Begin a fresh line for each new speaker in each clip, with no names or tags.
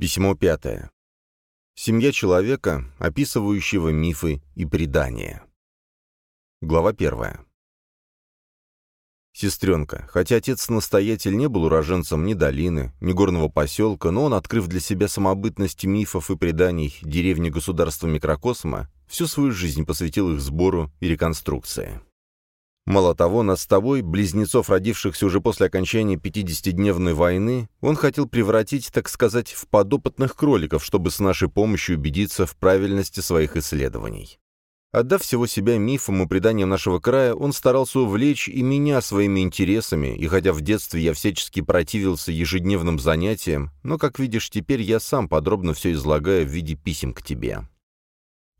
Письмо пятое. Семья человека, описывающего мифы и предания. Глава первая. Сестренка, хотя отец-настоятель не был уроженцем ни долины, ни горного поселка, но он, открыв для себя самобытность мифов и преданий деревни государства микрокосма, всю свою жизнь посвятил их сбору и реконструкции. Мало того, нас с тобой, близнецов, родившихся уже после окончания 50-дневной войны, он хотел превратить, так сказать, в подопытных кроликов, чтобы с нашей помощью убедиться в правильности своих исследований. Отдав всего себя мифам и преданиям нашего края, он старался увлечь и меня своими интересами, и хотя в детстве я всячески противился ежедневным занятиям, но, как видишь, теперь я сам подробно все излагаю в виде писем к тебе.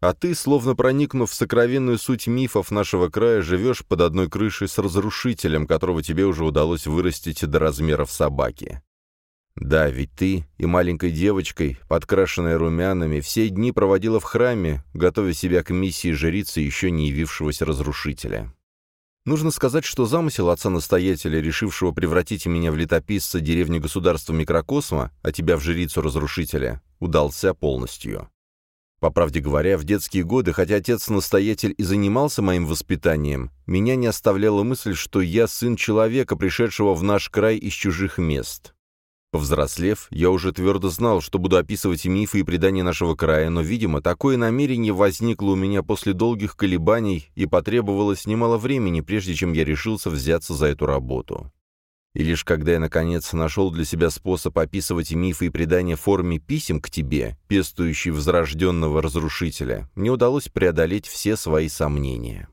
А ты, словно проникнув в сокровенную суть мифов нашего края, живешь под одной крышей с разрушителем, которого тебе уже удалось вырастить до размеров собаки. Да, ведь ты и маленькой девочкой, подкрашенная румянами, все дни проводила в храме, готовя себя к миссии жрицы еще не явившегося разрушителя. Нужно сказать, что замысел отца-настоятеля, решившего превратить меня в летописца деревни государства микрокосма, а тебя в жрицу-разрушителя, удался полностью. По правде говоря, в детские годы, хотя отец-настоятель и занимался моим воспитанием, меня не оставляла мысль, что я сын человека, пришедшего в наш край из чужих мест. Повзрослев, я уже твердо знал, что буду описывать мифы и предания нашего края, но, видимо, такое намерение возникло у меня после долгих колебаний и потребовалось немало времени, прежде чем я решился взяться за эту работу. И лишь когда я, наконец, нашел для себя способ описывать мифы и предания в форме писем к тебе, пестующий возрожденного разрушителя, мне удалось преодолеть все свои сомнения.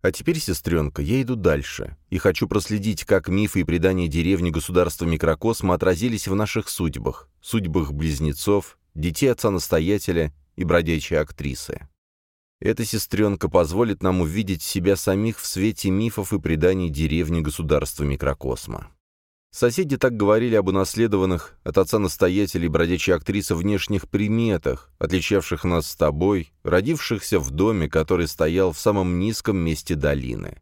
А теперь, сестренка, я иду дальше, и хочу проследить, как мифы и предания деревни государства микрокосма отразились в наших судьбах, судьбах близнецов, детей отца-настоятеля и бродячей актрисы. Эта сестренка позволит нам увидеть себя самих в свете мифов и преданий деревни государства микрокосма. Соседи так говорили об унаследованных от отца-настоятелей бродячей актрисы внешних приметах, отличавших нас с тобой, родившихся в доме, который стоял в самом низком месте долины.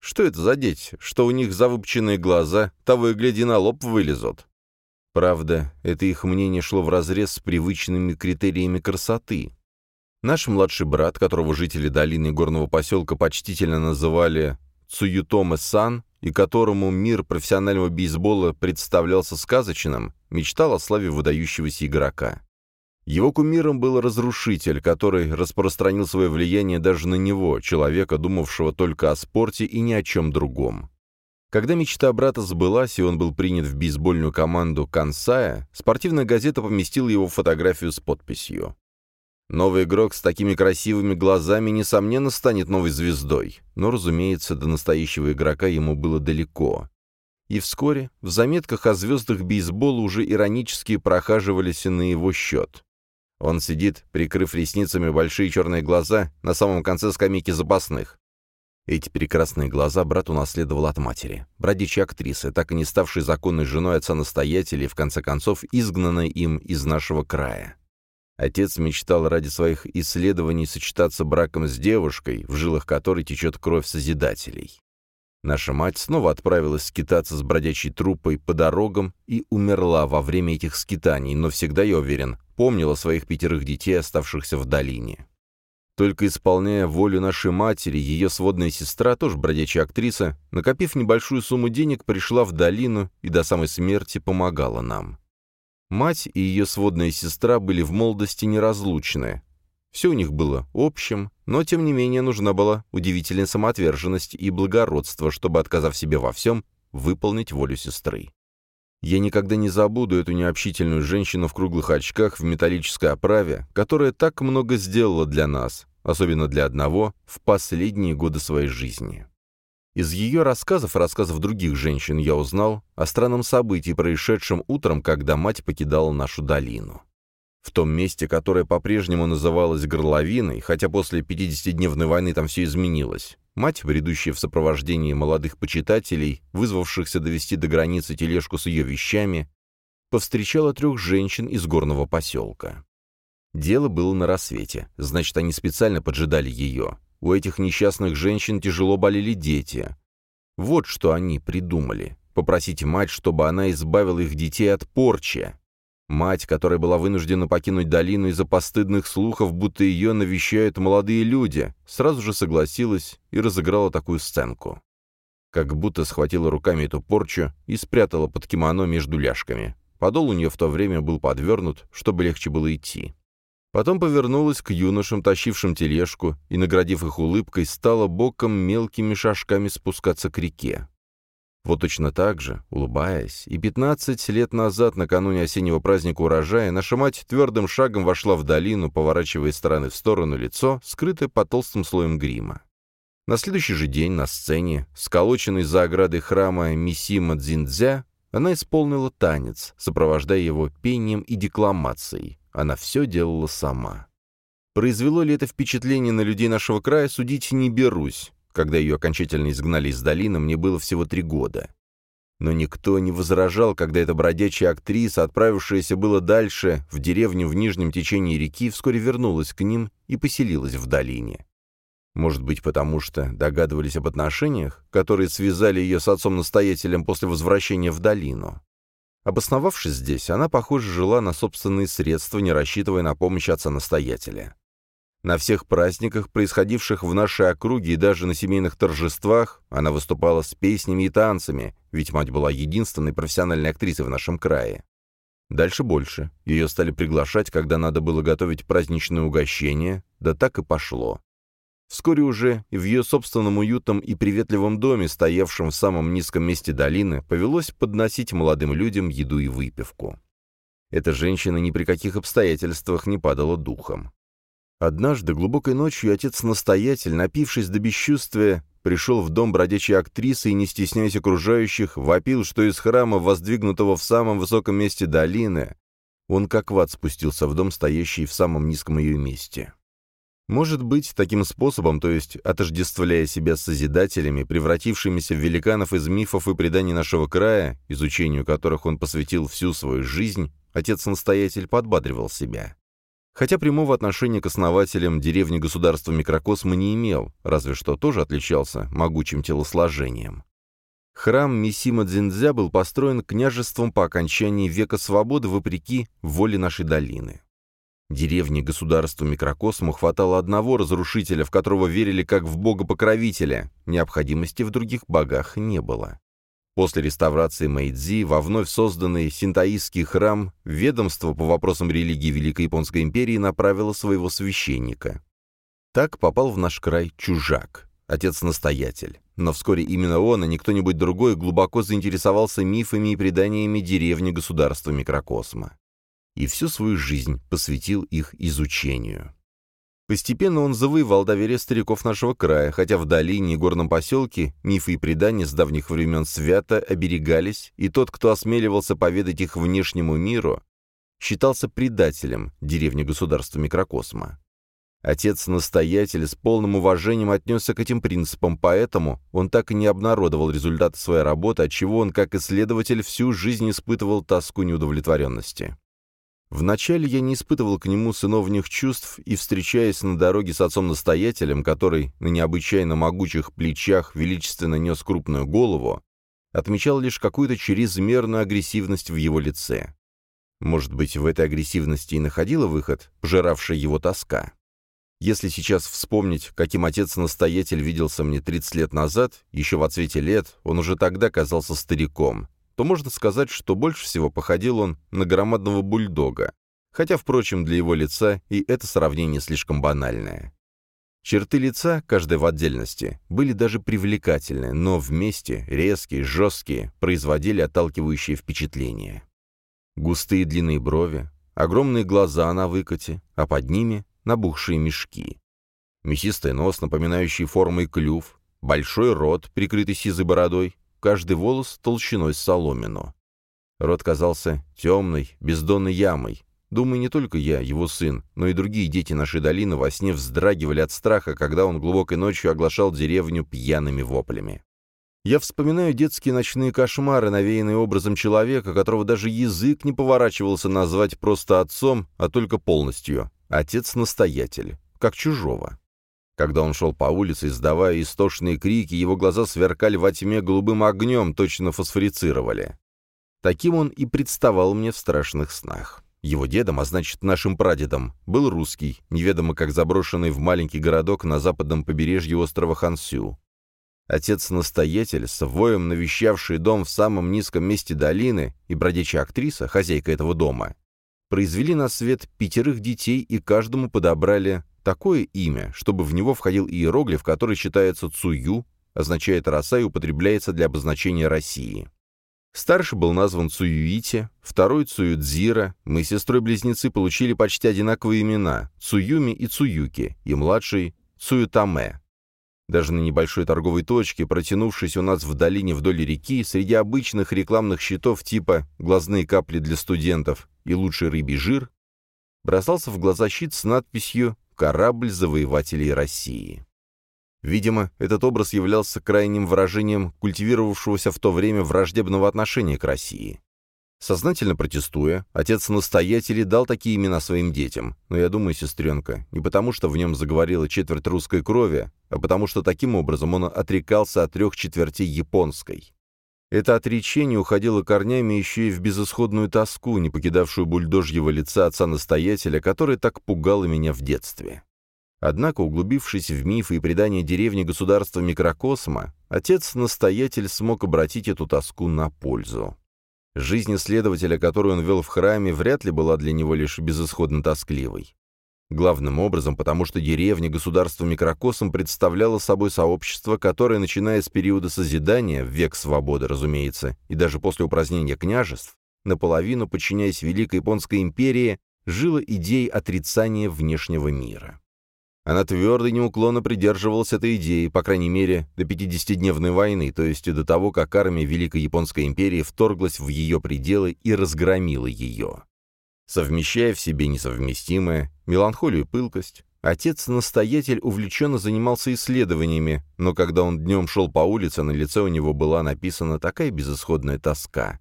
Что это за дети, что у них завыпченные глаза, того и гляди на лоб вылезут? Правда, это их мнение шло вразрез с привычными критериями красоты. Наш младший брат, которого жители долины горного поселка почтительно называли Цуютоме-сан, и которому мир профессионального бейсбола представлялся сказочным, мечтал о славе выдающегося игрока. Его кумиром был разрушитель, который распространил свое влияние даже на него, человека, думавшего только о спорте и ни о чем другом. Когда мечта брата сбылась, и он был принят в бейсбольную команду Кансая, спортивная газета поместила его фотографию с подписью Новый игрок с такими красивыми глазами, несомненно, станет новой звездой. Но, разумеется, до настоящего игрока ему было далеко. И вскоре в заметках о звездах бейсбола уже иронически прохаживались на его счет. Он сидит, прикрыв ресницами большие черные глаза, на самом конце скамейки запасных. Эти прекрасные глаза брат унаследовал от матери, бродячей актрисы, так и не ставшей законной женой отца-настоятеля и, в конце концов, изгнанной им из нашего края. Отец мечтал ради своих исследований сочетаться браком с девушкой, в жилах которой течет кровь Созидателей. Наша мать снова отправилась скитаться с бродячей труппой по дорогам и умерла во время этих скитаний, но всегда, я уверен, помнила своих пятерых детей, оставшихся в долине. Только исполняя волю нашей матери, ее сводная сестра, тоже бродячая актриса, накопив небольшую сумму денег, пришла в долину и до самой смерти помогала нам. Мать и ее сводная сестра были в молодости неразлучны. Все у них было общим, но тем не менее нужна была удивительная самоотверженность и благородство, чтобы, отказав себе во всем, выполнить волю сестры. Я никогда не забуду эту необщительную женщину в круглых очках в металлической оправе, которая так много сделала для нас, особенно для одного, в последние годы своей жизни. Из ее рассказов и рассказов других женщин я узнал о странном событии, происшедшем утром, когда мать покидала нашу долину. В том месте, которое по-прежнему называлось Горловиной, хотя после 50-дневной войны там все изменилось, мать, бредущая в сопровождении молодых почитателей, вызвавшихся довести до границы тележку с ее вещами, повстречала трех женщин из горного поселка. Дело было на рассвете, значит, они специально поджидали ее. У этих несчастных женщин тяжело болели дети. Вот что они придумали. Попросить мать, чтобы она избавила их детей от порчи. Мать, которая была вынуждена покинуть долину из-за постыдных слухов, будто ее навещают молодые люди, сразу же согласилась и разыграла такую сценку. Как будто схватила руками эту порчу и спрятала под кимоно между ляжками. Подол у нее в то время был подвернут, чтобы легче было идти. Потом повернулась к юношам, тащившим тележку, и, наградив их улыбкой, стала боком мелкими шажками спускаться к реке. Вот точно так же, улыбаясь, и пятнадцать лет назад, накануне осеннего праздника урожая, наша мать твердым шагом вошла в долину, поворачивая стороны в сторону лицо, скрытое под толстым слоем грима. На следующий же день на сцене, сколоченной за оградой храма Мисима Дзиндзя, она исполнила танец, сопровождая его пением и декламацией. Она все делала сама. Произвело ли это впечатление на людей нашего края, судить не берусь. Когда ее окончательно изгнали из долины, мне было всего три года. Но никто не возражал, когда эта бродячая актриса, отправившаяся было дальше, в деревню в нижнем течении реки, вскоре вернулась к ним и поселилась в долине. Может быть, потому что догадывались об отношениях, которые связали ее с отцом-настоятелем после возвращения в долину. Обосновавшись здесь, она, похоже, жила на собственные средства, не рассчитывая на помощь отца-настоятеля. На всех праздниках, происходивших в нашей округе и даже на семейных торжествах, она выступала с песнями и танцами, ведь мать была единственной профессиональной актрисой в нашем крае. Дальше больше. Ее стали приглашать, когда надо было готовить праздничное угощение, да так и пошло. Вскоре уже в ее собственном уютном и приветливом доме, стоявшем в самом низком месте долины, повелось подносить молодым людям еду и выпивку. Эта женщина ни при каких обстоятельствах не падала духом. Однажды, глубокой ночью, отец-настоятель, напившись до бесчувствия, пришел в дом бродячей актрисы и, не стесняясь окружающих, вопил, что из храма, воздвигнутого в самом высоком месте долины, он как в ад спустился в дом, стоящий в самом низком ее месте. Может быть, таким способом, то есть отождествляя себя с Созидателями, превратившимися в великанов из мифов и преданий нашего края, изучению которых он посвятил всю свою жизнь, отец-настоятель подбадривал себя. Хотя прямого отношения к основателям деревни государства Микрокосма не имел, разве что тоже отличался могучим телосложением. Храм Мисима Дзиндзя был построен княжеством по окончании века свободы вопреки воле нашей долины. Деревне государства Микрокосму хватало одного разрушителя, в которого верили как в бога-покровителя, необходимости в других богах не было. После реставрации Мэйдзи во вновь созданный синтаистский храм ведомство по вопросам религии Великой Японской империи направило своего священника. Так попал в наш край чужак, отец-настоятель. Но вскоре именно он, а не кто-нибудь другой, глубоко заинтересовался мифами и преданиями деревни государства микрокосма. И всю свою жизнь посвятил их изучению. Постепенно он завоевал доверие стариков нашего края, хотя в долине и горном поселке мифы и предания с давних времен свято оберегались, и тот, кто осмеливался поведать их внешнему миру, считался предателем деревни государства микрокосма. Отец-настоятель с полным уважением отнесся к этим принципам, поэтому он так и не обнародовал результаты своей работы, отчего он, как исследователь, всю жизнь испытывал тоску неудовлетворенности. Вначале я не испытывал к нему сыновних чувств и, встречаясь на дороге с отцом-настоятелем, который на необычайно могучих плечах величественно нес крупную голову, отмечал лишь какую-то чрезмерную агрессивность в его лице. Может быть, в этой агрессивности и находила выход, пожиравшая его тоска. Если сейчас вспомнить, каким отец-настоятель виделся мне 30 лет назад, еще в отцвете лет, он уже тогда казался стариком, то можно сказать, что больше всего походил он на громадного бульдога, хотя, впрочем, для его лица и это сравнение слишком банальное. Черты лица, каждая в отдельности, были даже привлекательны, но вместе, резкие, жесткие, производили отталкивающее впечатление. Густые длинные брови, огромные глаза на выкате, а под ними набухшие мешки. Мясистый нос, напоминающий формой клюв, большой рот, прикрытый сизой бородой, каждый волос толщиной с соломину. Рот казался темной, бездонной ямой. Думаю, не только я, его сын, но и другие дети нашей долины во сне вздрагивали от страха, когда он глубокой ночью оглашал деревню пьяными воплями. Я вспоминаю детские ночные кошмары, навеянные образом человека, которого даже язык не поворачивался назвать просто отцом, а только полностью. Отец-настоятель, как чужого. Когда он шел по улице, издавая истошные крики, его глаза сверкали во тьме голубым огнем, точно фосфорицировали. Таким он и представал мне в страшных снах. Его дедом, а значит нашим прадедом, был русский, неведомо как заброшенный в маленький городок на западном побережье острова Хансю. Отец-настоятель, с воем навещавший дом в самом низком месте долины, и бродячая актриса, хозяйка этого дома, произвели на свет пятерых детей и каждому подобрали такое имя, чтобы в него входил иероглиф, который считается Цую, означает «роса» и употребляется для обозначения России. Старший был назван Цуюити, второй Цуюдзира, мы с сестрой-близнецы получили почти одинаковые имена – Цуюми и Цуюки, и младший – Цуютаме. Даже на небольшой торговой точке, протянувшись у нас в долине вдоль реки, среди обычных рекламных щитов типа «глазные капли для студентов» и «лучший рыбий жир», бросался в глаза щит с надписью «Корабль завоевателей России». Видимо, этот образ являлся крайним выражением культивировавшегося в то время враждебного отношения к России. Сознательно протестуя, отец-настоятель дал такие имена своим детям, но я думаю, сестренка, не потому что в нем заговорила четверть русской крови, а потому что таким образом он отрекался от трех четвертей японской. Это отречение уходило корнями еще и в безысходную тоску, не покидавшую бульдожьего лица отца-настоятеля, которая так пугала меня в детстве. Однако, углубившись в мифы и предания деревни государства микрокосма, отец-настоятель смог обратить эту тоску на пользу. Жизнь исследователя, которую он вел в храме, вряд ли была для него лишь безысходно тоскливой. Главным образом, потому что деревня государства микрокосм представляла собой сообщество, которое, начиная с периода созидания, в век свободы, разумеется, и даже после упразднения княжеств, наполовину подчиняясь Великой Японской империи, жило идеей отрицания внешнего мира. Она твердо и неуклонно придерживалась этой идеи, по крайней мере, до 50-дневной войны, то есть до того, как армия Великой Японской империи вторглась в ее пределы и разгромила ее. Совмещая в себе несовместимое, меланхолию и пылкость, отец-настоятель увлеченно занимался исследованиями, но когда он днем шел по улице, на лице у него была написана такая безысходная тоска,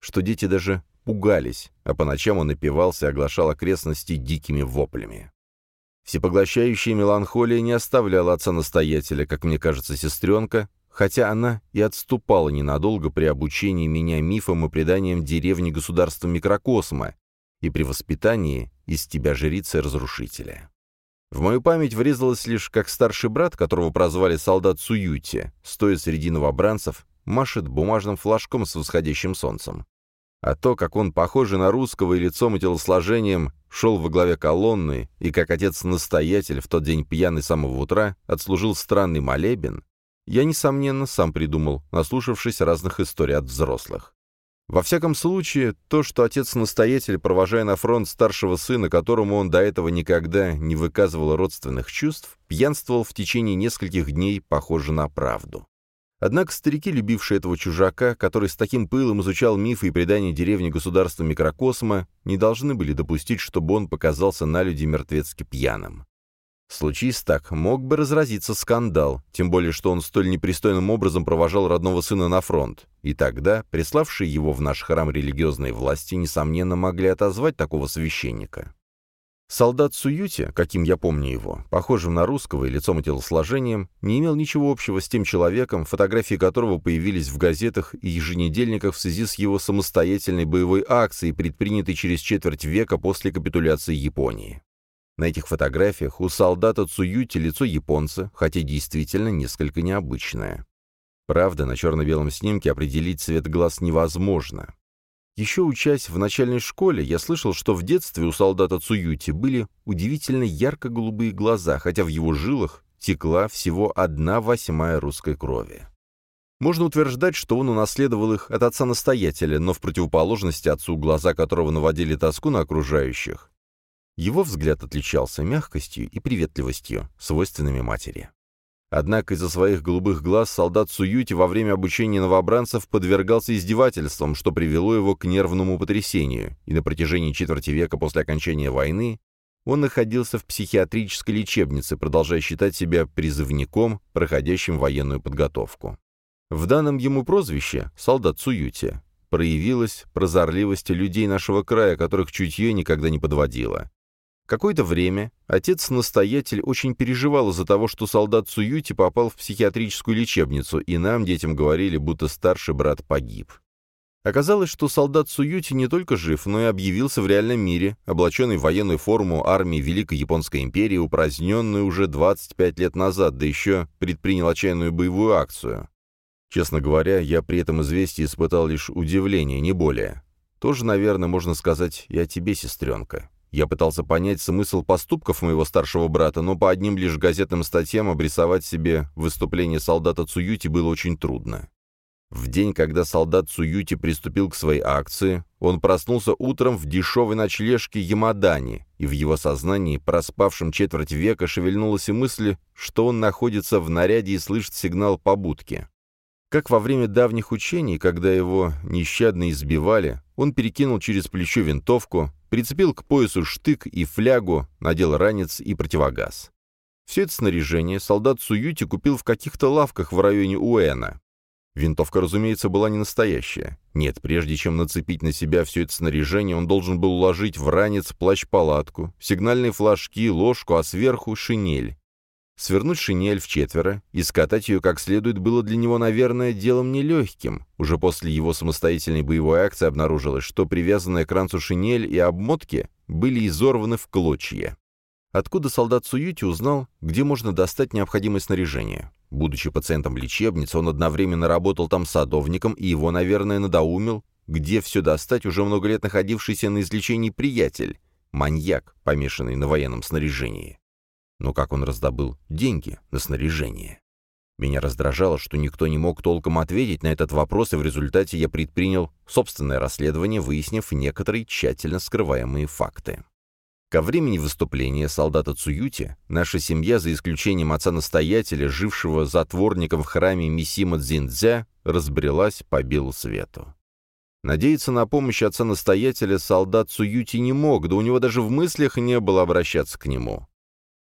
что дети даже пугались, а по ночам он напивался и оглашал окрестности дикими воплями. Всепоглощающая меланхолия не оставляла отца-настоятеля, как мне кажется, сестренка, хотя она и отступала ненадолго при обучении меня мифам и преданиям деревни государства микрокосма и при воспитании из тебя жрицы-разрушителя. В мою память врезалось лишь, как старший брат, которого прозвали солдат Суюти, стоя среди новобранцев, машет бумажным флажком с восходящим солнцем. А то, как он, похожий на русского и лицом и телосложением, шел во главе колонны, и как отец-настоятель в тот день пьяный с самого утра отслужил странный молебен, я, несомненно, сам придумал, наслушавшись разных историй от взрослых. Во всяком случае, то, что отец-настоятель, провожая на фронт старшего сына, которому он до этого никогда не выказывал родственных чувств, пьянствовал в течение нескольких дней, похоже на правду. Однако старики, любившие этого чужака, который с таким пылом изучал мифы и предания деревни государства микрокосма, не должны были допустить, чтобы он показался на люди мертвецки пьяным. Случись так, мог бы разразиться скандал, тем более что он столь непристойным образом провожал родного сына на фронт, и тогда приславшие его в наш храм религиозные власти, несомненно, могли отозвать такого священника. Солдат Суюти, каким я помню его, похожим на русского и лицом и телосложением, не имел ничего общего с тем человеком, фотографии которого появились в газетах и еженедельниках в связи с его самостоятельной боевой акцией, предпринятой через четверть века после капитуляции Японии. На этих фотографиях у солдата Цуюти лицо японца, хотя действительно несколько необычное. Правда, на черно-белом снимке определить цвет глаз невозможно. Еще учась в начальной школе, я слышал, что в детстве у солдата Цуюти были удивительно ярко-голубые глаза, хотя в его жилах текла всего одна восьмая русской крови. Можно утверждать, что он унаследовал их от отца-настоятеля, но в противоположности отцу, глаза которого наводили тоску на окружающих, его взгляд отличался мягкостью и приветливостью, свойственными матери. Однако из-за своих голубых глаз солдат Суюти во время обучения новобранцев подвергался издевательствам, что привело его к нервному потрясению, и на протяжении четверти века после окончания войны он находился в психиатрической лечебнице, продолжая считать себя призывником, проходящим военную подготовку. В данном ему прозвище «солдат Суюти» проявилась прозорливость людей нашего края, которых чутье никогда не подводило. Какое-то время отец-настоятель очень переживал из-за того, что солдат Суюти попал в психиатрическую лечебницу, и нам, детям, говорили, будто старший брат погиб. Оказалось, что солдат Суюти не только жив, но и объявился в реальном мире, облаченный в военную форму армии Великой Японской империи, упраздненную уже 25 лет назад, да еще предпринял отчаянную боевую акцию. Честно говоря, я при этом известии испытал лишь удивление, не более. Тоже, наверное, можно сказать и о тебе, сестренка. Я пытался понять смысл поступков моего старшего брата, но по одним лишь газетным статьям обрисовать себе выступление солдата Цуюти было очень трудно. В день, когда солдат Суюти приступил к своей акции, он проснулся утром в дешевой ночлежке Ямадани, и в его сознании, проспавшем четверть века, шевельнулась и мысль, что он находится в наряде и слышит сигнал побудки. Как во время давних учений, когда его нещадно избивали, он перекинул через плечо винтовку, прицепил к поясу штык и флягу, надел ранец и противогаз. Все это снаряжение солдат Суюти купил в каких-то лавках в районе Уэна. Винтовка, разумеется, была не настоящая. Нет, прежде чем нацепить на себя все это снаряжение, он должен был уложить в ранец плащ-палатку, сигнальные флажки, ложку, а сверху — шинель. Свернуть шинель в четверо и скатать ее как следует было для него, наверное, делом нелегким. Уже после его самостоятельной боевой акции обнаружилось, что привязанная к ранцу шинель и обмотки были изорваны в клочья. Откуда солдат Суюти узнал, где можно достать необходимое снаряжение? Будучи пациентом лечебницы, он одновременно работал там садовником, и его, наверное, надоумил, где все достать уже много лет находившийся на излечении приятель, маньяк, помешанный на военном снаряжении. Но как он раздобыл деньги на снаряжение? Меня раздражало, что никто не мог толком ответить на этот вопрос, и в результате я предпринял собственное расследование, выяснив некоторые тщательно скрываемые факты. Ко времени выступления солдата Цуюти наша семья, за исключением отца-настоятеля, жившего затворником в храме Мисима Цзиндзя, разбрелась по белу свету. Надеяться на помощь отца-настоятеля солдат Цуюти не мог, да у него даже в мыслях не было обращаться к нему.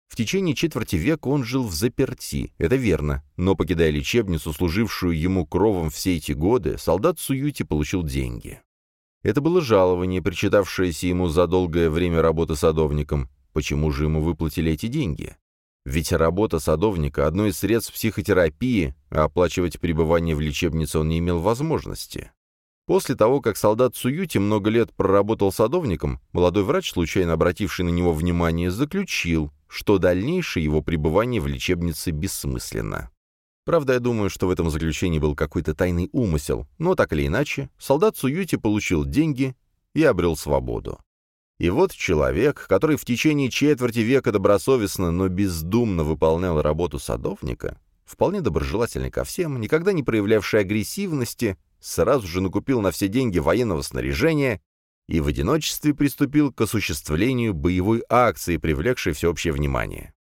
В течение четверти века он жил в заперти, это верно, но, покидая лечебницу, служившую ему кровом все эти годы, солдат Суюти получил деньги. Это было жалование, причитавшееся ему за долгое время работы садовником. Почему же ему выплатили эти деньги? Ведь работа садовника – одно из средств психотерапии, а оплачивать пребывание в лечебнице он не имел возможности. После того, как солдат Суюти много лет проработал садовником, молодой врач, случайно обративший на него внимание, заключил, что дальнейшее его пребывание в лечебнице бессмысленно. Правда, я думаю, что в этом заключении был какой-то тайный умысел, но так или иначе, солдат Суюти получил деньги и обрел свободу. И вот человек, который в течение четверти века добросовестно, но бездумно выполнял работу садовника, вполне доброжелательный ко всем, никогда не проявлявший агрессивности, сразу же накупил на все деньги военного снаряжения и в одиночестве приступил к осуществлению боевой акции, привлекшей всеобщее внимание.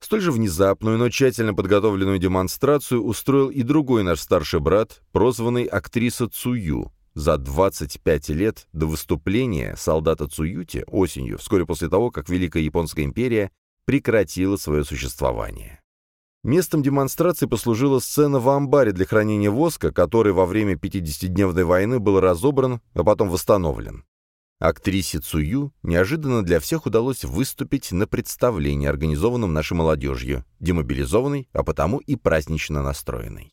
Столь же внезапную, но тщательно подготовленную демонстрацию устроил и другой наш старший брат, прозванный актриса Цую. За 25 лет до выступления солдата Цуюти осенью, вскоре после того, как Великая Японская империя прекратила свое существование. Местом демонстрации послужила сцена в амбаре для хранения воска, который во время 50-дневной войны был разобран, а потом восстановлен. Актрисе Цую неожиданно для всех удалось выступить на представлении, организованном нашей молодежью, демобилизованной, а потому и празднично настроенной.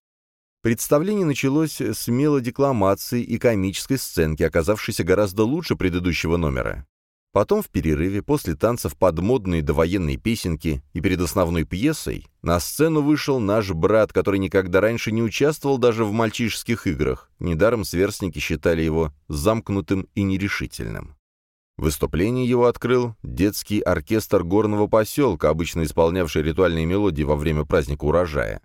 Представление началось с мелодекламации и комической сценки, оказавшейся гораздо лучше предыдущего номера. Потом в перерыве, после танцев под модные довоенные песенки и перед основной пьесой, на сцену вышел наш брат, который никогда раньше не участвовал даже в мальчишеских играх. Недаром сверстники считали его замкнутым и нерешительным. Выступление его открыл детский оркестр горного поселка, обычно исполнявший ритуальные мелодии во время праздника урожая.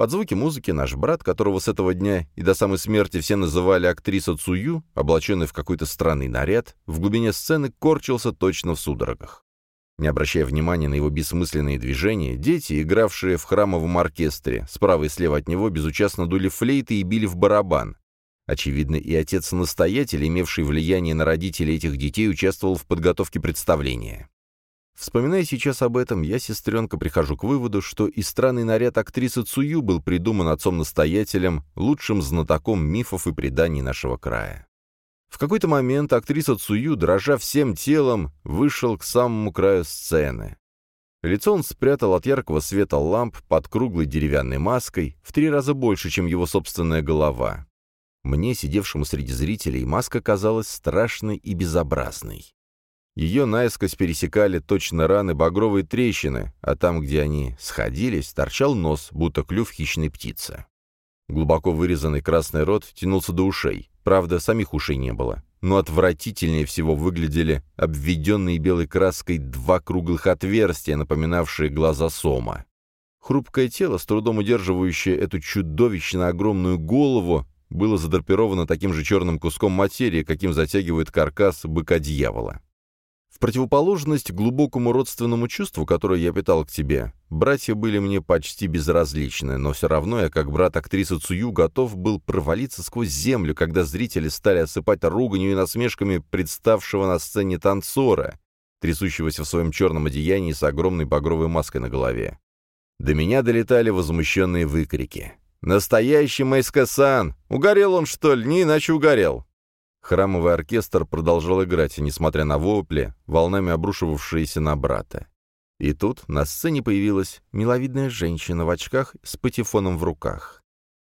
Под звуки музыки наш брат, которого с этого дня и до самой смерти все называли актриса Цую, облаченный в какой-то странный наряд, в глубине сцены корчился точно в судорогах. Не обращая внимания на его бессмысленные движения, дети, игравшие в храмовом оркестре, справа и слева от него безучастно дули флейты и били в барабан. Очевидно, и отец-настоятель, имевший влияние на родителей этих детей, участвовал в подготовке представления. Вспоминая сейчас об этом, я, сестренка, прихожу к выводу, что и странный наряд актрисы Цую был придуман отцом-настоятелем, лучшим знатоком мифов и преданий нашего края. В какой-то момент актриса Цую, дрожа всем телом, вышел к самому краю сцены. Лицо он спрятал от яркого света ламп под круглой деревянной маской, в три раза больше, чем его собственная голова. Мне, сидевшему среди зрителей, маска казалась страшной и безобразной. Ее наискось пересекали точно раны багровые трещины, а там, где они сходились, торчал нос, будто клюв хищной птицы. Глубоко вырезанный красный рот тянулся до ушей. Правда, самих ушей не было. Но отвратительнее всего выглядели обведенные белой краской два круглых отверстия, напоминавшие глаза сома. Хрупкое тело, с трудом удерживающее эту чудовищно огромную голову, было задрапировано таким же черным куском материи, каким затягивает каркас быка-дьявола. Противоположность глубокому родственному чувству, которое я питал к тебе, братья были мне почти безразличны, но все равно я, как брат актрисы Цую, готов был провалиться сквозь землю, когда зрители стали осыпать руганью и насмешками представшего на сцене танцора, трясущегося в своем черном одеянии с огромной багровой маской на голове. До меня долетали возмущенные выкрики. «Настоящий Майска-сан! Угорел он, что ли? Не иначе угорел!» Храмовый оркестр продолжал играть, несмотря на вопли, волнами обрушивавшиеся на брата. И тут на сцене появилась миловидная женщина в очках с патефоном в руках.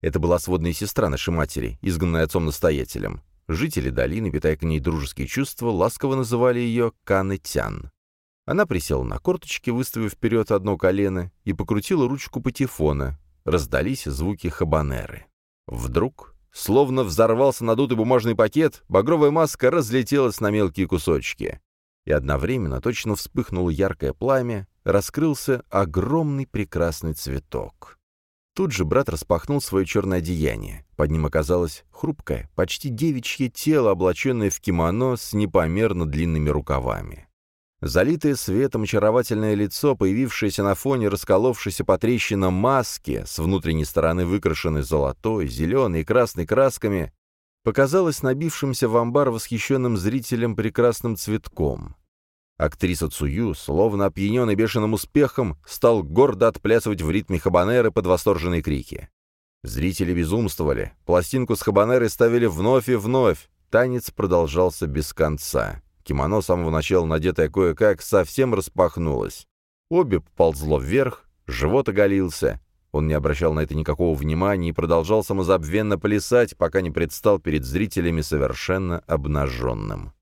Это была сводная сестра нашей матери, изгнанная отцом-настоятелем. Жители долины, питая к ней дружеские чувства, ласково называли ее Канетян. Она присела на корточки, выставив вперед одно колено, и покрутила ручку патефона, раздались звуки хабанеры. Вдруг, словно взорвался надутый бумажный пакет, багровая маска разлетелась на мелкие кусочки. И одновременно точно вспыхнуло яркое пламя, раскрылся огромный прекрасный цветок. Тут же брат распахнул свое черное одеяние. Под ним оказалось хрупкое, почти девичье тело, облаченное в кимоно с непомерно длинными рукавами. Залитое светом очаровательное лицо, появившееся на фоне расколовшейся по трещинам маски, с внутренней стороны выкрашенной золотой, зеленой и красной красками, показалось набившимся в амбар восхищенным зрителям прекрасным цветком. Актриса Цую, словно опьяненный бешеным успехом, стал гордо отплясывать в ритме хабанеры под восторженные крики. Зрители безумствовали, пластинку с хабанерой ставили вновь и вновь, танец продолжался без конца. Кимоно с самого начала, надетое кое-как, совсем распахнулось. Обе поползло вверх, живот оголился. Он не обращал на это никакого внимания и продолжал самозабвенно плясать, пока не предстал перед зрителями совершенно обнаженным.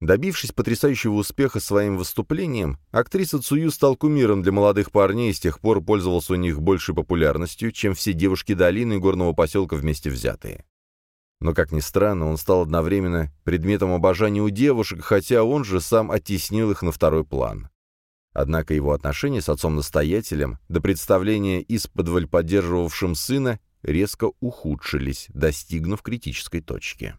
Добившись потрясающего успеха своим выступлением, актриса Цую стал кумиром для молодых парней и с тех пор пользовался у них большей популярностью, чем все девушки долины и горного поселка вместе взятые. Но, как ни странно, он стал одновременно предметом обожания у девушек, хотя он же сам оттеснил их на второй план. Однако его отношения с отцом-настоятелем до представления исподволь поддерживавшим сына резко ухудшились, достигнув критической точки.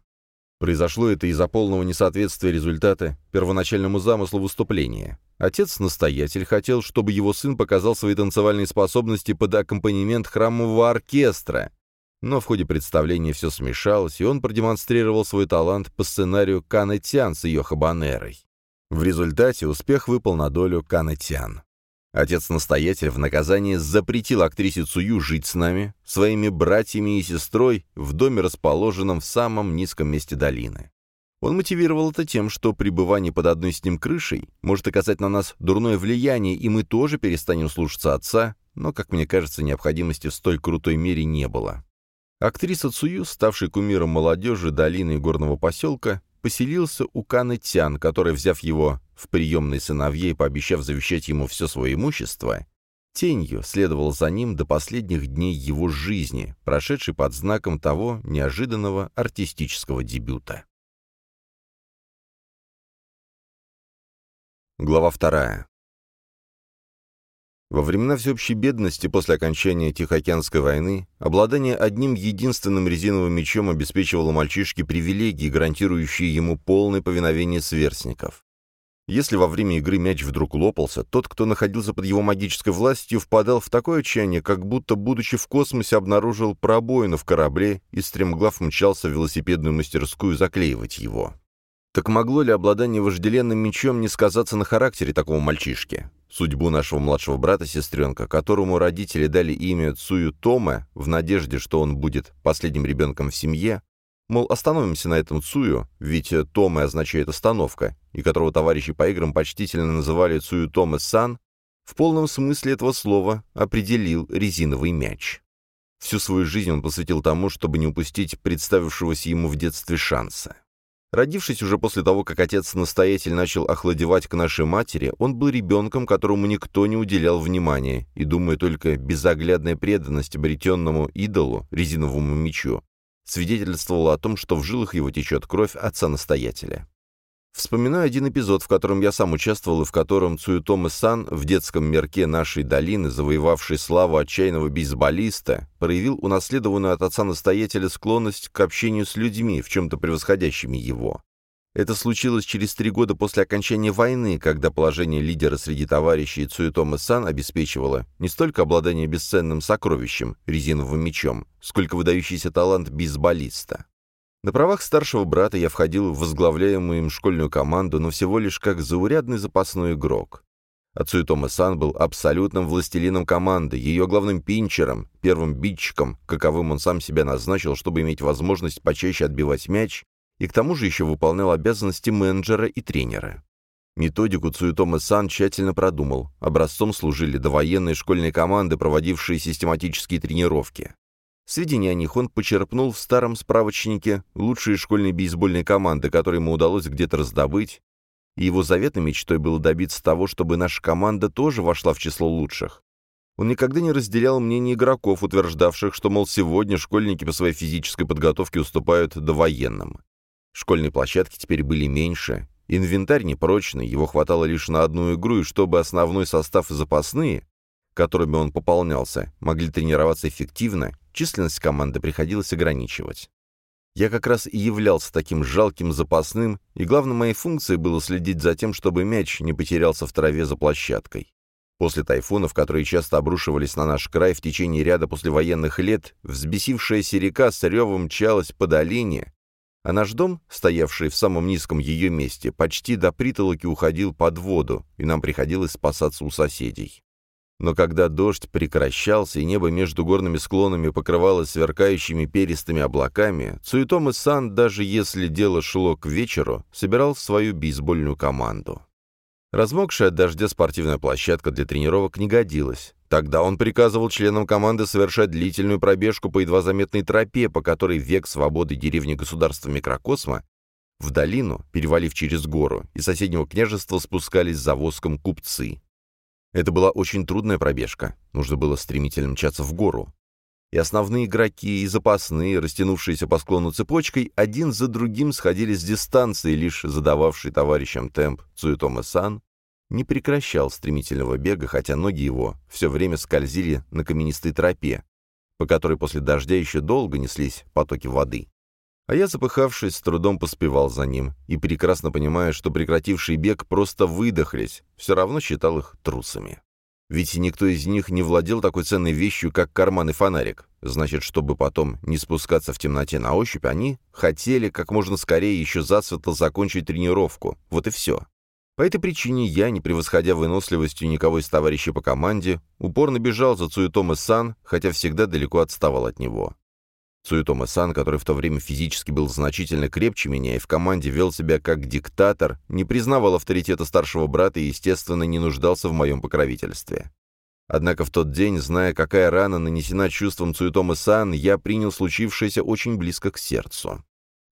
Произошло это из-за полного несоответствия результата первоначальному замыслу выступления. Отец-настоятель хотел, чтобы его сын показал свои танцевальные способности под аккомпанемент храмового оркестра, но в ходе представления все смешалось, и он продемонстрировал свой талант по сценарию Канетян с ее хабанерой. В результате успех выпал на долю Канетян. Отец-настоятель в наказание запретил актрисе Цую жить с нами, своими братьями и сестрой в доме, расположенном в самом низком месте долины. Он мотивировал это тем, что пребывание под одной с ним крышей может оказать на нас дурное влияние, и мы тоже перестанем слушаться отца, но, как мне кажется, необходимости в столь крутой мере не было. Актриса Цую, ставший кумиром молодежи долины и горного поселка, поселился у Каны Тян, которая, взяв его в приемные сыновья и пообещав завещать ему все свое имущество, тенью следовала за ним до последних дней его жизни, прошедшей под знаком того неожиданного артистического дебюта. Глава вторая. Во времена всеобщей бедности после окончания Тихоокеанской войны обладание одним единственным резиновым мечом обеспечивало мальчишке привилегии, гарантирующие ему полное повиновение сверстников. Если во время игры мяч вдруг лопался, тот, кто находился под его магической властью, впадал в такое отчаяние, как будто, будучи в космосе, обнаружил пробоину в корабле и стремглав мчался в велосипедную мастерскую заклеивать его. Так могло ли обладание вожделенным мечом не сказаться на характере такого мальчишки? Судьбу нашего младшего брата-сестренка, которому родители дали имя Цую Тома в надежде, что он будет последним ребенком в семье, мол, остановимся на этом Цую, ведь Тома означает «остановка», и которого товарищи по играм почтительно называли Цую Тома Сан, в полном смысле этого слова определил резиновый мяч. Всю свою жизнь он посвятил тому, чтобы не упустить представившегося ему в детстве шанса. Родившись уже после того, как отец-настоятель начал охладевать к нашей матери, он был ребенком, которому никто не уделял внимания, и, думая только безоглядная преданность обретенному идолу, резиновому мечу, свидетельствовала о том, что в жилах его течет кровь отца-настоятеля. Вспоминаю один эпизод, в котором я сам участвовал и в котором Цуютома Сан в детском мерке нашей долины, завоевавший славу отчаянного бейсболиста, проявил унаследованную от отца-настоятеля склонность к общению с людьми, в чем-то превосходящими его. Это случилось через три года после окончания войны, когда положение лидера среди товарищей Цуютома Сан обеспечивало не столько обладание бесценным сокровищем, резиновым мечом, сколько выдающийся талант бейсболиста. На правах старшего брата я входил в возглавляемую им школьную команду, но всего лишь как заурядный запасной игрок. Отцу Тома Сан был абсолютным властелином команды, ее главным пинчером, первым битчиком, каковым он сам себя назначил, чтобы иметь возможность почаще отбивать мяч, и к тому же еще выполнял обязанности менеджера и тренера. Методику Цуютома Сан тщательно продумал. Образцом служили довоенные школьные команды, проводившие систематические тренировки. Сведения о них он почерпнул в старом справочнике лучшие школьные бейсбольные команды, которые ему удалось где-то раздобыть, и его заветной мечтой было добиться того, чтобы наша команда тоже вошла в число лучших. Он никогда не разделял мнение игроков, утверждавших, что, мол, сегодня школьники по своей физической подготовке уступают довоенным. Школьные площадки теперь были меньше, инвентарь непрочный, его хватало лишь на одну игру, и чтобы основной состав и запасные, которыми он пополнялся, могли тренироваться эффективно, численность команды приходилось ограничивать. Я как раз и являлся таким жалким запасным, и главной моей функцией было следить за тем, чтобы мяч не потерялся в траве за площадкой. После тайфунов, которые часто обрушивались на наш край в течение ряда послевоенных лет, взбесившаяся река с ревом мчалась по долине, а наш дом, стоявший в самом низком ее месте, почти до притолоки уходил под воду, и нам приходилось спасаться у соседей. Но когда дождь прекращался и небо между горными склонами покрывалось сверкающими перистыми облаками, Цуитома Сан, даже если дело шло к вечеру, собирал свою бейсбольную команду. Размокшая от дождя спортивная площадка для тренировок не годилась. Тогда он приказывал членам команды совершать длительную пробежку по едва заметной тропе, по которой век свободы деревни государства микрокосма в долину, перевалив через гору, и соседнего княжества спускались за воском купцы. Это была очень трудная пробежка. Нужно было стремительно мчаться в гору. И основные игроки, и запасные, растянувшиеся по склону цепочкой, один за другим сходили с дистанции, лишь задававший товарищам темп Цуютома-сан не прекращал стремительного бега, хотя ноги его все время скользили на каменистой тропе, по которой после дождя еще долго неслись потоки воды. А я, запыхавшись, с трудом поспевал за ним, и, прекрасно понимая, что прекративший бег просто выдохлись, все равно считал их трусами. Ведь никто из них не владел такой ценной вещью, как карман и фонарик. Значит, чтобы потом не спускаться в темноте на ощупь, они хотели как можно скорее еще засветло закончить тренировку. Вот и все. По этой причине я, не превосходя выносливостью никого из товарищей по команде, упорно бежал за Цуютома Сан, хотя всегда далеко отставал от него. Цуютома-сан, который в то время физически был значительно крепче меня и в команде вел себя как диктатор, не признавал авторитета старшего брата и, естественно, не нуждался в моем покровительстве. Однако в тот день, зная, какая рана нанесена чувством Цуютомы-сан, я принял случившееся очень близко к сердцу.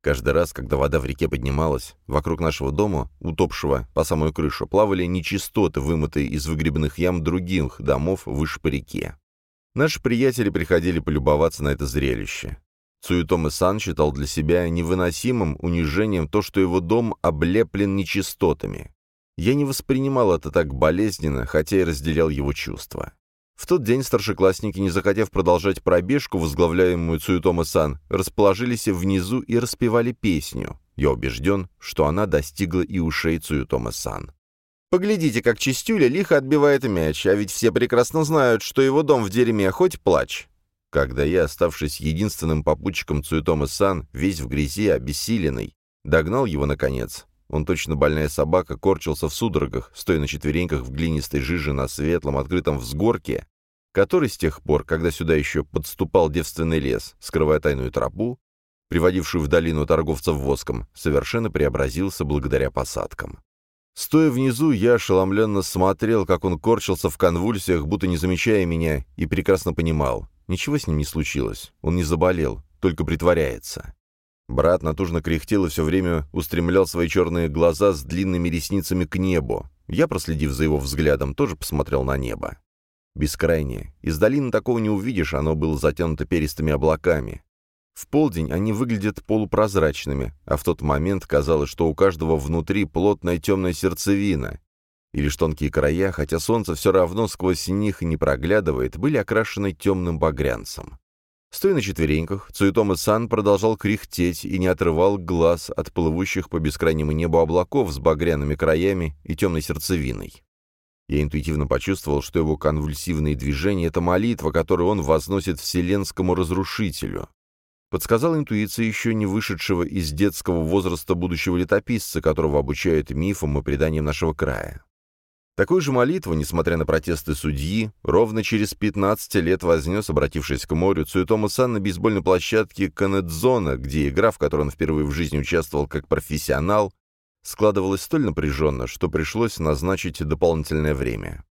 Каждый раз, когда вода в реке поднималась, вокруг нашего дома, утопшего по самую крышу, плавали нечистоты, вымытые из выгребных ям других домов выше по реке. Наши приятели приходили полюбоваться на это зрелище. Цуютома Сан считал для себя невыносимым унижением то, что его дом облеплен нечистотами. Я не воспринимал это так болезненно, хотя и разделял его чувства. В тот день старшеклассники, не захотев продолжать пробежку, возглавляемую Цуютома Сан, расположились внизу и распевали песню. Я убежден, что она достигла и ушей Цуютома Сан. Поглядите, как Чистюля лихо отбивает мяч, а ведь все прекрасно знают, что его дом в дерьме, хоть плачь. Когда я, оставшись единственным попутчиком Цуэтома Сан, весь в грязи, обессиленный, догнал его наконец, он точно больная собака корчился в судорогах, стоя на четвереньках в глинистой жиже на светлом открытом взгорке, который с тех пор, когда сюда еще подступал девственный лес, скрывая тайную тропу, приводившую в долину торговцев воском, совершенно преобразился благодаря посадкам. Стоя внизу, я ошеломленно смотрел, как он корчился в конвульсиях, будто не замечая меня, и прекрасно понимал. Ничего с ним не случилось. Он не заболел, только притворяется. Брат натужно кряхтел и все время устремлял свои черные глаза с длинными ресницами к небу. Я, проследив за его взглядом, тоже посмотрел на небо. Бескрайнее. Из долины такого не увидишь, оно было затянуто перистыми облаками. В полдень они выглядят полупрозрачными, а в тот момент казалось, что у каждого внутри плотная темная сердцевина. И лишь тонкие края, хотя солнце все равно сквозь них не проглядывает, были окрашены темным багрянцем. Стоя на четвереньках, Цуитома Сан продолжал кряхтеть и не отрывал глаз от плывущих по бескрайнему небу облаков с багряными краями и темной сердцевиной. Я интуитивно почувствовал, что его конвульсивные движения — это молитва, которую он возносит вселенскому разрушителю. Подсказала интуиция еще не вышедшего из детского возраста будущего летописца, которого обучают мифам и преданиям нашего края. Такую же молитву, несмотря на протесты судьи, ровно через 15 лет вознес, обратившись к морю, Цуэтома Сан на бейсбольной площадке Канедзона, где игра, в которой он впервые в жизни участвовал как профессионал, складывалась столь напряженно, что пришлось назначить дополнительное время.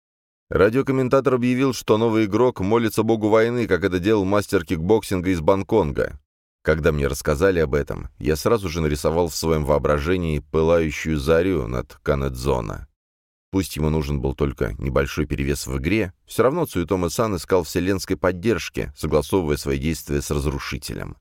Радиокомментатор объявил, что новый игрок молится богу войны, как это делал мастер кикбоксинга из Бангконга. Когда мне рассказали об этом, я сразу же нарисовал в своем воображении пылающую зарю над Канедзона. Пусть ему нужен был только небольшой перевес в игре, все равно Цуитома Сан искал вселенской поддержки, согласовывая свои действия с разрушителем.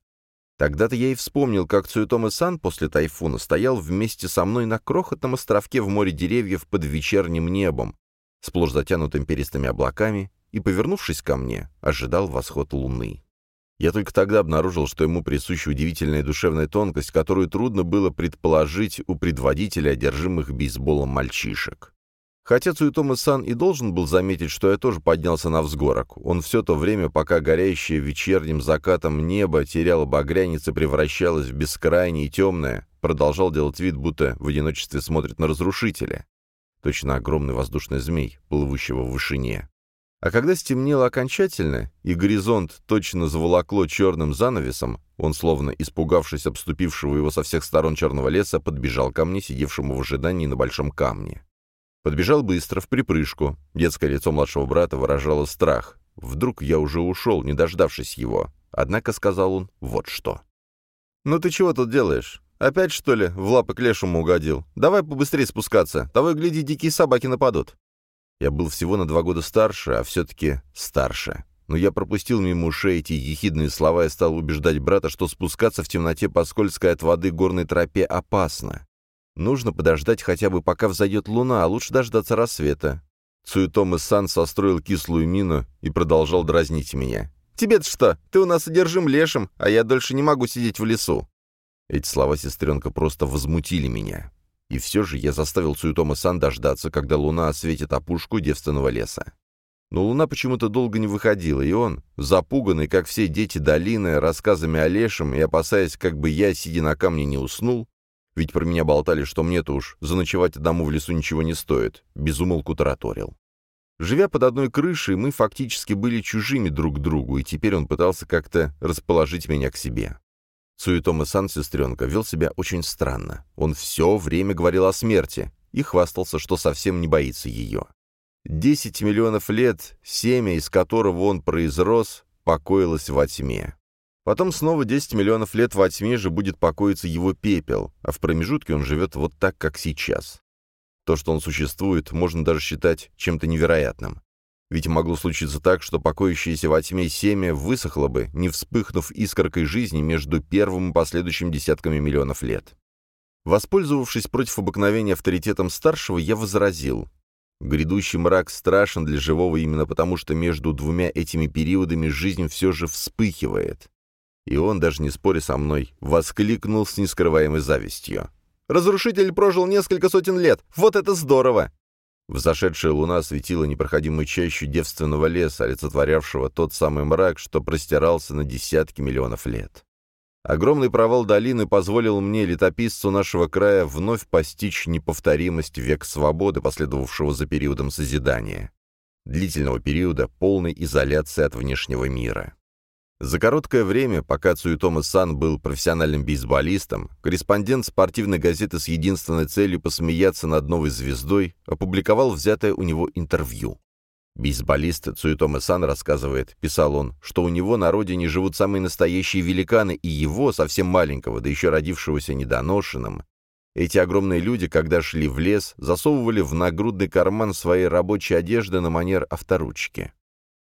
Тогда-то я и вспомнил, как Цуитома Сан после тайфуна стоял вместе со мной на крохотном островке в море деревьев под вечерним небом, сплошь затянутым перистыми облаками, и, повернувшись ко мне, ожидал восход луны. Я только тогда обнаружил, что ему присуща удивительная душевная тонкость, которую трудно было предположить у предводителя одержимых бейсболом мальчишек. Хотя Цуитома-сан и должен был заметить, что я тоже поднялся на взгорок. Он все то время, пока горящее вечерним закатом небо теряло багрянец и превращалось в бескрайнее и темное, продолжал делать вид, будто в одиночестве смотрит на разрушителя. Точно огромный воздушный змей, плывущего в вышине. А когда стемнело окончательно, и горизонт точно заволокло черным занавесом, он, словно испугавшись обступившего его со всех сторон черного леса, подбежал ко мне, сидевшему в ожидании на большом камне. Подбежал быстро, в припрыжку. Детское лицо младшего брата выражало страх. Вдруг я уже ушел, не дождавшись его. Однако сказал он вот что. «Ну ты чего тут делаешь? Опять, что ли, в лапы к лешему угодил? Давай побыстрее спускаться. Того и гляди, дикие собаки нападут». Я был всего на два года старше, а все-таки старше. Но я пропустил мимо ушей эти ехидные слова и стал убеждать брата, что спускаться в темноте по скользкой от воды горной тропе опасно. Нужно подождать хотя бы пока взойдет луна, а лучше дождаться рассвета. Цуетома Сан состроил кислую мину и продолжал дразнить меня. «Тебе-то что? Ты у нас одержим лешим, а я дольше не могу сидеть в лесу». Эти слова сестренка просто возмутили меня. И все же я заставил Цуетома Сан дождаться, когда луна осветит опушку девственного леса. Но луна почему-то долго не выходила, и он, запуганный, как все дети долины, рассказами о лешем и опасаясь, как бы я, сидя на камне, не уснул, ведь про меня болтали, что мне-то уж заночевать одному в лесу ничего не стоит. Безумолку тараторил. Живя под одной крышей, мы фактически были чужими друг другу, и теперь он пытался как-то расположить меня к себе. Суетома Сан, сестренка, вел себя очень странно. Он все время говорил о смерти и хвастался, что совсем не боится ее. Десять миллионов лет, семя из которого он произрос, покоилось во тьме. Потом снова 10 миллионов лет во тьме же будет покоиться его пепел, а в промежутке он живет вот так, как сейчас. То, что он существует, можно даже считать чем-то невероятным. Ведь могло случиться так, что покоящееся во тьме семя высохло бы, не вспыхнув искоркой жизни между первым и последующим десятками миллионов лет. Воспользовавшись против обыкновения авторитетом старшего, я возразил. Грядущий мрак страшен для живого именно потому, что между двумя этими периодами жизнь все же вспыхивает. И он, даже не споря со мной, воскликнул с нескрываемой завистью. «Разрушитель прожил несколько сотен лет! Вот это здорово!» Взошедшая луна осветила непроходимую чащу девственного леса, олицетворявшего тот самый мрак, что простирался на десятки миллионов лет. Огромный провал долины позволил мне, летописцу нашего края, вновь постичь неповторимость век свободы, последовавшего за периодом созидания. Длительного периода полной изоляции от внешнего мира. За короткое время, пока Цуитома Сан был профессиональным бейсболистом, корреспондент спортивной газеты с единственной целью посмеяться над новой звездой опубликовал взятое у него интервью. Бейсболист Цуитома-сан рассказывает, писал он, что у него на родине живут самые настоящие великаны, и его, совсем маленького, да еще родившегося недоношенным, эти огромные люди, когда шли в лес, засовывали в нагрудный карман своей рабочей одежды на манер авторучки.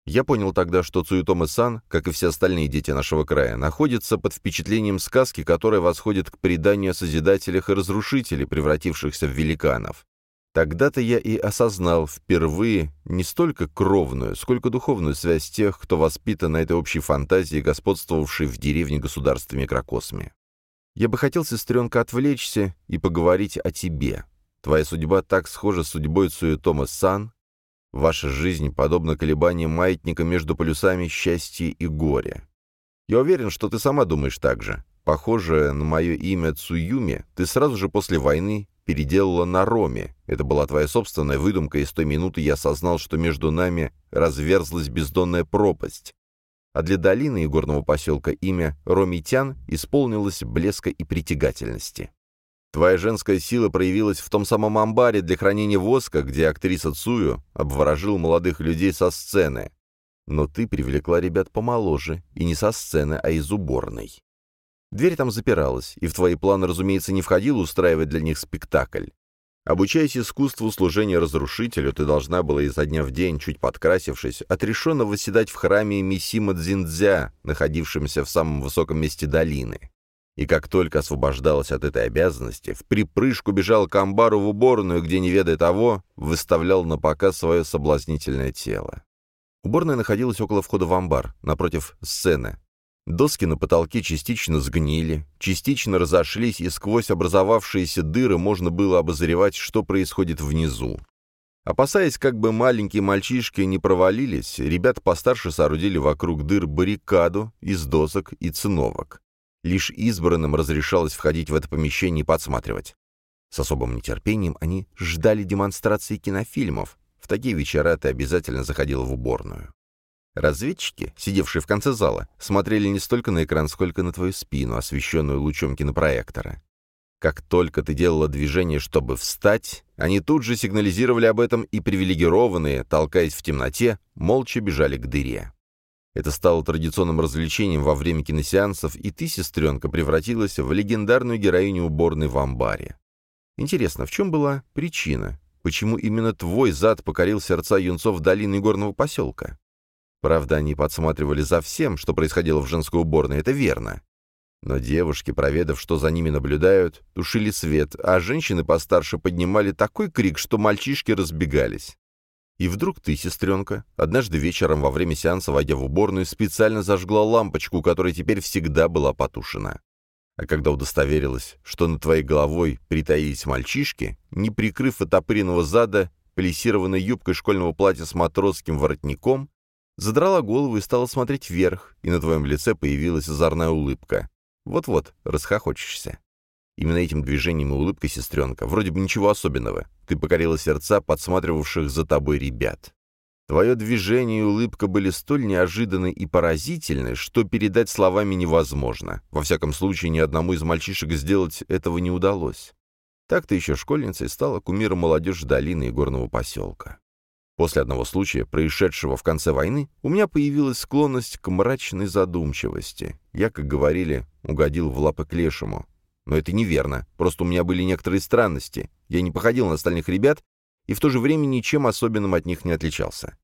Я понял тогда, что Цуитома-сан, как и все остальные дети нашего края, находится под впечатлением сказки, которая восходит к преданию о созидателях и разрушителях, превратившихся в великанов. Тогда-то я и осознал впервые не столько кровную, сколько духовную связь тех, кто воспитан на этой общей фантазии, господствовавшей в деревне государства микрокосме. Я бы хотел, сестренка, отвлечься и поговорить о тебе. Твоя судьба так схожа с судьбой Цуэтома Сан. Ваша жизнь подобна колебаниям маятника между полюсами счастья и горя. Я уверен, что ты сама думаешь так же. Похоже на мое имя Цуюми, ты сразу же после войны переделала на Роме. Это была твоя собственная выдумка, и с той минуты я осознал, что между нами разверзлась бездонная пропасть а для долины и горного поселка имя Ромитян исполнилось блеска и притягательности. Твоя женская сила проявилась в том самом амбаре для хранения воска, где актриса Цую обворожил молодых людей со сцены. Но ты привлекла ребят помоложе, и не со сцены, а из уборной. Дверь там запиралась, и в твои планы, разумеется, не входило устраивать для них спектакль. Обучаясь искусству служения разрушителю, ты должна была изо дня в день, чуть подкрасившись, отрешенно восседать в храме Мисима Дзиндзя, находившемся в самом высоком месте долины. И как только освобождалась от этой обязанности, в припрыжку бежал к амбару в уборную, где, не ведая того, выставлял на показ свое соблазнительное тело. Уборная находилась около входа в амбар, напротив сцены, Доски на потолке частично сгнили, частично разошлись, и сквозь образовавшиеся дыры можно было обозревать, что происходит внизу. Опасаясь, как бы маленькие мальчишки не провалились, ребята постарше соорудили вокруг дыр баррикаду из досок и циновок. Лишь избранным разрешалось входить в это помещение и подсматривать. С особым нетерпением они ждали демонстрации кинофильмов. В такие вечера ты обязательно заходил в уборную. Разведчики, сидевшие в конце зала, смотрели не столько на экран, сколько на твою спину, освещенную лучом кинопроектора. Как только ты делала движение, чтобы встать, они тут же сигнализировали об этом и привилегированные, толкаясь в темноте, молча бежали к дыре. Это стало традиционным развлечением во время киносеансов, и ты, сестренка, превратилась в легендарную героиню уборной в амбаре. Интересно, в чем была причина? Почему именно твой зад покорил сердца юнцов долины горного поселка? Правда, они подсматривали за всем, что происходило в женской уборной, это верно. Но девушки, проведав, что за ними наблюдают, тушили свет, а женщины постарше поднимали такой крик, что мальчишки разбегались. И вдруг ты, сестренка, однажды вечером во время сеанса, войдя в уборную, специально зажгла лампочку, которая теперь всегда была потушена. А когда удостоверилась, что над твоей головой притаились мальчишки, не прикрыв от опыренного зада плессированной юбкой школьного платья с матросским воротником, задрала голову и стала смотреть вверх, и на твоем лице появилась озорная улыбка. Вот-вот, расхохочешься. Именно этим движением и улыбкой, сестренка, вроде бы ничего особенного. Ты покорила сердца подсматривавших за тобой ребят. Твое движение и улыбка были столь неожиданны и поразительны, что передать словами невозможно. Во всяком случае, ни одному из мальчишек сделать этого не удалось. Так ты еще школьницей стала кумиром молодежи долины и горного поселка. После одного случая, происшедшего в конце войны, у меня появилась склонность к мрачной задумчивости. Я, как говорили, угодил в лапы к лешему. Но это неверно, просто у меня были некоторые странности. Я не походил на остальных ребят и в то же время ничем особенным от них не отличался.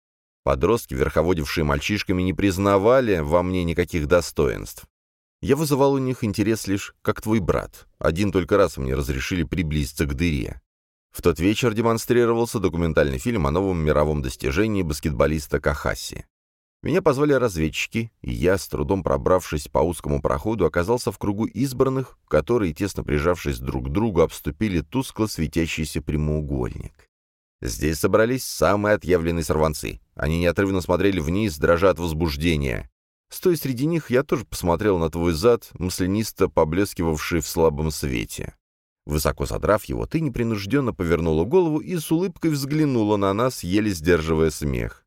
Подростки, верховодившие мальчишками, не признавали во мне никаких достоинств. Я вызывал у них интерес лишь как твой брат. Один только раз мне разрешили приблизиться к дыре. В тот вечер демонстрировался документальный фильм о новом мировом достижении баскетболиста Кахаси. Меня позвали разведчики, и я, с трудом пробравшись по узкому проходу, оказался в кругу избранных, которые, тесно прижавшись друг к другу, обступили тускло светящийся прямоугольник. Здесь собрались самые отъявленные сорванцы. Они неотрывно смотрели вниз, дрожа от возбуждения. Стоя среди них, я тоже посмотрел на твой зад, маслянисто поблескивавший в слабом свете. Высоко задрав его, ты непринужденно повернула голову и с улыбкой взглянула на нас, еле сдерживая смех.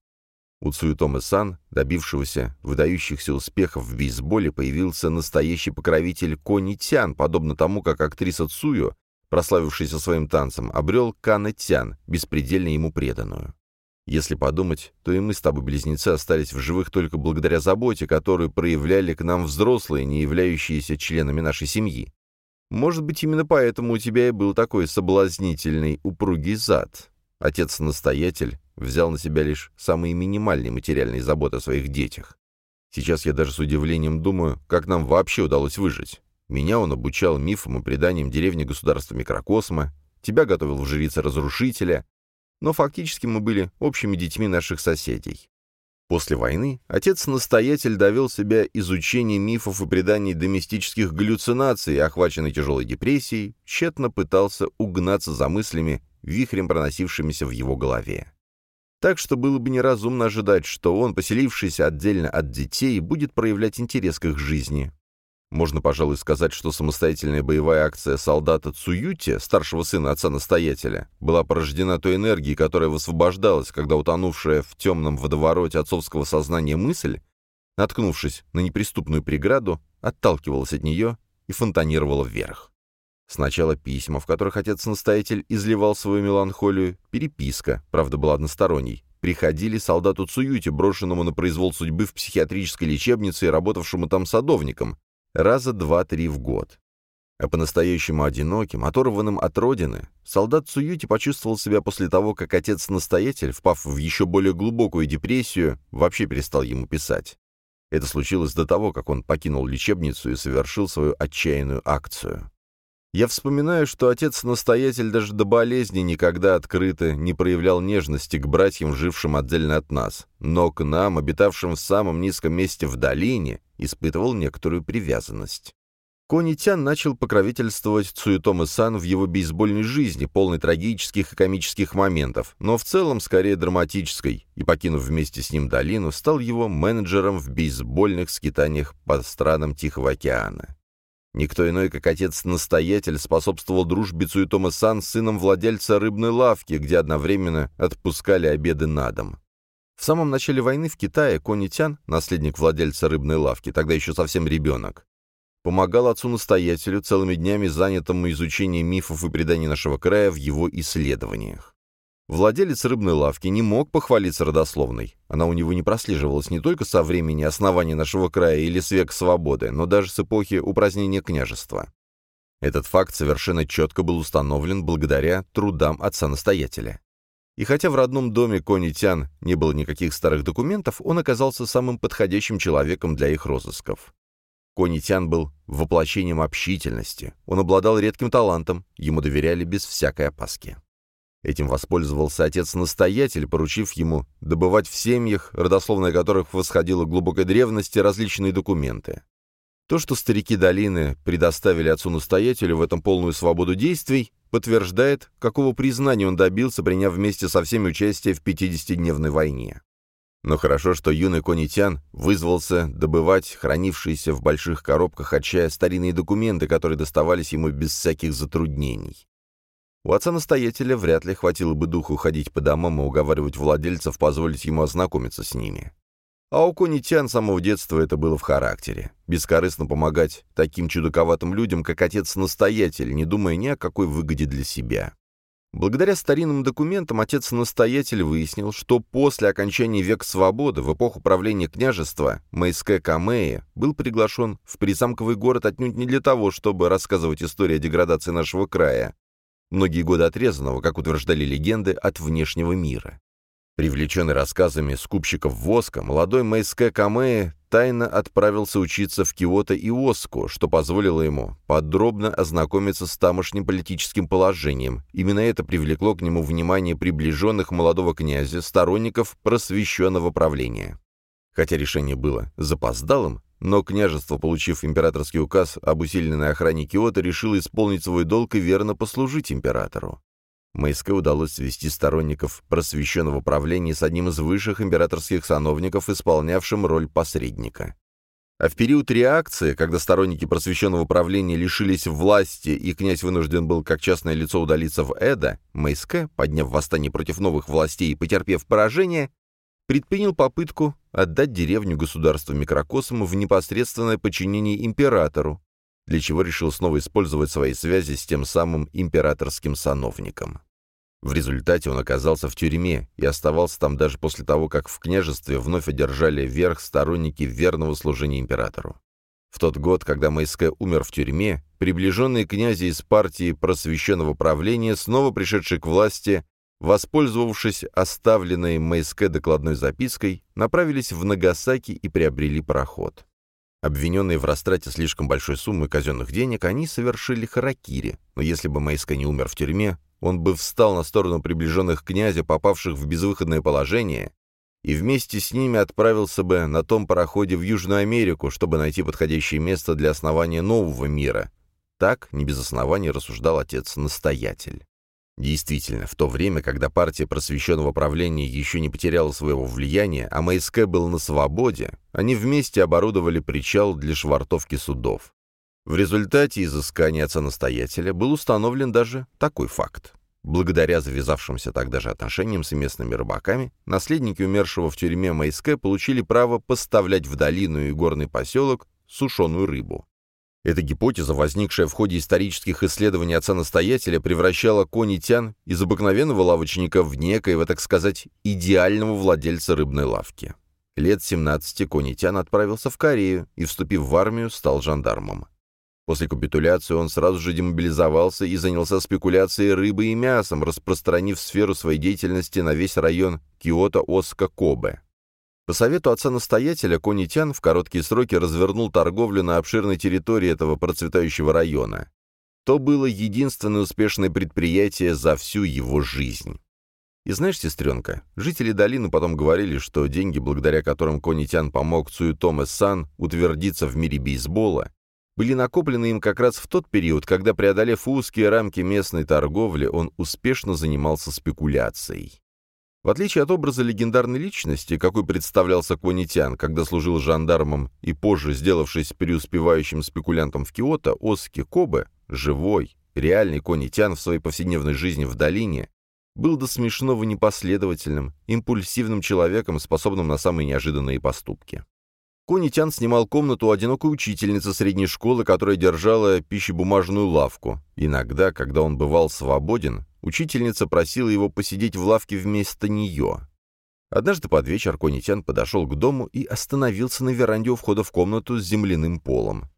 У Цуютомы-сан, добившегося выдающихся успехов в бейсболе, появился настоящий покровитель Кони Тян, подобно тому, как актриса Цую, прославившаяся своим танцем, обрел Кана Тян, беспредельно ему преданную. Если подумать, то и мы с тобой, близнецы, остались в живых только благодаря заботе, которую проявляли к нам взрослые, не являющиеся членами нашей семьи. Может быть, именно поэтому у тебя и был такой соблазнительный, упругий зад. Отец-настоятель взял на себя лишь самые минимальные материальные заботы о своих детях. Сейчас я даже с удивлением думаю, как нам вообще удалось выжить. Меня он обучал мифам и преданиям деревни государства микрокосма, тебя готовил в жрице разрушителя, но фактически мы были общими детьми наших соседей. После войны отец-настоятель довел себя изучением мифов и преданий до мистических галлюцинаций, охваченный тяжелой депрессией, тщетно пытался угнаться за мыслями, вихрем проносившимися в его голове. Так что было бы неразумно ожидать, что он, поселившийся отдельно от детей, будет проявлять интерес к их жизни, можно, пожалуй, сказать, что самостоятельная боевая акция солдата Цуюти, старшего сына отца-настоятеля, была порождена той энергией, которая высвобождалась, когда утонувшая в темном водовороте отцовского сознания мысль, наткнувшись на неприступную преграду, отталкивалась от нее и фонтанировала вверх. Сначала письма, в которых отец-настоятель изливал свою меланхолию, переписка, правда, была односторонней, приходили солдату Цуюти, брошенному на произвол судьбы в психиатрической лечебнице и работавшему там садовником, раза два-три в год. А по-настоящему одиноким, оторванным от родины, солдат Цуюти почувствовал себя после того, как отец-настоятель, впав в еще более глубокую депрессию, вообще перестал ему писать. Это случилось до того, как он покинул лечебницу и совершил свою отчаянную акцию. Я вспоминаю, что отец-настоятель даже до болезни никогда открыто не проявлял нежности к братьям, жившим отдельно от нас, но к нам, обитавшим в самом низком месте в долине, испытывал некоторую привязанность. Конитян начал покровительствовать Цуютома Сан в его бейсбольной жизни, полной трагических и комических моментов, но в целом скорее драматической, и, покинув вместе с ним долину, стал его менеджером в бейсбольных скитаниях по странам Тихого океана. Никто иной, как отец-настоятель, способствовал дружбе Цуитома Сан с сыном владельца рыбной лавки, где одновременно отпускали обеды на дом. В самом начале войны в Китае Кони Тян, наследник владельца рыбной лавки, тогда еще совсем ребенок, помогал отцу-настоятелю целыми днями занятому изучением мифов и преданий нашего края в его исследованиях. Владелец рыбной лавки не мог похвалиться родословной. Она у него не прослеживалась не только со времени основания нашего края или с века свободы, но даже с эпохи упразднения княжества. Этот факт совершенно четко был установлен благодаря трудам отца-настоятеля. И хотя в родном доме Кони Тян не было никаких старых документов, он оказался самым подходящим человеком для их розысков. Кони Тян был воплощением общительности, он обладал редким талантом, ему доверяли без всякой опаски. Этим воспользовался отец-настоятель, поручив ему добывать в семьях, родословная которых восходила глубокой древности, различные документы. То, что старики долины предоставили отцу-настоятелю в этом полную свободу действий, подтверждает, какого признания он добился, приняв вместе со всеми участие в 50-дневной войне. Но хорошо, что юный конитян вызвался добывать хранившиеся в больших коробках от чая старинные документы, которые доставались ему без всяких затруднений. У отца-настоятеля вряд ли хватило бы духу ходить по домам и уговаривать владельцев позволить ему ознакомиться с ними. А у конитян самого детства это было в характере. Бескорыстно помогать таким чудаковатым людям, как отец-настоятель, не думая ни о какой выгоде для себя. Благодаря старинным документам отец-настоятель выяснил, что после окончания века свободы, в эпоху правления княжества, Мэйске Камея был приглашен в призамковый город отнюдь не для того, чтобы рассказывать историю о деградации нашего края, многие годы отрезанного, как утверждали легенды, от внешнего мира. Привлеченный рассказами скупщиков воска, молодой Мэйске Камея тайно отправился учиться в Киото и Оску, что позволило ему подробно ознакомиться с тамошним политическим положением. Именно это привлекло к нему внимание приближенных молодого князя, сторонников просвещенного правления. Хотя решение было запоздалым, но княжество, получив императорский указ об усиленной охране Киота, решило исполнить свой долг и верно послужить императору. Мэйске удалось свести сторонников просвещенного правления с одним из высших императорских сановников, исполнявшим роль посредника. А в период реакции, когда сторонники просвещенного правления лишились власти и князь вынужден был как частное лицо удалиться в Эда, Мэйске, подняв восстание против новых властей и потерпев поражение, предпринял попытку отдать деревню государства Микрокосому в непосредственное подчинение императору, для чего решил снова использовать свои связи с тем самым императорским сановником. В результате он оказался в тюрьме и оставался там даже после того, как в княжестве вновь одержали верх сторонники верного служения императору. В тот год, когда Майске умер в тюрьме, приближенные князи из партии просвещенного правления, снова пришедшие к власти, воспользовавшись оставленной Майске докладной запиской, направились в Нагасаки и приобрели пароход. Обвиненные в растрате слишком большой суммы казенных денег, они совершили харакири, но если бы Майска не умер в тюрьме, он бы встал на сторону приближенных князя, попавших в безвыходное положение, и вместе с ними отправился бы на том пароходе в Южную Америку, чтобы найти подходящее место для основания нового мира. Так, не без оснований, рассуждал отец-настоятель. Действительно, в то время, когда партия просвещенного правления еще не потеряла своего влияния, а МСК был на свободе, они вместе оборудовали причал для швартовки судов. В результате изыскания отца-настоятеля был установлен даже такой факт. Благодаря завязавшимся тогда же отношениям с местными рыбаками, наследники умершего в тюрьме МСК получили право поставлять в долину и горный поселок сушеную рыбу. Эта гипотеза, возникшая в ходе исторических исследований отца-настоятеля, превращала Конитян из обыкновенного лавочника в некоего, так сказать, идеального владельца рыбной лавки. Лет 17 Конитян отправился в Корею и, вступив в армию, стал жандармом. После капитуляции он сразу же демобилизовался и занялся спекуляцией рыбой и мясом, распространив сферу своей деятельности на весь район Киото-Оска-Кобе. По совету отца-настоятеля Конитян в короткие сроки развернул торговлю на обширной территории этого процветающего района. То было единственное успешное предприятие за всю его жизнь. И знаешь, сестренка, жители долины потом говорили, что деньги, благодаря которым Конитян помог Цую Томас Сан утвердиться в мире бейсбола, были накоплены им как раз в тот период, когда, преодолев узкие рамки местной торговли, он успешно занимался спекуляцией. В отличие от образа легендарной личности, какой представлялся Кванитян, когда служил жандармом и позже, сделавшись преуспевающим спекулянтом в Киото, Оски Кобе, живой, реальный Конитян в своей повседневной жизни в долине, был до смешного непоследовательным, импульсивным человеком, способным на самые неожиданные поступки. Конитян снимал комнату у одинокой учительницы средней школы, которая держала пищебумажную лавку. Иногда, когда он бывал свободен, Учительница просила его посидеть в лавке вместо нее. Однажды под вечер Конитян подошел к дому и остановился на веранде у входа в комнату с земляным полом.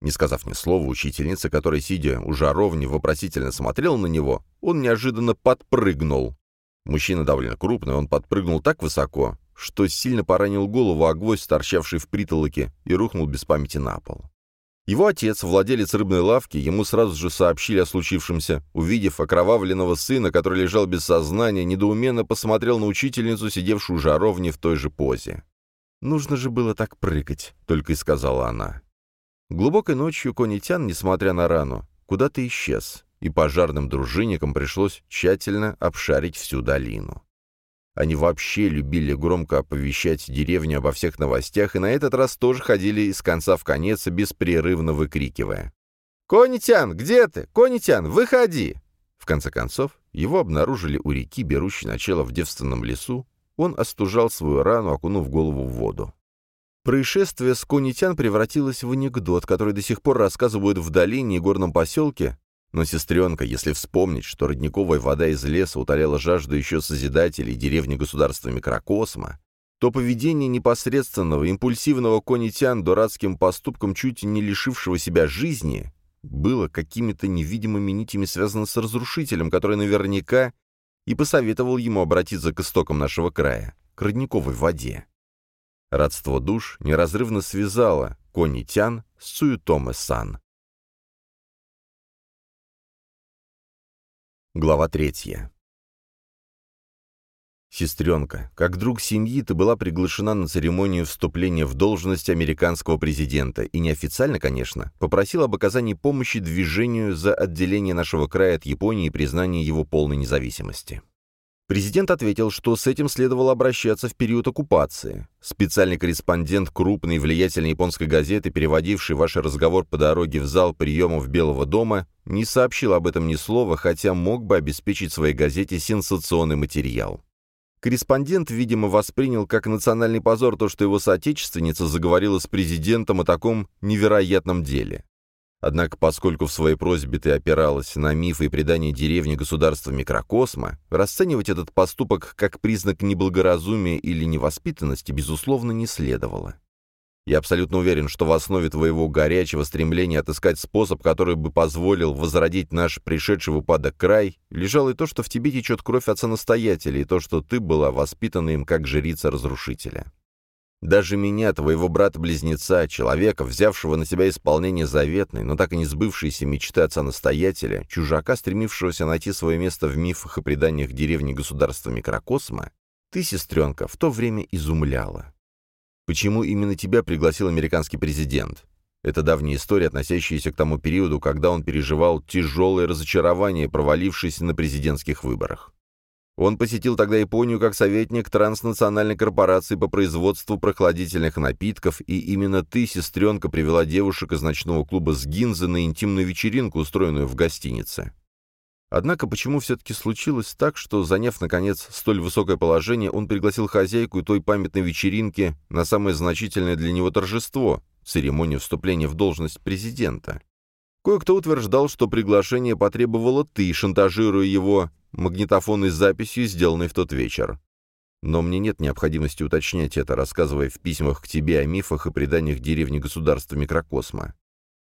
Не сказав ни слова, учительница, которая, сидя у жаровни, вопросительно смотрела на него, он неожиданно подпрыгнул. Мужчина довольно крупный, он подпрыгнул так высоко, что сильно поранил голову о гвоздь, торчавший в притолоке, и рухнул без памяти на пол. Его отец, владелец рыбной лавки, ему сразу же сообщили о случившемся. Увидев окровавленного сына, который лежал без сознания, недоуменно посмотрел на учительницу, сидевшую у жаровни в той же позе. «Нужно же было так прыгать», — только и сказала она. Глубокой ночью Конитян, несмотря на рану, куда-то исчез, и пожарным дружинникам пришлось тщательно обшарить всю долину. Они вообще любили громко оповещать деревню обо всех новостях, и на этот раз тоже ходили из конца в конец, беспрерывно выкрикивая. «Конитян, где ты? Конитян, выходи!» В конце концов, его обнаружили у реки, берущей начало в девственном лесу. Он остужал свою рану, окунув голову в воду. Происшествие с Конитян превратилось в анекдот, который до сих пор рассказывают в долине и горном поселке, но, сестренка, если вспомнить, что родниковая вода из леса утоляла жажду еще созидателей деревни государства микрокосма, то поведение непосредственного, импульсивного конитян дурацким поступком, чуть не лишившего себя жизни, было какими-то невидимыми нитями связано с разрушителем, который наверняка и посоветовал ему обратиться к истокам нашего края, к родниковой воде. Родство душ неразрывно связало Конитян с Цуютоме-сан. Глава третья. Сестренка, как друг семьи, ты была приглашена на церемонию вступления в должность американского президента и неофициально, конечно, попросила об оказании помощи движению за отделение нашего края от Японии и признание его полной независимости. Президент ответил, что с этим следовало обращаться в период оккупации. Специальный корреспондент крупной и влиятельной японской газеты, переводивший ваш разговор по дороге в зал приемов Белого дома, не сообщил об этом ни слова, хотя мог бы обеспечить своей газете сенсационный материал. Корреспондент, видимо, воспринял как национальный позор то, что его соотечественница заговорила с президентом о таком невероятном деле. Однако, поскольку в своей просьбе ты опиралась на мифы и предания деревни государства микрокосма, расценивать этот поступок как признак неблагоразумия или невоспитанности, безусловно, не следовало. Я абсолютно уверен, что в основе твоего горячего стремления отыскать способ, который бы позволил возродить наш пришедший в упадок край, лежало и то, что в тебе течет кровь отца-настоятеля, и то, что ты была воспитана им как жрица-разрушителя. Даже меня, твоего брата-близнеца, человека, взявшего на себя исполнение заветной, но так и не сбывшейся мечты отца-настоятеля, чужака, стремившегося найти свое место в мифах и преданиях деревни государства микрокосма, ты, сестренка, в то время изумляла. Почему именно тебя пригласил американский президент? Это давняя история, относящаяся к тому периоду, когда он переживал тяжелое разочарование, провалившись на президентских выборах. Он посетил тогда Японию как советник транснациональной корпорации по производству прохладительных напитков, и именно ты, сестренка, привела девушек из ночного клуба с Гинзы на интимную вечеринку, устроенную в гостинице. Однако почему все-таки случилось так, что, заняв, наконец, столь высокое положение, он пригласил хозяйку той памятной вечеринки на самое значительное для него торжество — церемонию вступления в должность президента? Кое-кто утверждал, что приглашение потребовало ты, шантажируя его магнитофонной записью, сделанной в тот вечер. Но мне нет необходимости уточнять это, рассказывая в письмах к тебе о мифах и преданиях деревни государства микрокосма.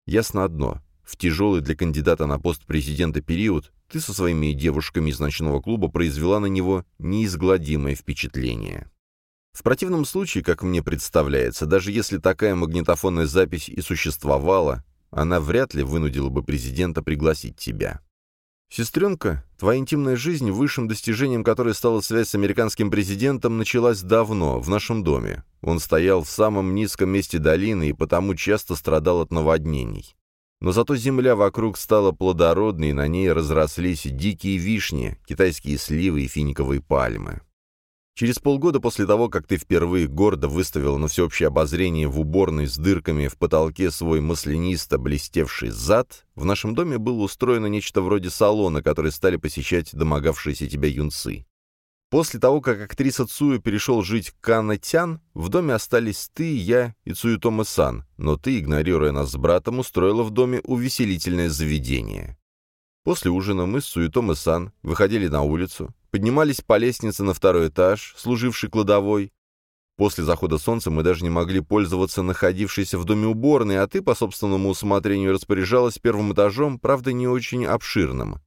Ясно одно. В тяжелый для кандидата на пост президента период ты со своими девушками из ночного клуба произвела на него неизгладимое впечатление. В противном случае, как мне представляется, даже если такая магнитофонная запись и существовала, она вряд ли вынудила бы президента пригласить тебя. Сестренка, твоя интимная жизнь, высшим достижением которой стала связь с американским президентом, началась давно, в нашем доме. Он стоял в самом низком месте долины и потому часто страдал от наводнений. Но зато земля вокруг стала плодородной, и на ней разрослись дикие вишни, китайские сливы и финиковые пальмы. Через полгода после того, как ты впервые гордо выставил на всеобщее обозрение в уборной с дырками в потолке свой маслянисто блестевший зад, в нашем доме было устроено нечто вроде салона, который стали посещать домогавшиеся тебя юнцы. После того, как актриса Цую перешел жить к Канна в доме остались ты, я и Цую Тома Сан, но ты, игнорируя нас с братом, устроила в доме увеселительное заведение. После ужина мы с Суетом и выходили на улицу, поднимались по лестнице на второй этаж, служивший кладовой. После захода солнца мы даже не могли пользоваться находившейся в доме уборной, а ты по собственному усмотрению распоряжалась первым этажом, правда, не очень обширным.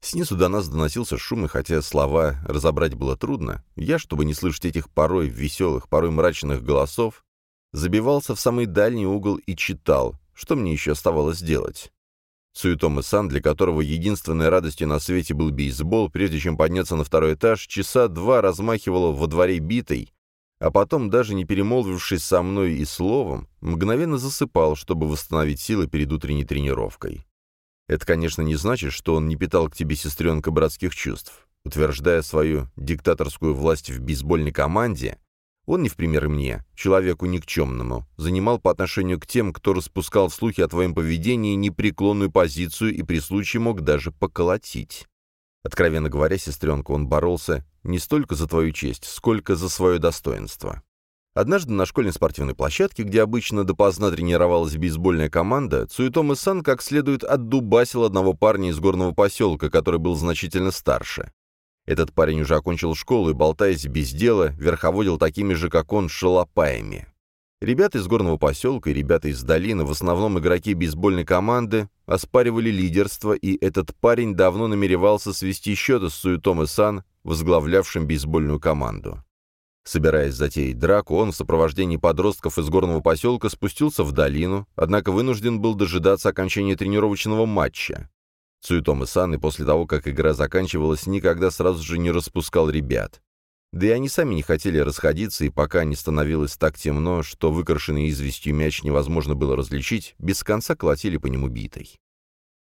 Снизу до нас доносился шум, и хотя слова разобрать было трудно, я, чтобы не слышать этих порой веселых, порой мрачных голосов, забивался в самый дальний угол и читал, что мне еще оставалось делать. Суетома Сан, для которого единственной радостью на свете был бейсбол, прежде чем подняться на второй этаж, часа два размахивала во дворе битой, а потом, даже не перемолвившись со мной и словом, мгновенно засыпал, чтобы восстановить силы перед утренней тренировкой. Это, конечно, не значит, что он не питал к тебе, сестренка, братских чувств. Утверждая свою диктаторскую власть в бейсбольной команде, он не в пример мне, человеку никчемному, занимал по отношению к тем, кто распускал слухи о твоем поведении непреклонную позицию и при случае мог даже поколотить. Откровенно говоря, сестренка, он боролся не столько за твою честь, сколько за свое достоинство. Однажды на школьной спортивной площадке, где обычно допоздна тренировалась бейсбольная команда, Цуетом Сан как следует отдубасил одного парня из горного поселка, который был значительно старше. Этот парень уже окончил школу и, болтаясь без дела, верховодил такими же, как он, шалопаями. Ребята из горного поселка и ребята из долины, в основном игроки бейсбольной команды, оспаривали лидерство, и этот парень давно намеревался свести счеты с Суетом и Сан, возглавлявшим бейсбольную команду. Собираясь затеять драку, он в сопровождении подростков из горного поселка спустился в долину, однако вынужден был дожидаться окончания тренировочного матча. Цуетом и Сан, и после того, как игра заканчивалась, никогда сразу же не распускал ребят. Да и они сами не хотели расходиться, и пока не становилось так темно, что выкрашенный известью мяч невозможно было различить, без конца колотили по нему битой.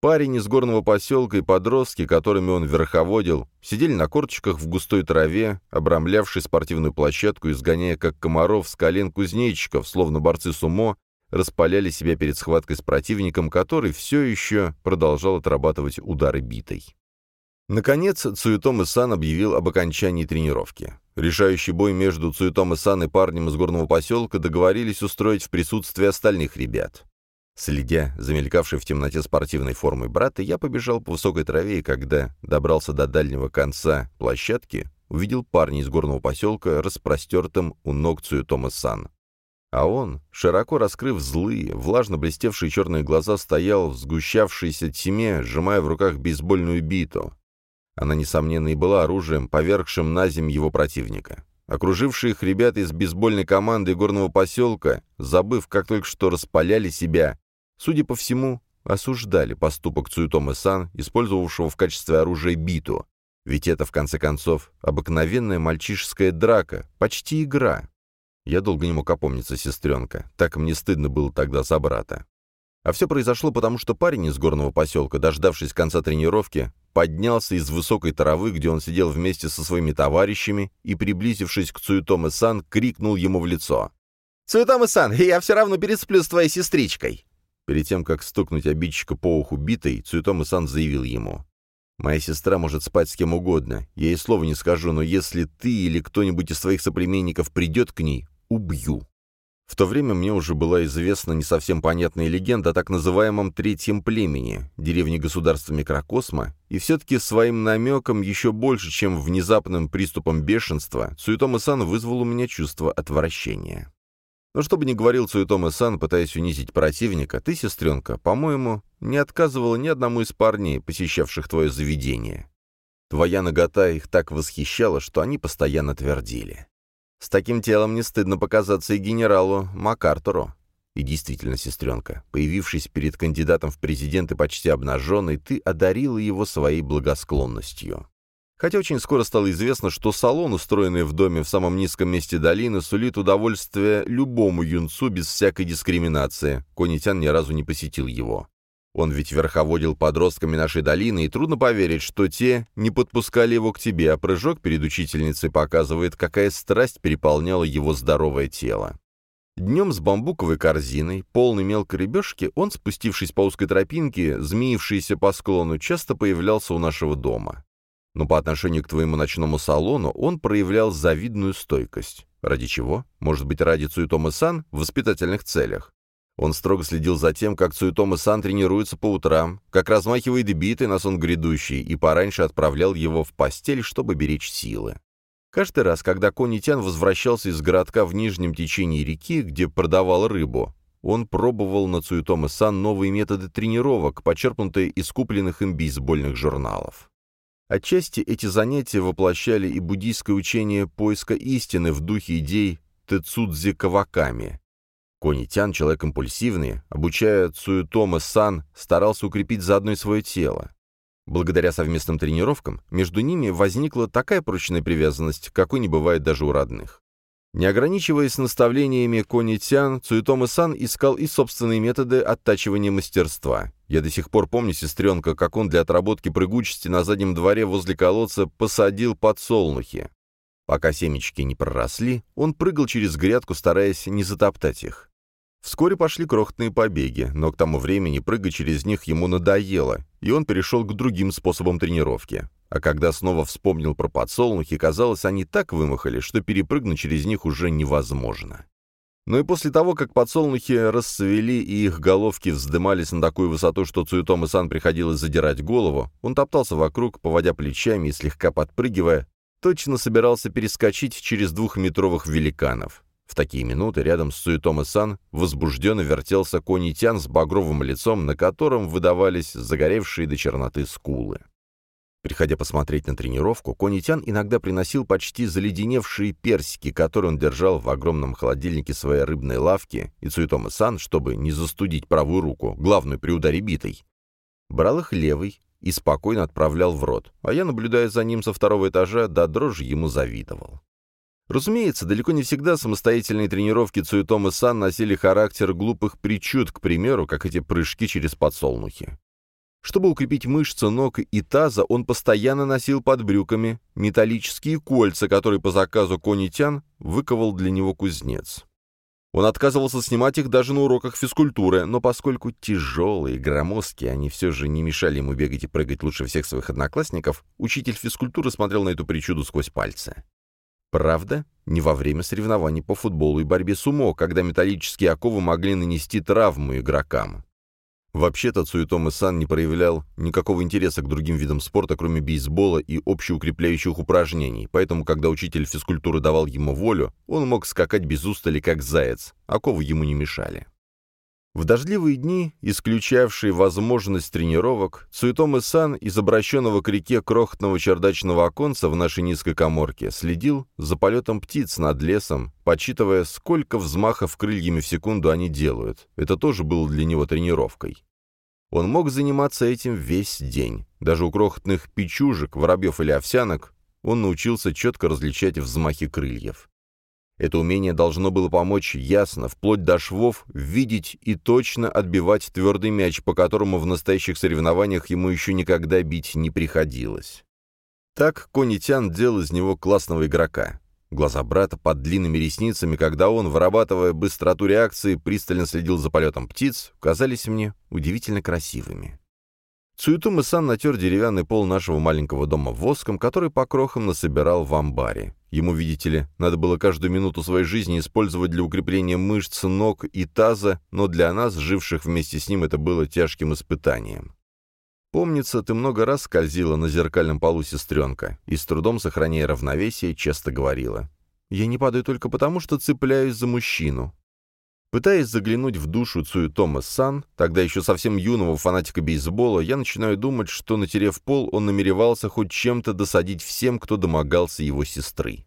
Парень из горного поселка и подростки, которыми он верховодил, сидели на корточках в густой траве, обрамлявшей спортивную площадку, изгоняя как комаров с колен кузнечиков, словно борцы сумо, распаляли себя перед схваткой с противником, который все еще продолжал отрабатывать удары битой. Наконец, Цуетом Сан объявил об окончании тренировки. Решающий бой между Цуетом Сан и парнем из горного поселка договорились устроить в присутствии остальных ребят. Следя за мелькавшей в темноте спортивной формой брата, я побежал по высокой траве, и когда добрался до дальнего конца площадки, увидел парня из горного поселка, распростертым у ног Цуютома Сан. А он, широко раскрыв злые, влажно блестевшие черные глаза, стоял в сгущавшейся тьме, сжимая в руках бейсбольную биту. Она, несомненно, и была оружием, повергшим на земь его противника. Окружившие их ребята из бейсбольной команды горного поселка, забыв, как только что распаляли себя, судя по всему, осуждали поступок Цуютома Сан, использовавшего в качестве оружия биту. Ведь это, в конце концов, обыкновенная мальчишеская драка, почти игра. Я долго не мог опомниться, сестренка. Так мне стыдно было тогда за брата. А все произошло потому, что парень из горного поселка, дождавшись конца тренировки, поднялся из высокой травы, где он сидел вместе со своими товарищами, и, приблизившись к Цуютоме-сан, крикнул ему в лицо. «Цуютоме-сан, я все равно пересплю с твоей сестричкой!» Перед тем, как стукнуть обидчика по уху битой, Цуютоме-сан заявил ему. «Моя сестра может спать с кем угодно, я ей слова не скажу, но если ты или кто-нибудь из твоих соплеменников придет к ней, убью. В то время мне уже была известна не совсем понятная легенда о так называемом Третьем племени, деревне государства Микрокосма, и все-таки своим намеком еще больше, чем внезапным приступом бешенства, Цуитома-сан вызвал у меня чувство отвращения. Но что бы ни говорил Цуитома-сан, пытаясь унизить противника, ты, сестренка, по-моему, не отказывала ни одному из парней, посещавших твое заведение. Твоя нагота их так восхищала, что они постоянно твердили. С таким телом не стыдно показаться и генералу МакАртуру. И действительно, сестренка, появившись перед кандидатом в президенты почти обнаженной, ты одарила его своей благосклонностью. Хотя очень скоро стало известно, что салон, устроенный в доме в самом низком месте долины, сулит удовольствие любому юнцу без всякой дискриминации. Конитян ни разу не посетил его. Он ведь верховодил подростками нашей долины, и трудно поверить, что те не подпускали его к тебе, а прыжок перед учительницей показывает, какая страсть переполняла его здоровое тело. Днем с бамбуковой корзиной, полной мелкой рыбешки, он, спустившись по узкой тропинке, змеившийся по склону, часто появлялся у нашего дома. Но по отношению к твоему ночному салону он проявлял завидную стойкость. Ради чего? Может быть, ради Цуитома-сан в воспитательных целях. Он строго следил за тем, как Цуитома Сан тренируется по утрам, как размахивает битой на сон грядущий, и пораньше отправлял его в постель, чтобы беречь силы. Каждый раз, когда Конитян возвращался из городка в нижнем течении реки, где продавал рыбу, он пробовал на Цуитома Сан новые методы тренировок, почерпнутые из купленных им бейсбольных журналов. Отчасти эти занятия воплощали и буддийское учение поиска истины в духе идей Тэцудзи Каваками, Конитян, человек импульсивный, обучая Цуютома Сан, старался укрепить заодно и свое тело. Благодаря совместным тренировкам между ними возникла такая прочная привязанность, какой не бывает даже у родных. Не ограничиваясь наставлениями Конитян, Цуютома Сан искал и собственные методы оттачивания мастерства. Я до сих пор помню, сестренка, как он для отработки прыгучести на заднем дворе возле колодца посадил подсолнухи. Пока семечки не проросли, он прыгал через грядку, стараясь не затоптать их. Вскоре пошли крохотные побеги, но к тому времени прыгать через них ему надоело, и он перешел к другим способам тренировки. А когда снова вспомнил про подсолнухи, казалось, они так вымахали, что перепрыгнуть через них уже невозможно. Но и после того, как подсолнухи расцвели и их головки вздымались на такую высоту, что Цуютом и Сан приходилось задирать голову, он топтался вокруг, поводя плечами и слегка подпрыгивая, точно собирался перескочить через двухметровых великанов. В такие минуты рядом с Суетом Сан возбужденно вертелся конитян с багровым лицом, на котором выдавались загоревшие до черноты скулы. Приходя посмотреть на тренировку, Конитян иногда приносил почти заледеневшие персики, которые он держал в огромном холодильнике своей рыбной лавки, и Цуитома Сан, чтобы не застудить правую руку, главную при ударе битой, брал их левой и спокойно отправлял в рот, а я, наблюдая за ним со второго этажа, до дрожи ему завидовал. Разумеется, далеко не всегда самостоятельные тренировки Цуитома Сан носили характер глупых причуд, к примеру, как эти прыжки через подсолнухи. Чтобы укрепить мышцы ног и таза, он постоянно носил под брюками металлические кольца, которые по заказу Конитян выковал для него кузнец. Он отказывался снимать их даже на уроках физкультуры, но поскольку тяжелые, громоздкие, они все же не мешали ему бегать и прыгать лучше всех своих одноклассников, учитель физкультуры смотрел на эту причуду сквозь пальцы. Правда, не во время соревнований по футболу и борьбе с умо, когда металлические оковы могли нанести травму игрокам. Вообще-то Цуитома Сан не проявлял никакого интереса к другим видам спорта, кроме бейсбола и общеукрепляющих упражнений, поэтому, когда учитель физкультуры давал ему волю, он мог скакать без устали, как заяц, оковы ему не мешали. В дождливые дни, исключавшие возможность тренировок, Цуитома Сан из обращенного к реке крохотного чердачного оконца в нашей низкой коморке следил за полетом птиц над лесом, подсчитывая, сколько взмахов крыльями в секунду они делают. Это тоже было для него тренировкой. Он мог заниматься этим весь день. Даже у крохотных печужек, воробьев или овсянок он научился четко различать взмахи крыльев. Это умение должно было помочь ясно, вплоть до швов, видеть и точно отбивать твердый мяч, по которому в настоящих соревнованиях ему еще никогда бить не приходилось. Так Конитян делал из него классного игрока. Глаза брата под длинными ресницами, когда он, вырабатывая быстроту реакции, пристально следил за полетом птиц, казались мне удивительно красивыми. Цуютума-сан натер деревянный пол нашего маленького дома воском, который по крохам насобирал в амбаре. Ему, видите ли, надо было каждую минуту своей жизни использовать для укрепления мышц ног и таза, но для нас, живших вместе с ним, это было тяжким испытанием. Помнится, ты много раз скользила на зеркальном полу, сестренка, и с трудом, сохраняя равновесие, часто говорила. «Я не падаю только потому, что цепляюсь за мужчину. Пытаясь заглянуть в душу Цую Томас Сан, тогда еще совсем юного фанатика бейсбола, я начинаю думать, что, натерев пол, он намеревался хоть чем-то досадить всем, кто домогался его сестры.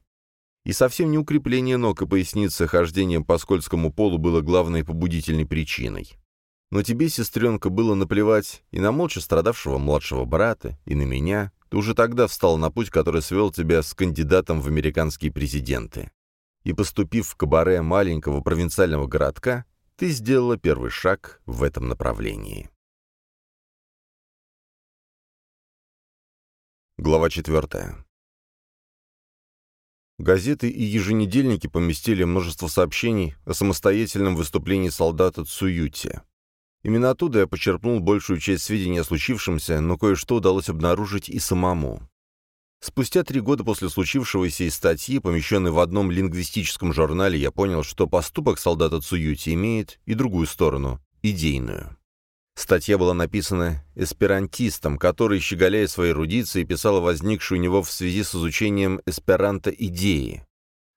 И совсем не укрепление ног и поясницы хождением по скользкому полу было главной побудительной причиной. Но тебе, сестренка, было наплевать и на молча страдавшего младшего брата, и на меня. Ты уже тогда встал на путь, который свел тебя с кандидатом в американские президенты и, поступив в кабаре маленького провинциального городка, ты сделала первый шаг в этом направлении. Глава четвертая. Газеты и еженедельники поместили множество сообщений о самостоятельном выступлении солдата Цуюти. Именно оттуда я почерпнул большую часть сведений о случившемся, но кое-что удалось обнаружить и самому. Спустя три года после случившегося из статьи, помещенной в одном лингвистическом журнале, я понял, что поступок солдата Цуюти имеет и другую сторону – идейную. Статья была написана эсперантистом, который, щеголяя своей эрудицией, писал возникшую у него в связи с изучением эсперанто идеи.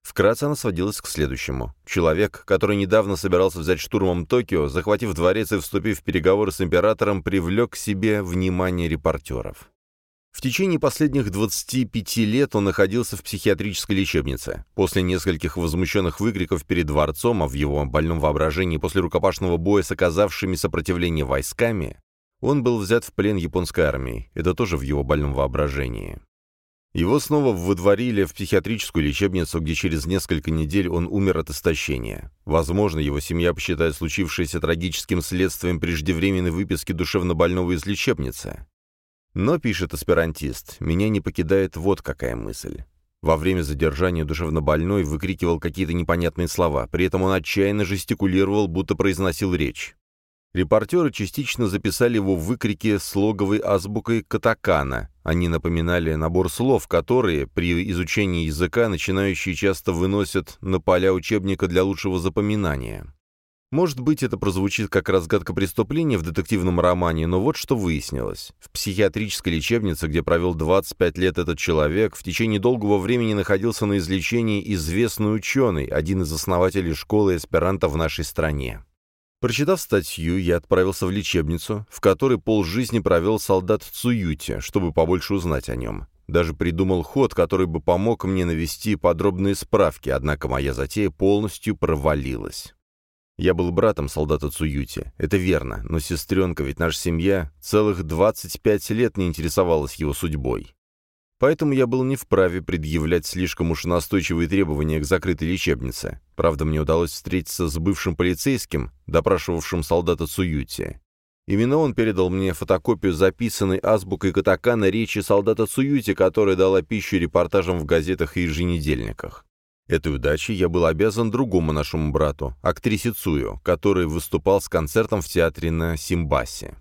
Вкратце она сводилась к следующему. Человек, который недавно собирался взять штурмом Токио, захватив дворец и вступив в переговоры с императором, привлек к себе внимание репортеров. В течение последних 25 лет он находился в психиатрической лечебнице. После нескольких возмущенных выкриков перед дворцом, а в его больном воображении после рукопашного боя с оказавшими сопротивление войсками, он был взят в плен японской армией. Это тоже в его больном воображении. Его снова выдворили в психиатрическую лечебницу, где через несколько недель он умер от истощения. Возможно, его семья посчитает случившееся трагическим следствием преждевременной выписки душевнобольного из лечебницы. Но, пишет аспирантист, меня не покидает вот какая мысль. Во время задержания душевнобольной выкрикивал какие-то непонятные слова, при этом он отчаянно жестикулировал, будто произносил речь. Репортеры частично записали его выкрики слоговой азбукой катакана. Они напоминали набор слов, которые, при изучении языка, начинающие часто выносят на поля учебника для лучшего запоминания. Может быть, это прозвучит как разгадка преступления в детективном романе, но вот что выяснилось. В психиатрической лечебнице, где провел 25 лет этот человек, в течение долгого времени находился на излечении известный ученый, один из основателей школы эсперанто в нашей стране. Прочитав статью, я отправился в лечебницу, в которой полжизни провел солдат Цуюти, чтобы побольше узнать о нем. Даже придумал ход, который бы помог мне навести подробные справки, однако моя затея полностью провалилась. Я был братом солдата Цуюти, это верно, но сестренка, ведь наша семья целых 25 лет не интересовалась его судьбой. Поэтому я был не вправе предъявлять слишком уж настойчивые требования к закрытой лечебнице. Правда, мне удалось встретиться с бывшим полицейским, допрашивавшим солдата Цуюти. Именно он передал мне фотокопию записанной азбукой катакана речи солдата Цуюти, которая дала пищу репортажам в газетах и еженедельниках. Этой удачей я был обязан другому нашему брату, актрисе Цую, который выступал с концертом в театре на Симбасе.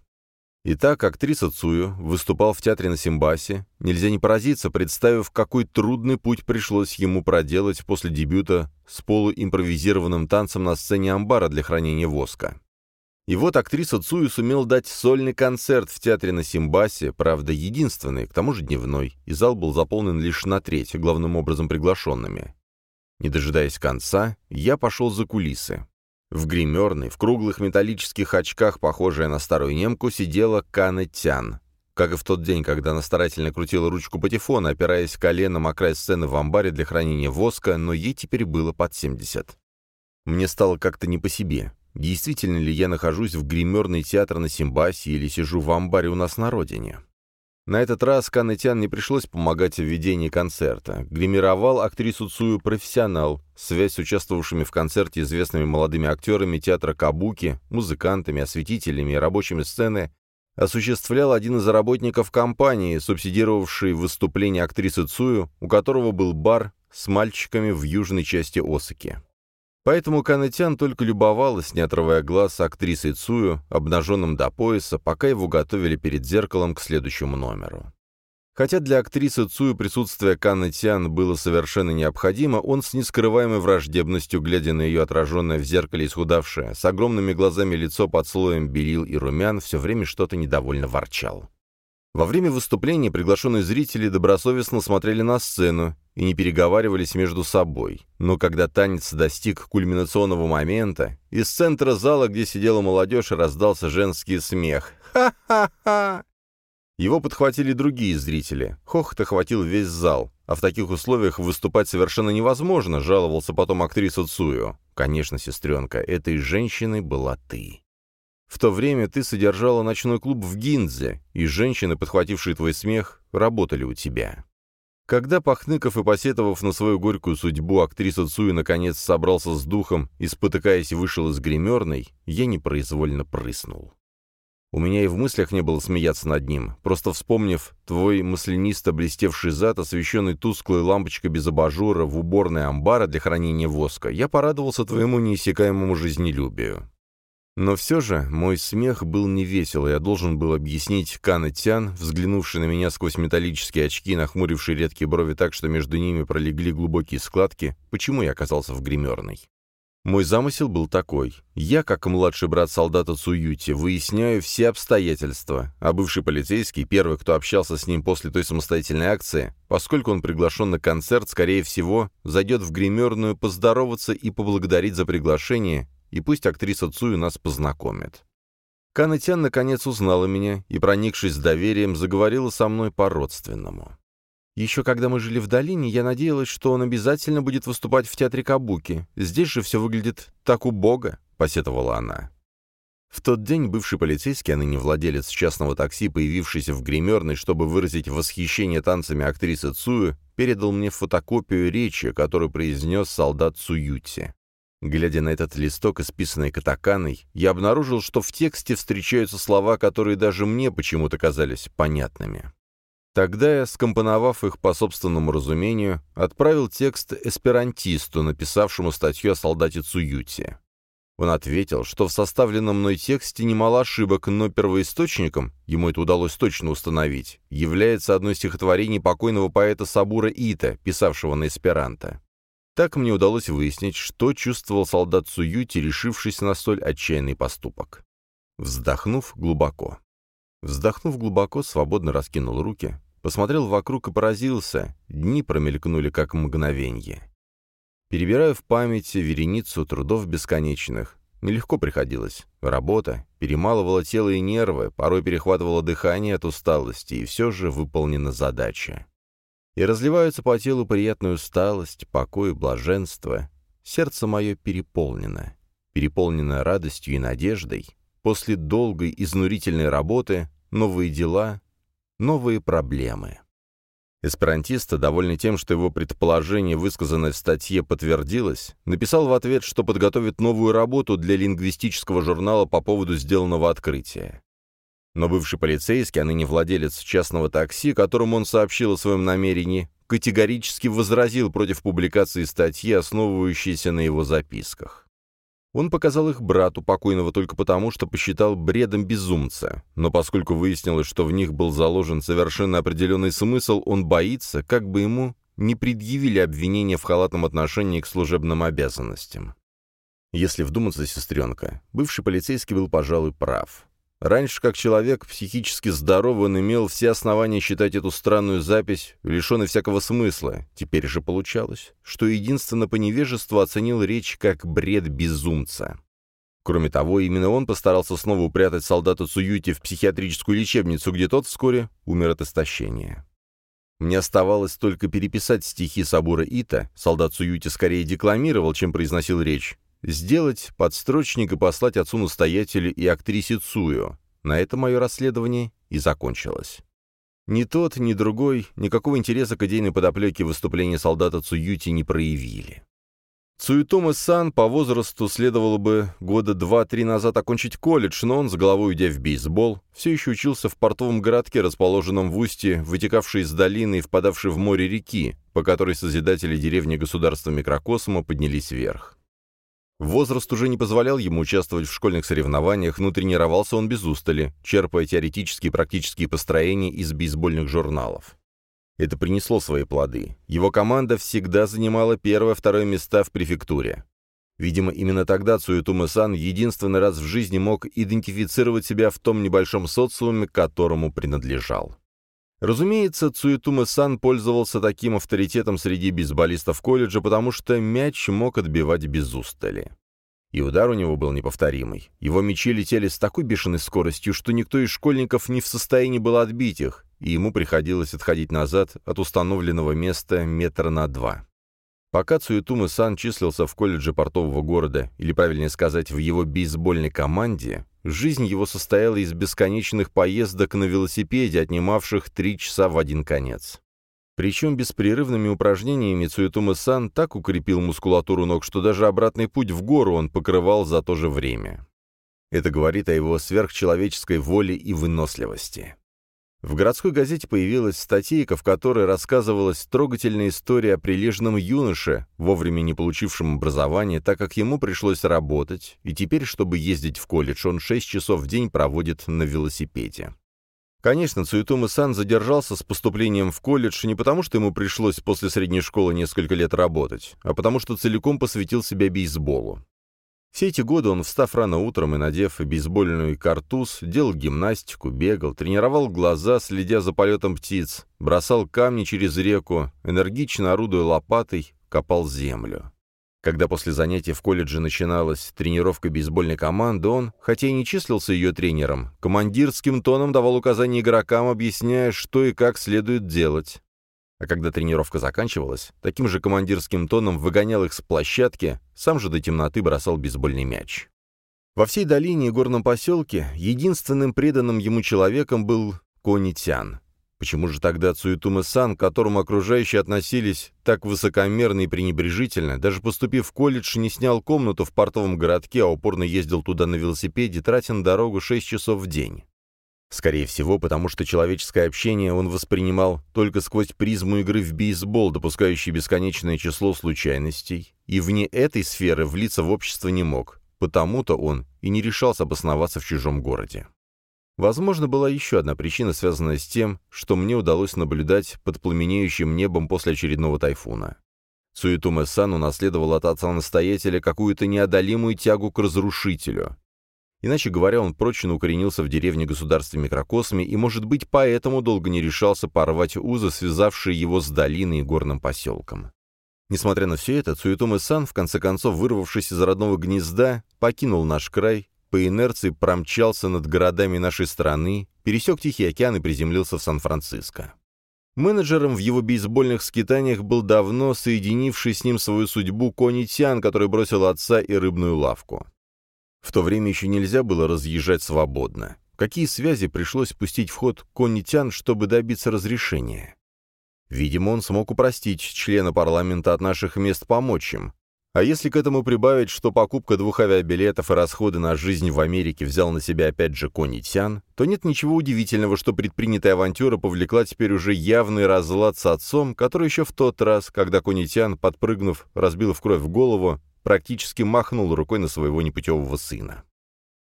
Итак, актриса Цую выступал в театре на Симбасе. Нельзя не поразиться, представив, какой трудный путь пришлось ему проделать после дебюта с полуимпровизированным танцем на сцене амбара для хранения воска. И вот актриса Цую сумел дать сольный концерт в театре на Симбасе, правда, единственный, к тому же дневной, и зал был заполнен лишь на треть, главным образом приглашенными. Не дожидаясь конца, я пошел за кулисы. В гримерной, в круглых металлических очках, похожая на старую немку, сидела Кана Тян. Как и в тот день, когда она старательно крутила ручку патефона, опираясь коленом о край сцены в амбаре для хранения воска, но ей теперь было под 70. Мне стало как-то не по себе. Действительно ли я нахожусь в гримерный театр на Симбасе или сижу в амбаре у нас на родине? На этот раз Канетян не пришлось помогать в ведении концерта. Гримировал актрису Цую профессионал, связь с участвовавшими в концерте известными молодыми актерами театра Кабуки, музыкантами, осветителями и рабочими сцены осуществлял один из работников компании, субсидировавшей выступление актрисы Цую, у которого был бар с мальчиками в южной части Осаки. Поэтому Канетян только любовалась, не отрывая глаз актрисой Цую, обнаженным до пояса, пока его готовили перед зеркалом к следующему номеру. Хотя для актрисы Цую присутствие Канны Тян было совершенно необходимо, он с нескрываемой враждебностью, глядя на ее отраженное в зеркале исхудавшее, с огромными глазами лицо под слоем белил и румян, все время что-то недовольно ворчал. Во время выступления приглашенные зрители добросовестно смотрели на сцену и не переговаривались между собой. Но когда танец достиг кульминационного момента, из центра зала, где сидела молодежь, раздался женский смех. «Ха-ха-ха!» Его подхватили другие зрители. Хохот охватил весь зал. А в таких условиях выступать совершенно невозможно, жаловался потом актриса Цую. «Конечно, сестренка, этой женщиной была ты». В то время ты содержала ночной клуб в Гинзе, и женщины, подхватившие твой смех, работали у тебя. Когда Пахныков и посетовав на свою горькую судьбу, актриса Цуи наконец собрался с духом и, спотыкаясь, вышел из гримерной, я непроизвольно прыснул. У меня и в мыслях не было смеяться над ним, просто вспомнив твой маслянисто блестевший зад, освещенный тусклой лампочкой без абажура в уборной амбара для хранения воска, я порадовался твоему неиссякаемому жизнелюбию. Но все же мой смех был невесел, и я должен был объяснить Кана Тян, взглянувший на меня сквозь металлические очки, нахмуривший редкие брови так, что между ними пролегли глубокие складки, почему я оказался в гримерной. Мой замысел был такой. Я, как младший брат солдата Цуюти, выясняю все обстоятельства, а бывший полицейский, первый, кто общался с ним после той самостоятельной акции, поскольку он приглашен на концерт, скорее всего, зайдет в гримерную поздороваться и поблагодарить за приглашение, и пусть актриса Цую нас познакомит. Канетян наконец узнала меня и, проникшись доверием, заговорила со мной по-родственному. Еще когда мы жили в долине, я надеялась, что он обязательно будет выступать в театре Кабуки. Здесь же все выглядит так убого, — посетовала она. В тот день бывший полицейский, а ныне владелец частного такси, появившийся в гримерной, чтобы выразить восхищение танцами актрисы Цую, передал мне фотокопию речи, которую произнес солдат Цуюти. Глядя на этот листок, исписанный катаканой, я обнаружил, что в тексте встречаются слова, которые даже мне почему-то казались понятными. Тогда я, скомпоновав их по собственному разумению, отправил текст эсперантисту, написавшему статью о солдате Цуюти. Он ответил, что в составленном мной тексте немало ошибок, но первоисточником, ему это удалось точно установить, является одно из стихотворений покойного поэта Сабура Ита, писавшего на эсперанто. Так мне удалось выяснить, что чувствовал солдат Суюти, решившись на столь отчаянный поступок. Вздохнув глубоко. Вздохнув глубоко, свободно раскинул руки, посмотрел вокруг и поразился, дни промелькнули как мгновенье. Перебираю в памяти вереницу трудов бесконечных. Нелегко приходилось. Работа перемалывала тело и нервы, порой перехватывала дыхание от усталости, и все же выполнена задача и разливаются по телу приятная усталость, покой блаженство. Сердце мое переполнено, переполнено радостью и надеждой. После долгой изнурительной работы новые дела, новые проблемы. Эсперантиста, довольный тем, что его предположение, высказанное в статье, подтвердилось, написал в ответ, что подготовит новую работу для лингвистического журнала по поводу сделанного открытия. Но бывший полицейский, а ныне владелец частного такси, которому он сообщил о своем намерении, категорически возразил против публикации статьи, основывающейся на его записках. Он показал их брату покойного только потому, что посчитал бредом безумца, но поскольку выяснилось, что в них был заложен совершенно определенный смысл, он боится, как бы ему не предъявили обвинения в халатном отношении к служебным обязанностям. Если вдуматься, сестренка, бывший полицейский был, пожалуй, прав. Раньше, как человек психически здоровый, он имел все основания считать эту странную запись лишенной всякого смысла. Теперь же получалось, что единственно по невежеству оценил речь как бред безумца. Кроме того, именно он постарался снова упрятать солдата Цуюти в психиатрическую лечебницу, где тот вскоре умер от истощения. Мне оставалось только переписать стихи Сабура Ита, солдат Цуюти скорее декламировал, чем произносил речь, сделать подстрочник и послать отцу-настоятелю и актрисе Цую. На это мое расследование и закончилось. Ни тот, ни другой никакого интереса к идейной подоплеке выступления солдата Цуюти не проявили. Цуютома-сан по возрасту следовало бы года два-три назад окончить колледж, но он, с головой уйдя в бейсбол, все еще учился в портовом городке, расположенном в устье, вытекавшей из долины и впадавшей в море реки, по которой созидатели деревни государства микрокосма поднялись вверх. Возраст уже не позволял ему участвовать в школьных соревнованиях, но тренировался он без устали, черпая теоретические и практические построения из бейсбольных журналов. Это принесло свои плоды. Его команда всегда занимала первое-второе места в префектуре. Видимо, именно тогда Цуютума-сан единственный раз в жизни мог идентифицировать себя в том небольшом социуме, которому принадлежал. Разумеется, Цуютума-сан пользовался таким авторитетом среди бейсболистов колледжа, потому что мяч мог отбивать без устали. И удар у него был неповторимый. Его мячи летели с такой бешеной скоростью, что никто из школьников не в состоянии был отбить их, и ему приходилось отходить назад от установленного места метра на два. Пока Цуютума-сан числился в колледже портового города, или, правильнее сказать, в его бейсбольной команде, Жизнь его состояла из бесконечных поездок на велосипеде, отнимавших три часа в один конец. Причем беспрерывными упражнениями Цуэтума-сан так укрепил мускулатуру ног, что даже обратный путь в гору он покрывал за то же время. Это говорит о его сверхчеловеческой воле и выносливости. В городской газете появилась статейка, в которой рассказывалась трогательная история о прилежном юноше, вовремя не получившем образования, так как ему пришлось работать, и теперь, чтобы ездить в колледж, он 6 часов в день проводит на велосипеде. Конечно, Цуютума-сан задержался с поступлением в колледж не потому, что ему пришлось после средней школы несколько лет работать, а потому что целиком посвятил себя бейсболу. Все эти годы он, встав рано утром и надев бейсбольную картуз, делал гимнастику, бегал, тренировал глаза, следя за полетом птиц, бросал камни через реку, энергично орудуя лопатой, копал землю. Когда после занятий в колледже начиналась тренировка бейсбольной команды, он, хотя и не числился ее тренером, командирским тоном давал указания игрокам, объясняя, что и как следует делать. А когда тренировка заканчивалась, таким же командирским тоном выгонял их с площадки, сам же до темноты бросал бейсбольный мяч. Во всей долине и горном поселке единственным преданным ему человеком был Конитян. Почему же тогда Цуютума-сан, к которому окружающие относились так высокомерно и пренебрежительно, даже поступив в колледж, не снял комнату в портовом городке, а упорно ездил туда на велосипеде, тратя на дорогу 6 часов в день? Скорее всего, потому что человеческое общение он воспринимал только сквозь призму игры в бейсбол, допускающей бесконечное число случайностей, и вне этой сферы влиться в общество не мог, потому-то он и не решался обосноваться в чужом городе. Возможно, была еще одна причина, связанная с тем, что мне удалось наблюдать под пламенеющим небом после очередного тайфуна. Суетуме-сан унаследовал от отца-настоятеля какую-то неодолимую тягу к разрушителю. Иначе говоря, он прочно укоренился в деревне государства микрокосме и, может быть, поэтому долго не решался порвать узы, связавшие его с долиной и горным поселком. Несмотря на все это, Цуетоме-сан, в конце концов, вырвавшись из родного гнезда, покинул наш край, по инерции промчался над городами нашей страны, пересек Тихий океан и приземлился в Сан-Франциско. Менеджером в его бейсбольных скитаниях был давно соединивший с ним свою судьбу Кони Тян, который бросил отца и рыбную лавку. В то время еще нельзя было разъезжать свободно. Какие связи пришлось пустить в ход Коннитян, чтобы добиться разрешения? Видимо, он смог упростить члена парламента от наших мест помочь им. А если к этому прибавить, что покупка двух авиабилетов и расходы на жизнь в Америке взял на себя опять же Коннитян, то нет ничего удивительного, что предпринятая авантюра повлекла теперь уже явный разлад с отцом, который еще в тот раз, когда Коннитян, подпрыгнув, разбил в кровь голову, практически махнул рукой на своего непутевого сына.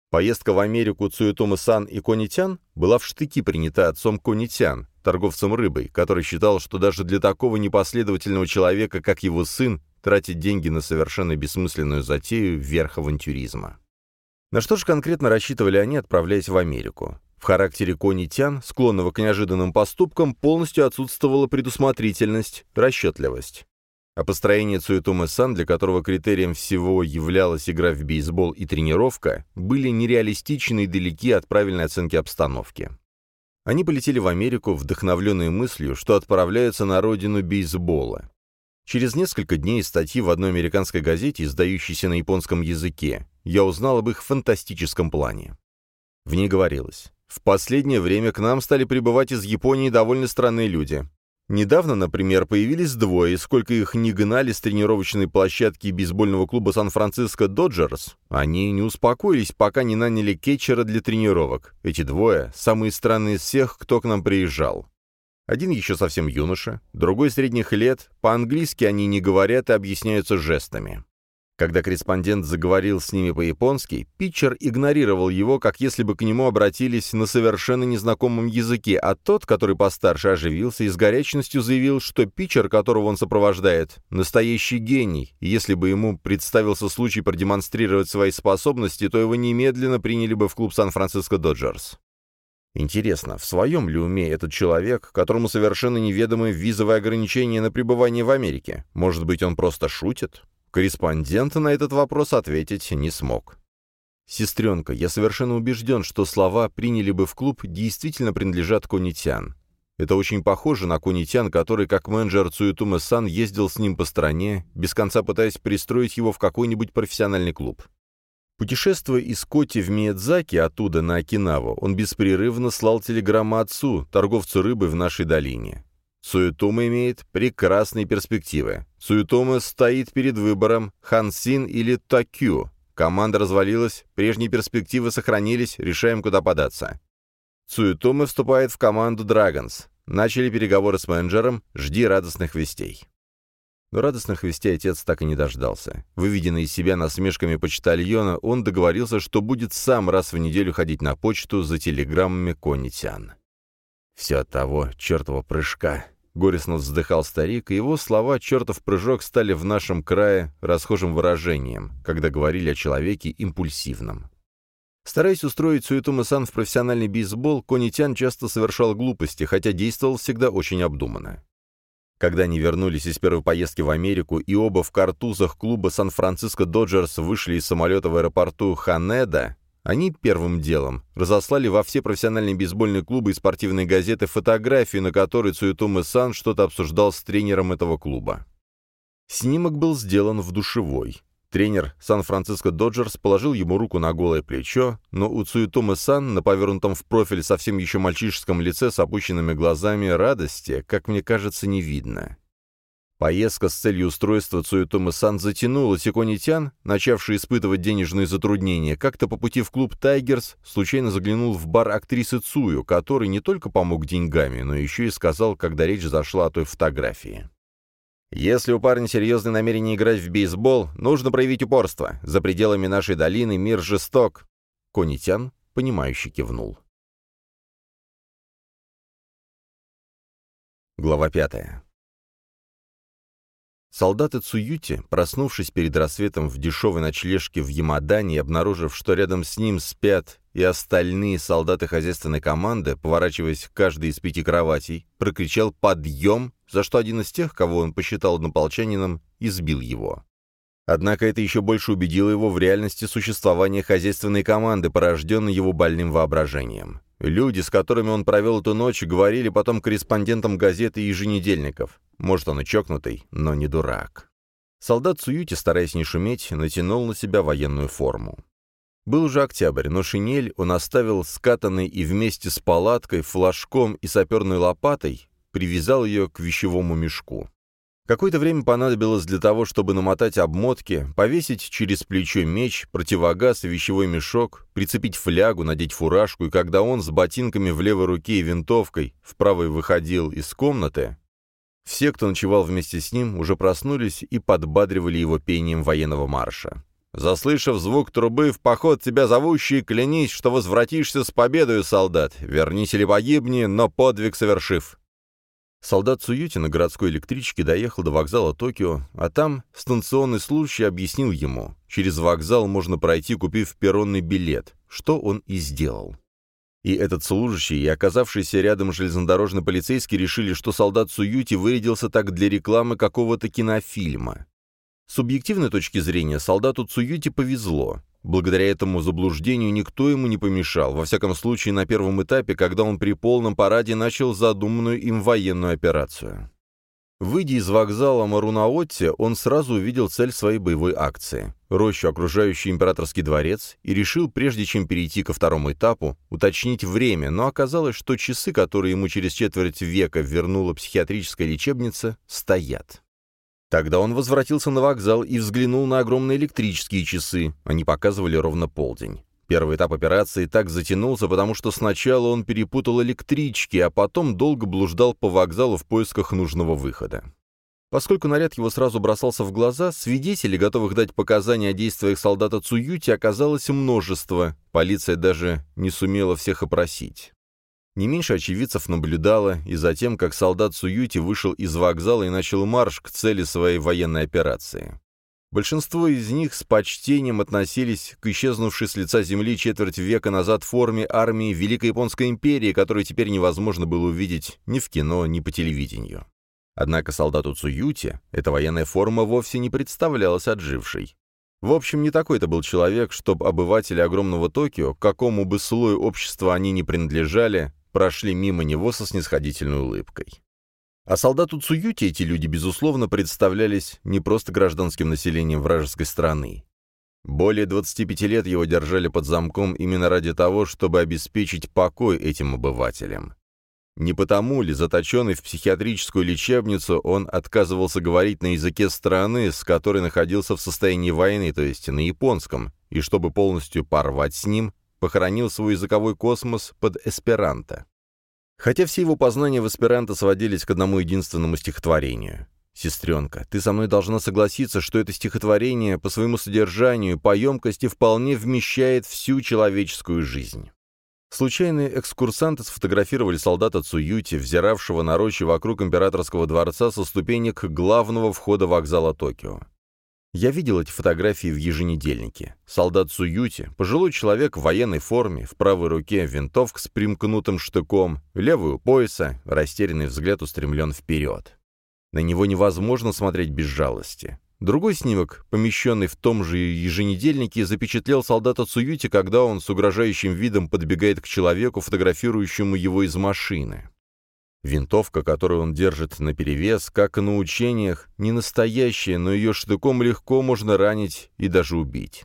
Поездка в Америку Цуэтома-сан и Конитян была в штыки принята отцом Конитян, торговцем рыбой, который считал, что даже для такого непоследовательного человека, как его сын, тратить деньги на совершенно бессмысленную затею вверх авантюризма. На что же конкретно рассчитывали они, отправляясь в Америку? В характере Кони Тян, склонного к неожиданным поступкам, полностью отсутствовала предусмотрительность, расчетливость. А построение Цуэтумы Сан, для которого критерием всего являлась игра в бейсбол и тренировка, были нереалистичны и далеки от правильной оценки обстановки. Они полетели в Америку, вдохновленные мыслью, что отправляются на родину бейсбола. Через несколько дней из статьи в одной американской газете, издающейся на японском языке, я узнал об их фантастическом плане. В ней говорилось, «В последнее время к нам стали прибывать из Японии довольно странные люди. Недавно, например, появились двое, сколько их не гнали с тренировочной площадки бейсбольного клуба Сан-Франциско Доджерс. Они не успокоились, пока не наняли кетчера для тренировок. Эти двое – самые странные из всех, кто к нам приезжал. Один еще совсем юноша, другой средних лет, по-английски они не говорят и объясняются жестами. Когда корреспондент заговорил с ними по-японски, питчер игнорировал его, как если бы к нему обратились на совершенно незнакомом языке, а тот, который постарше, оживился и с горячностью заявил, что питчер, которого он сопровождает, настоящий гений, и если бы ему представился случай продемонстрировать свои способности, то его немедленно приняли бы в клуб Сан-Франциско Доджерс. Интересно, в своем ли уме этот человек, которому совершенно неведомы визовые ограничения на пребывание в Америке? Может быть, он просто шутит? Корреспондент на этот вопрос ответить не смог. «Сестренка, я совершенно убежден, что слова «приняли бы в клуб» действительно принадлежат Конитян. Это очень похоже на Конитян, который, как менеджер Цуютума Сан, ездил с ним по стране, без конца пытаясь пристроить его в какой-нибудь профессиональный клуб. Путешествуя из Коти в Миядзаки, оттуда на Окинаву, он беспрерывно слал телеграмму отцу, торговцу рыбы в нашей долине. Суетума имеет прекрасные перспективы. Суетума стоит перед выбором Хансин или Такю. Команда развалилась, прежние перспективы сохранились, решаем, куда податься. Суетума вступает в команду Dragons. Начали переговоры с менеджером, жди радостных вестей. Но радостных вестей отец так и не дождался. Выведенный из себя насмешками почтальона, он договорился, что будет сам раз в неделю ходить на почту за телеграммами Конитян. Все от того чертова прыжка. Горестно вздыхал старик, и его слова «чертов прыжок» стали в нашем крае расхожим выражением, когда говорили о человеке импульсивном. Стараясь устроить Суетума-сан в профессиональный бейсбол, Конитян часто совершал глупости, хотя действовал всегда очень обдуманно. Когда они вернулись из первой поездки в Америку и оба в картузах клуба Сан-Франциско Доджерс вышли из самолета в аэропорту Ханеда, они первым делом разослали во все профессиональные бейсбольные клубы и спортивные газеты фотографии, на которой Цуэтума Сан что-то обсуждал с тренером этого клуба. Снимок был сделан в душевой. Тренер Сан-Франциско Доджерс положил ему руку на голое плечо, но у Цуэтумы Сан на повернутом в профиль совсем еще мальчишеском лице с опущенными глазами радости, как мне кажется, не видно. Поездка с целью устройства Цуэтомы-сан и Конитян, начавший испытывать денежные затруднения, как-то по пути в клуб «Тайгерс» случайно заглянул в бар актрисы Цую, который не только помог деньгами, но еще и сказал, когда речь зашла о той фотографии. «Если у парня серьезное намерение играть в бейсбол, нужно проявить упорство. За пределами нашей долины мир жесток». Конитян, понимающе кивнул. Глава пятая. Солдаты Цуюти, проснувшись перед рассветом в дешевой ночлежке в Ямадане и обнаружив, что рядом с ним спят и остальные солдаты хозяйственной команды, поворачиваясь к каждой из пяти кроватей, прокричал «Подъем!», за что один из тех, кого он посчитал однополчанином, избил его. Однако это еще больше убедило его в реальности существования хозяйственной команды, порожденной его больным воображением. Люди, с которыми он провел эту ночь, говорили потом корреспондентам газет и еженедельников. Может, он и чокнутый, но не дурак. Солдат Суюти, стараясь не шуметь, натянул на себя военную форму. Был уже октябрь, но шинель он оставил скатанной и вместе с палаткой, флажком и саперной лопатой привязал ее к вещевому мешку. Какое-то время понадобилось для того, чтобы намотать обмотки, повесить через плечо меч, противогаз и вещевой мешок, прицепить флягу, надеть фуражку, и когда он с ботинками в левой руке и винтовкой в правой выходил из комнаты, все, кто ночевал вместе с ним, уже проснулись и подбадривали его пением военного марша. Заслышав звук трубы, в поход тебя зовущий, клянись, что возвратишься с победою, солдат. Вернись или погибни, но подвиг совершив. Солдат Цуюти на городской электричке доехал до вокзала Токио, а там станционный служащий объяснил ему, через вокзал можно пройти, купив перронный билет, что он и сделал. И этот служащий, и оказавшийся рядом железнодорожный полицейский решили, что солдат Цуюти вырядился так для рекламы какого-то кинофильма. С субъективной точки зрения солдату Цуюти повезло. Благодаря этому заблуждению никто ему не помешал, во всяком случае на первом этапе, когда он при полном параде начал задуманную им военную операцию. Выйдя из вокзала Марунаотте, он сразу увидел цель своей боевой акции – рощу, окружающую императорский дворец, и решил, прежде чем перейти ко второму этапу, уточнить время, но оказалось, что часы, которые ему через четверть века вернула психиатрическая лечебница, стоят. Тогда он возвратился на вокзал и взглянул на огромные электрические часы. Они показывали ровно полдень. Первый этап операции так затянулся, потому что сначала он перепутал электрички, а потом долго блуждал по вокзалу в поисках нужного выхода. Поскольку наряд его сразу бросался в глаза, свидетелей, готовых дать показания о действиях солдата Цуюти, оказалось множество, полиция даже не сумела всех опросить. Не меньше очевидцев наблюдало и за тем, как солдат Суюти вышел из вокзала и начал марш к цели своей военной операции. Большинство из них с почтением относились к исчезнувшей с лица земли четверть века назад форме армии Великой Японской империи, которую теперь невозможно было увидеть ни в кино, ни по телевидению. Однако солдату Цуюти эта военная форма вовсе не представлялась отжившей. В общем, не такой это был человек, чтобы обыватели огромного Токио, к какому бы слою общества они ни принадлежали, прошли мимо него со снисходительной улыбкой. А солдату Цуюти эти люди, безусловно, представлялись не просто гражданским населением вражеской страны. Более 25 лет его держали под замком именно ради того, чтобы обеспечить покой этим обывателям. Не потому ли, заточенный в психиатрическую лечебницу, он отказывался говорить на языке страны, с которой находился в состоянии войны, то есть на японском, и чтобы полностью порвать с ним, похоронил свой языковой космос под эсперанто. Хотя все его познания в эсперанто сводились к одному единственному стихотворению. «Сестренка, ты со мной должна согласиться, что это стихотворение по своему содержанию, по емкости вполне вмещает всю человеческую жизнь». Случайные экскурсанты сфотографировали солдата Цуюти, взиравшего на рощи вокруг императорского дворца со ступенек главного входа вокзала Токио. Я видел эти фотографии в еженедельнике. Солдат Суюти, пожилой человек в военной форме, в правой руке винтовка с примкнутым штыком, левую пояса, растерянный взгляд устремлен вперед. На него невозможно смотреть без жалости. Другой снимок, помещенный в том же еженедельнике, запечатлел солдата Цуюти, когда он с угрожающим видом подбегает к человеку, фотографирующему его из машины. Винтовка, которую он держит наперевес, как на учениях, не настоящая, но ее штыком легко можно ранить и даже убить.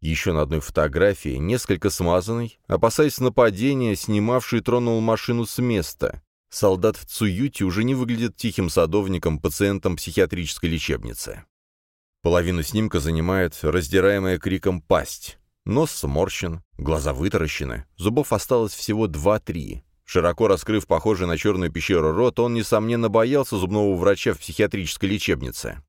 Еще на одной фотографии, несколько смазанный, опасаясь нападения, снимавший тронул машину с места. Солдат в Цуюте уже не выглядит тихим садовником, пациентом психиатрической лечебницы. Половину снимка занимает раздираемая криком пасть. Нос сморщен, глаза вытаращены, зубов осталось всего два-три. Широко раскрыв похожий на черную пещеру рот, он, несомненно, боялся зубного врача в психиатрической лечебнице.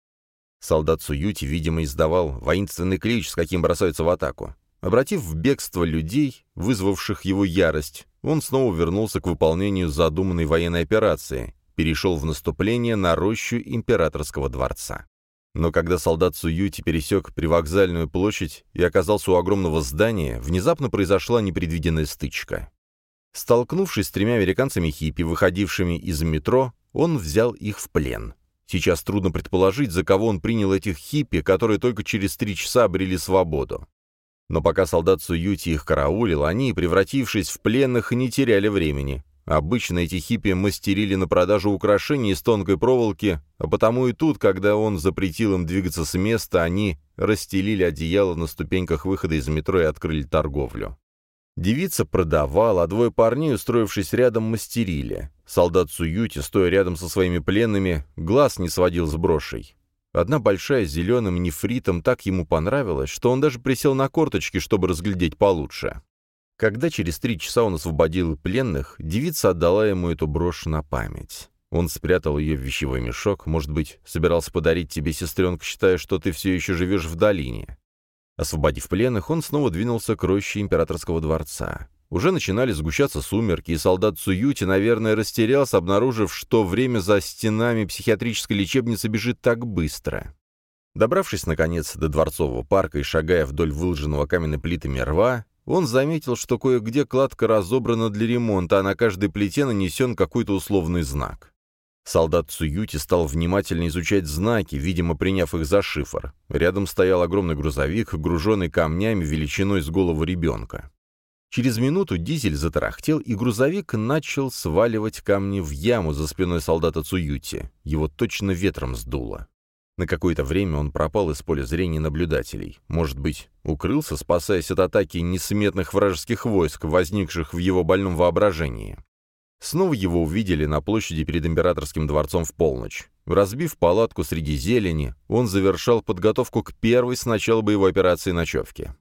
Солдат Суюти, видимо, издавал воинственный клич, с каким бросаются в атаку. Обратив в бегство людей, вызвавших его ярость, он снова вернулся к выполнению задуманной военной операции, перешел в наступление на рощу императорского дворца. Но когда солдат Суюти пересек привокзальную площадь и оказался у огромного здания, внезапно произошла непредвиденная стычка. Столкнувшись с тремя американцами-хиппи, выходившими из метро, он взял их в плен. Сейчас трудно предположить, за кого он принял этих хиппи, которые только через три часа обрели свободу. Но пока солдат Суюти их караулил, они, превратившись в пленных, не теряли времени. Обычно эти хиппи мастерили на продажу украшений из тонкой проволоки, а потому и тут, когда он запретил им двигаться с места, они расстелили одеяло на ступеньках выхода из метро и открыли торговлю. Девица продавала, а двое парней, устроившись рядом, мастерили. Солдат Суюти, стоя рядом со своими пленными, глаз не сводил с брошей. Одна большая с зеленым нефритом так ему понравилась, что он даже присел на корточки, чтобы разглядеть получше. Когда через три часа он освободил пленных, девица отдала ему эту брошь на память. Он спрятал ее в вещевой мешок, может быть, собирался подарить тебе, сестренка, считая, что ты все еще живешь в долине. Освободив пленных, он снова двинулся к роще императорского дворца. Уже начинали сгущаться сумерки, и солдат Цуюти, наверное, растерялся, обнаружив, что время за стенами психиатрической лечебницы бежит так быстро. Добравшись, наконец, до Дворцового парка и шагая вдоль выложенного каменной плитами рва, он заметил, что кое-где кладка разобрана для ремонта, а на каждой плите нанесен какой-то условный знак. Солдат Цуюти стал внимательно изучать знаки, видимо, приняв их за шифр. Рядом стоял огромный грузовик, груженный камнями величиной с голову ребенка. Через минуту дизель затарахтел, и грузовик начал сваливать камни в яму за спиной солдата Цуюти. Его точно ветром сдуло. На какое-то время он пропал из поля зрения наблюдателей. Может быть, укрылся, спасаясь от атаки несметных вражеских войск, возникших в его больном воображении. Снова его увидели на площади перед императорским дворцом в полночь. Разбив палатку среди зелени, он завершал подготовку к первой с начала боевой операции ночевки.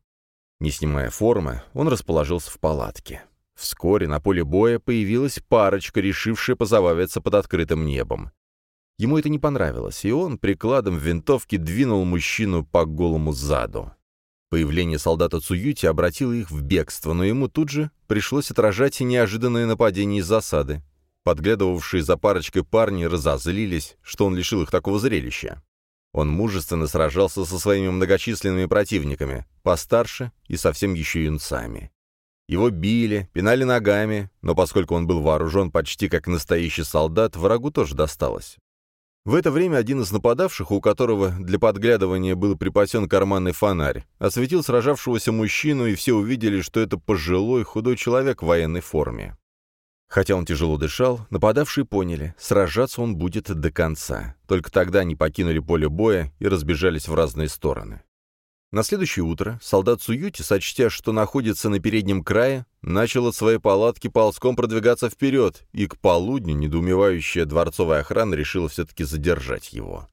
Не снимая формы, он расположился в палатке. Вскоре на поле боя появилась парочка, решившая позабавиться под открытым небом. Ему это не понравилось, и он прикладом винтовки двинул мужчину по голому заду. Появление солдата Цуюти обратило их в бегство, но ему тут же пришлось отражать неожиданное нападение из засады. Подглядывавшие за парочкой парни разозлились, что он лишил их такого зрелища. Он мужественно сражался со своими многочисленными противниками, постарше и совсем еще юнцами. Его били, пинали ногами, но поскольку он был вооружен почти как настоящий солдат, врагу тоже досталось. В это время один из нападавших, у которого для подглядывания был припасен карманный фонарь, осветил сражавшегося мужчину, и все увидели, что это пожилой худой человек в военной форме. Хотя он тяжело дышал, нападавшие поняли, сражаться он будет до конца. Только тогда они покинули поле боя и разбежались в разные стороны. На следующее утро солдат Суюти, сочтя, что находится на переднем крае, начал от своей палатки ползком продвигаться вперед, и к полудню недоумевающая дворцовая охрана решила все-таки задержать его.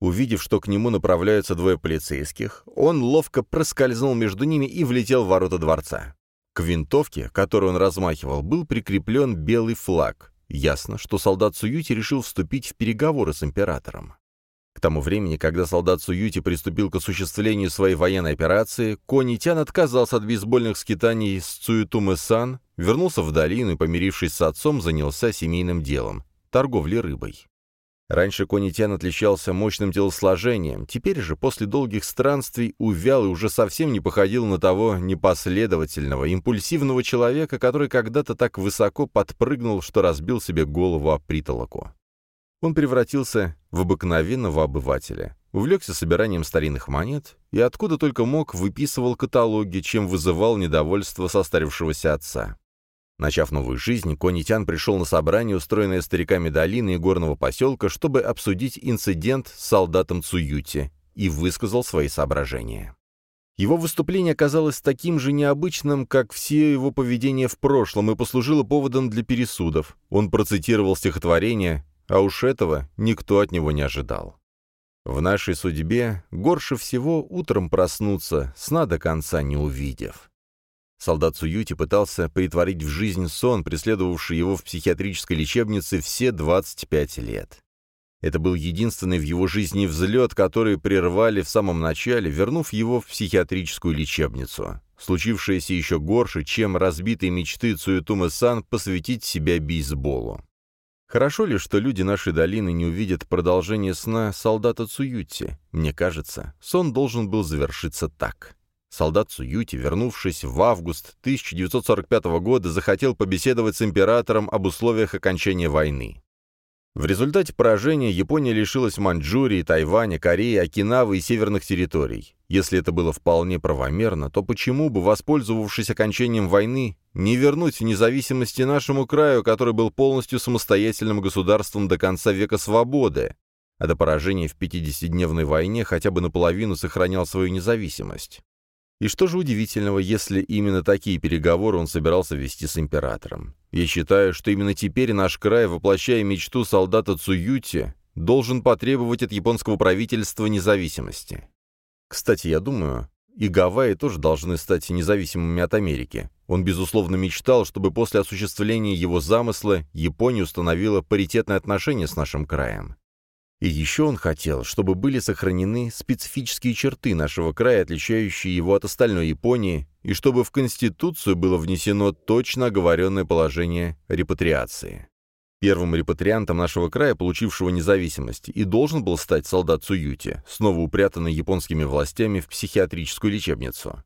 Увидев, что к нему направляются двое полицейских, он ловко проскользнул между ними и влетел в ворота дворца. К винтовке, которую он размахивал, был прикреплен белый флаг. Ясно, что солдат Суюти решил вступить в переговоры с императором. Тому времени, когда солдат Суюти приступил к осуществлению своей военной операции, Конитян отказался от бейсбольных скитаний с Цуютумы-сан, вернулся в долину и, помирившись с отцом, занялся семейным делом – торговлей рыбой. Раньше Конитян отличался мощным телосложением, теперь же, после долгих странствий, увял и уже совсем не походил на того непоследовательного, импульсивного человека, который когда-то так высоко подпрыгнул, что разбил себе голову о притолоку он превратился в обыкновенного обывателя, увлекся собиранием старинных монет и откуда только мог выписывал каталоги, чем вызывал недовольство состарившегося отца. Начав новую жизнь, Конитян пришел на собрание, устроенное стариками долины и горного поселка, чтобы обсудить инцидент с солдатом Цуюти, и высказал свои соображения. Его выступление оказалось таким же необычным, как все его поведение в прошлом, и послужило поводом для пересудов. Он процитировал стихотворение а уж этого никто от него не ожидал. В нашей судьбе горше всего утром проснуться, сна до конца не увидев. Солдат Суюти пытался притворить в жизнь сон, преследовавший его в психиатрической лечебнице все 25 лет. Это был единственный в его жизни взлет, который прервали в самом начале, вернув его в психиатрическую лечебницу. Случившееся еще горше, чем разбитые мечты Цуютумы-сан посвятить себя бейсболу. Хорошо ли, что люди нашей долины не увидят продолжение сна солдата Цуюти? Мне кажется, сон должен был завершиться так. Солдат Цуюти, вернувшись в август 1945 года, захотел побеседовать с императором об условиях окончания войны. В результате поражения Япония лишилась Маньчжурии, Тайваня, Кореи, Окинавы и северных территорий. Если это было вполне правомерно, то почему бы, воспользовавшись окончанием войны, не вернуть независимости нашему краю, который был полностью самостоятельным государством до конца века свободы, а до поражения в 50-дневной войне хотя бы наполовину сохранял свою независимость? И что же удивительного, если именно такие переговоры он собирался вести с императором? Я считаю, что именно теперь наш край, воплощая мечту солдата Цуюти, должен потребовать от японского правительства независимости. Кстати, я думаю, и Гавайи тоже должны стать независимыми от Америки. Он, безусловно, мечтал, чтобы после осуществления его замысла Япония установила паритетные отношения с нашим краем. И еще он хотел, чтобы были сохранены специфические черты нашего края, отличающие его от остальной Японии, и чтобы в Конституцию было внесено точно оговоренное положение репатриации. Первым репатриантом нашего края, получившего независимость, и должен был стать солдат Суюти, снова упрятанный японскими властями в психиатрическую лечебницу.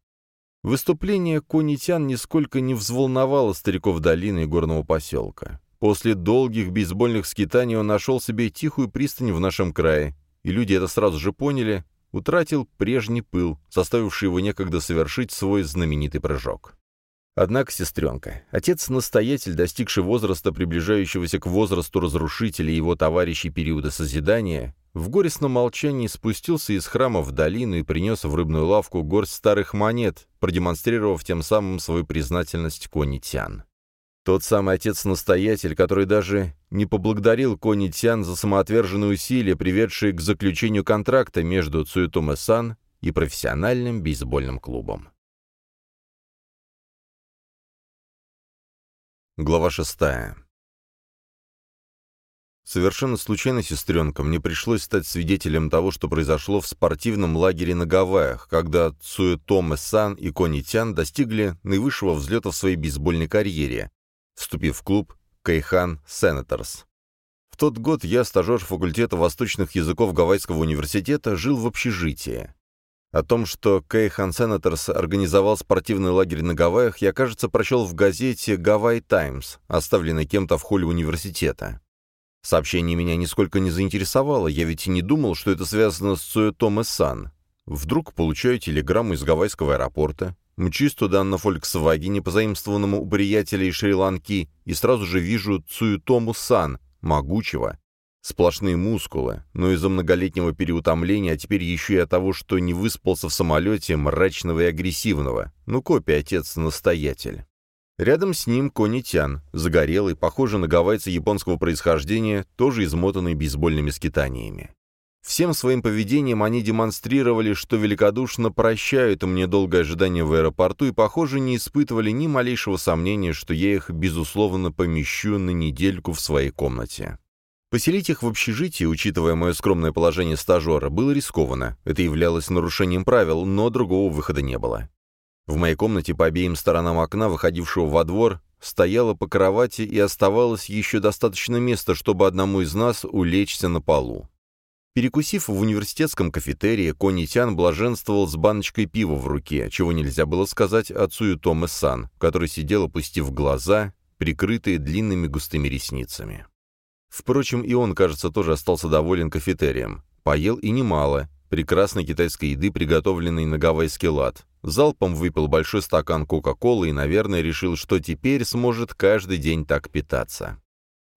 Выступление Конитян нисколько не взволновало стариков долины и горного поселка. После долгих бейсбольных скитаний он нашел себе тихую пристань в нашем крае, и люди это сразу же поняли, утратил прежний пыл, заставивший его некогда совершить свой знаменитый прыжок. Однако, сестренка, отец-настоятель, достигший возраста, приближающегося к возрасту разрушителя и его товарищей периода созидания, в горестном молчании спустился из храма в долину и принес в рыбную лавку горсть старых монет, продемонстрировав тем самым свою признательность Конитян. Тот самый отец-настоятель, который даже не поблагодарил Конитян за самоотверженные усилия, приведшие к заключению контракта между Цуютоме-сан и профессиональным бейсбольным клубом. Глава шестая. Совершенно случайно, сестренка, мне пришлось стать свидетелем того, что произошло в спортивном лагере на Гавайях, когда Цуэтоме Сан и Кони Тян достигли наивысшего взлета в своей бейсбольной карьере, вступив в клуб Кайхан Сенаторс. В тот год я, стажер факультета восточных языков Гавайского университета, жил в общежитии. О том, что Кейхан Сенаторс организовал спортивный лагерь на Гавайях, я, кажется, прочел в газете «Гавайи Таймс», оставленной кем-то в холле университета. Сообщение меня нисколько не заинтересовало, я ведь и не думал, что это связано с Цуэтоме Сан. Вдруг получаю телеграмму из гавайского аэропорта, мчусь туда на «Фольксвагене», позаимствованному у приятеля из Шри-Ланки, и сразу же вижу Цуэтому Сан, могучего, Сплошные мускулы, но из-за многолетнего переутомления, а теперь еще и от того, что не выспался в самолете, мрачного и агрессивного. Ну, копия отец-настоятель. Рядом с ним Кони Тян, загорелый, похожий на гавайца японского происхождения, тоже измотанный бейсбольными скитаниями. Всем своим поведением они демонстрировали, что великодушно прощают мне долгое ожидание в аэропорту и, похоже, не испытывали ни малейшего сомнения, что я их, безусловно, помещу на недельку в своей комнате. Поселить их в общежитии, учитывая мое скромное положение стажера, было рискованно. Это являлось нарушением правил, но другого выхода не было. В моей комнате по обеим сторонам окна, выходившего во двор, стояла по кровати и оставалось еще достаточно места, чтобы одному из нас улечься на полу. Перекусив в университетском кафетерии, Кони Тян блаженствовал с баночкой пива в руке, чего нельзя было сказать отцу Томе Сан, который сидел, опустив глаза, прикрытые длинными густыми ресницами. Впрочем, и он, кажется, тоже остался доволен кафетерием. Поел и немало. Прекрасной китайской еды, приготовленной на гавайский лад. Залпом выпил большой стакан Кока-Колы и, наверное, решил, что теперь сможет каждый день так питаться.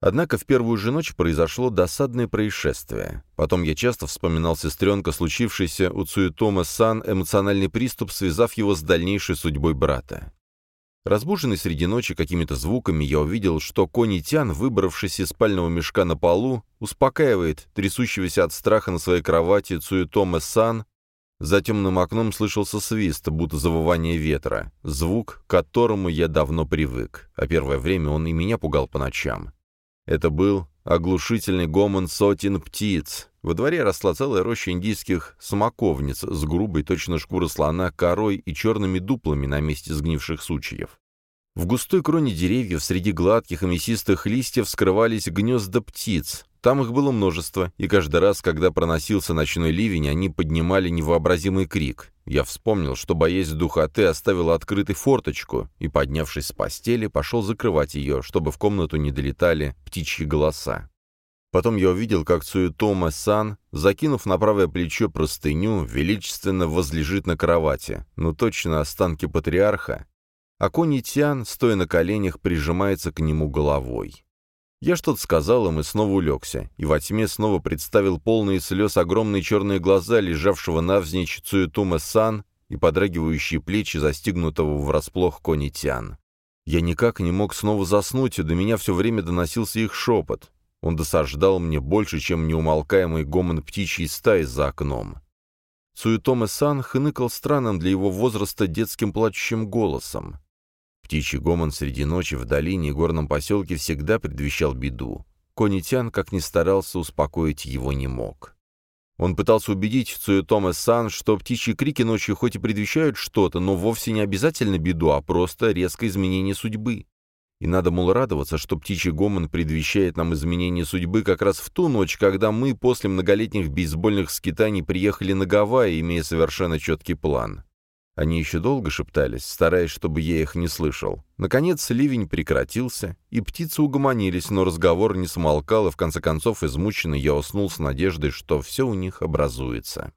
Однако в первую же ночь произошло досадное происшествие. Потом я часто вспоминал сестренка, случившийся у Цуэтома Сан эмоциональный приступ, связав его с дальнейшей судьбой брата. Разбуженный среди ночи какими-то звуками, я увидел, что Кони Тян, выбравшись из спального мешка на полу, успокаивает трясущегося от страха на своей кровати Цуэтома Сан. За темным окном слышался свист, будто завывание ветра, звук, к которому я давно привык, а первое время он и меня пугал по ночам. Это был оглушительный гомон сотен птиц, во дворе росла целая роща индийских смоковниц с грубой, точно шкуры слона, корой и черными дуплами на месте сгнивших сучьев. В густой кроне деревьев среди гладких и мясистых листьев скрывались гнезда птиц. Там их было множество, и каждый раз, когда проносился ночной ливень, они поднимали невообразимый крик. Я вспомнил, что, боясь духоты, оставил открытой форточку и, поднявшись с постели, пошел закрывать ее, чтобы в комнату не долетали птичьи голоса. Потом я увидел, как Цуэтома Сан, закинув на правое плечо простыню, величественно возлежит на кровати, ну точно останки патриарха, а Кони Тян, стоя на коленях, прижимается к нему головой. Я что-то сказал им и снова улегся, и во тьме снова представил полные слез огромные черные глаза, лежавшего навзничь Цуэтума Сан и подрагивающие плечи застигнутого врасплох Кони Тян. Я никак не мог снова заснуть, и до меня все время доносился их шепот. Он досаждал мне больше, чем неумолкаемый гомон птичьей стаи за окном. Цуэтоме-сан хныкал странным для его возраста детским плачущим голосом. Птичий гомон среди ночи в долине и горном поселке всегда предвещал беду. Конитян, как ни старался, успокоить его не мог. Он пытался убедить Цуэтома Сан, что птичьи крики ночью хоть и предвещают что-то, но вовсе не обязательно беду, а просто резкое изменение судьбы. И надо, мол, радоваться, что птичий гомон предвещает нам изменение судьбы как раз в ту ночь, когда мы после многолетних бейсбольных скитаний приехали на Гавайи, имея совершенно четкий план. Они еще долго шептались, стараясь, чтобы я их не слышал. Наконец ливень прекратился, и птицы угомонились, но разговор не смолкал, и в конце концов, измученный, я уснул с надеждой, что все у них образуется.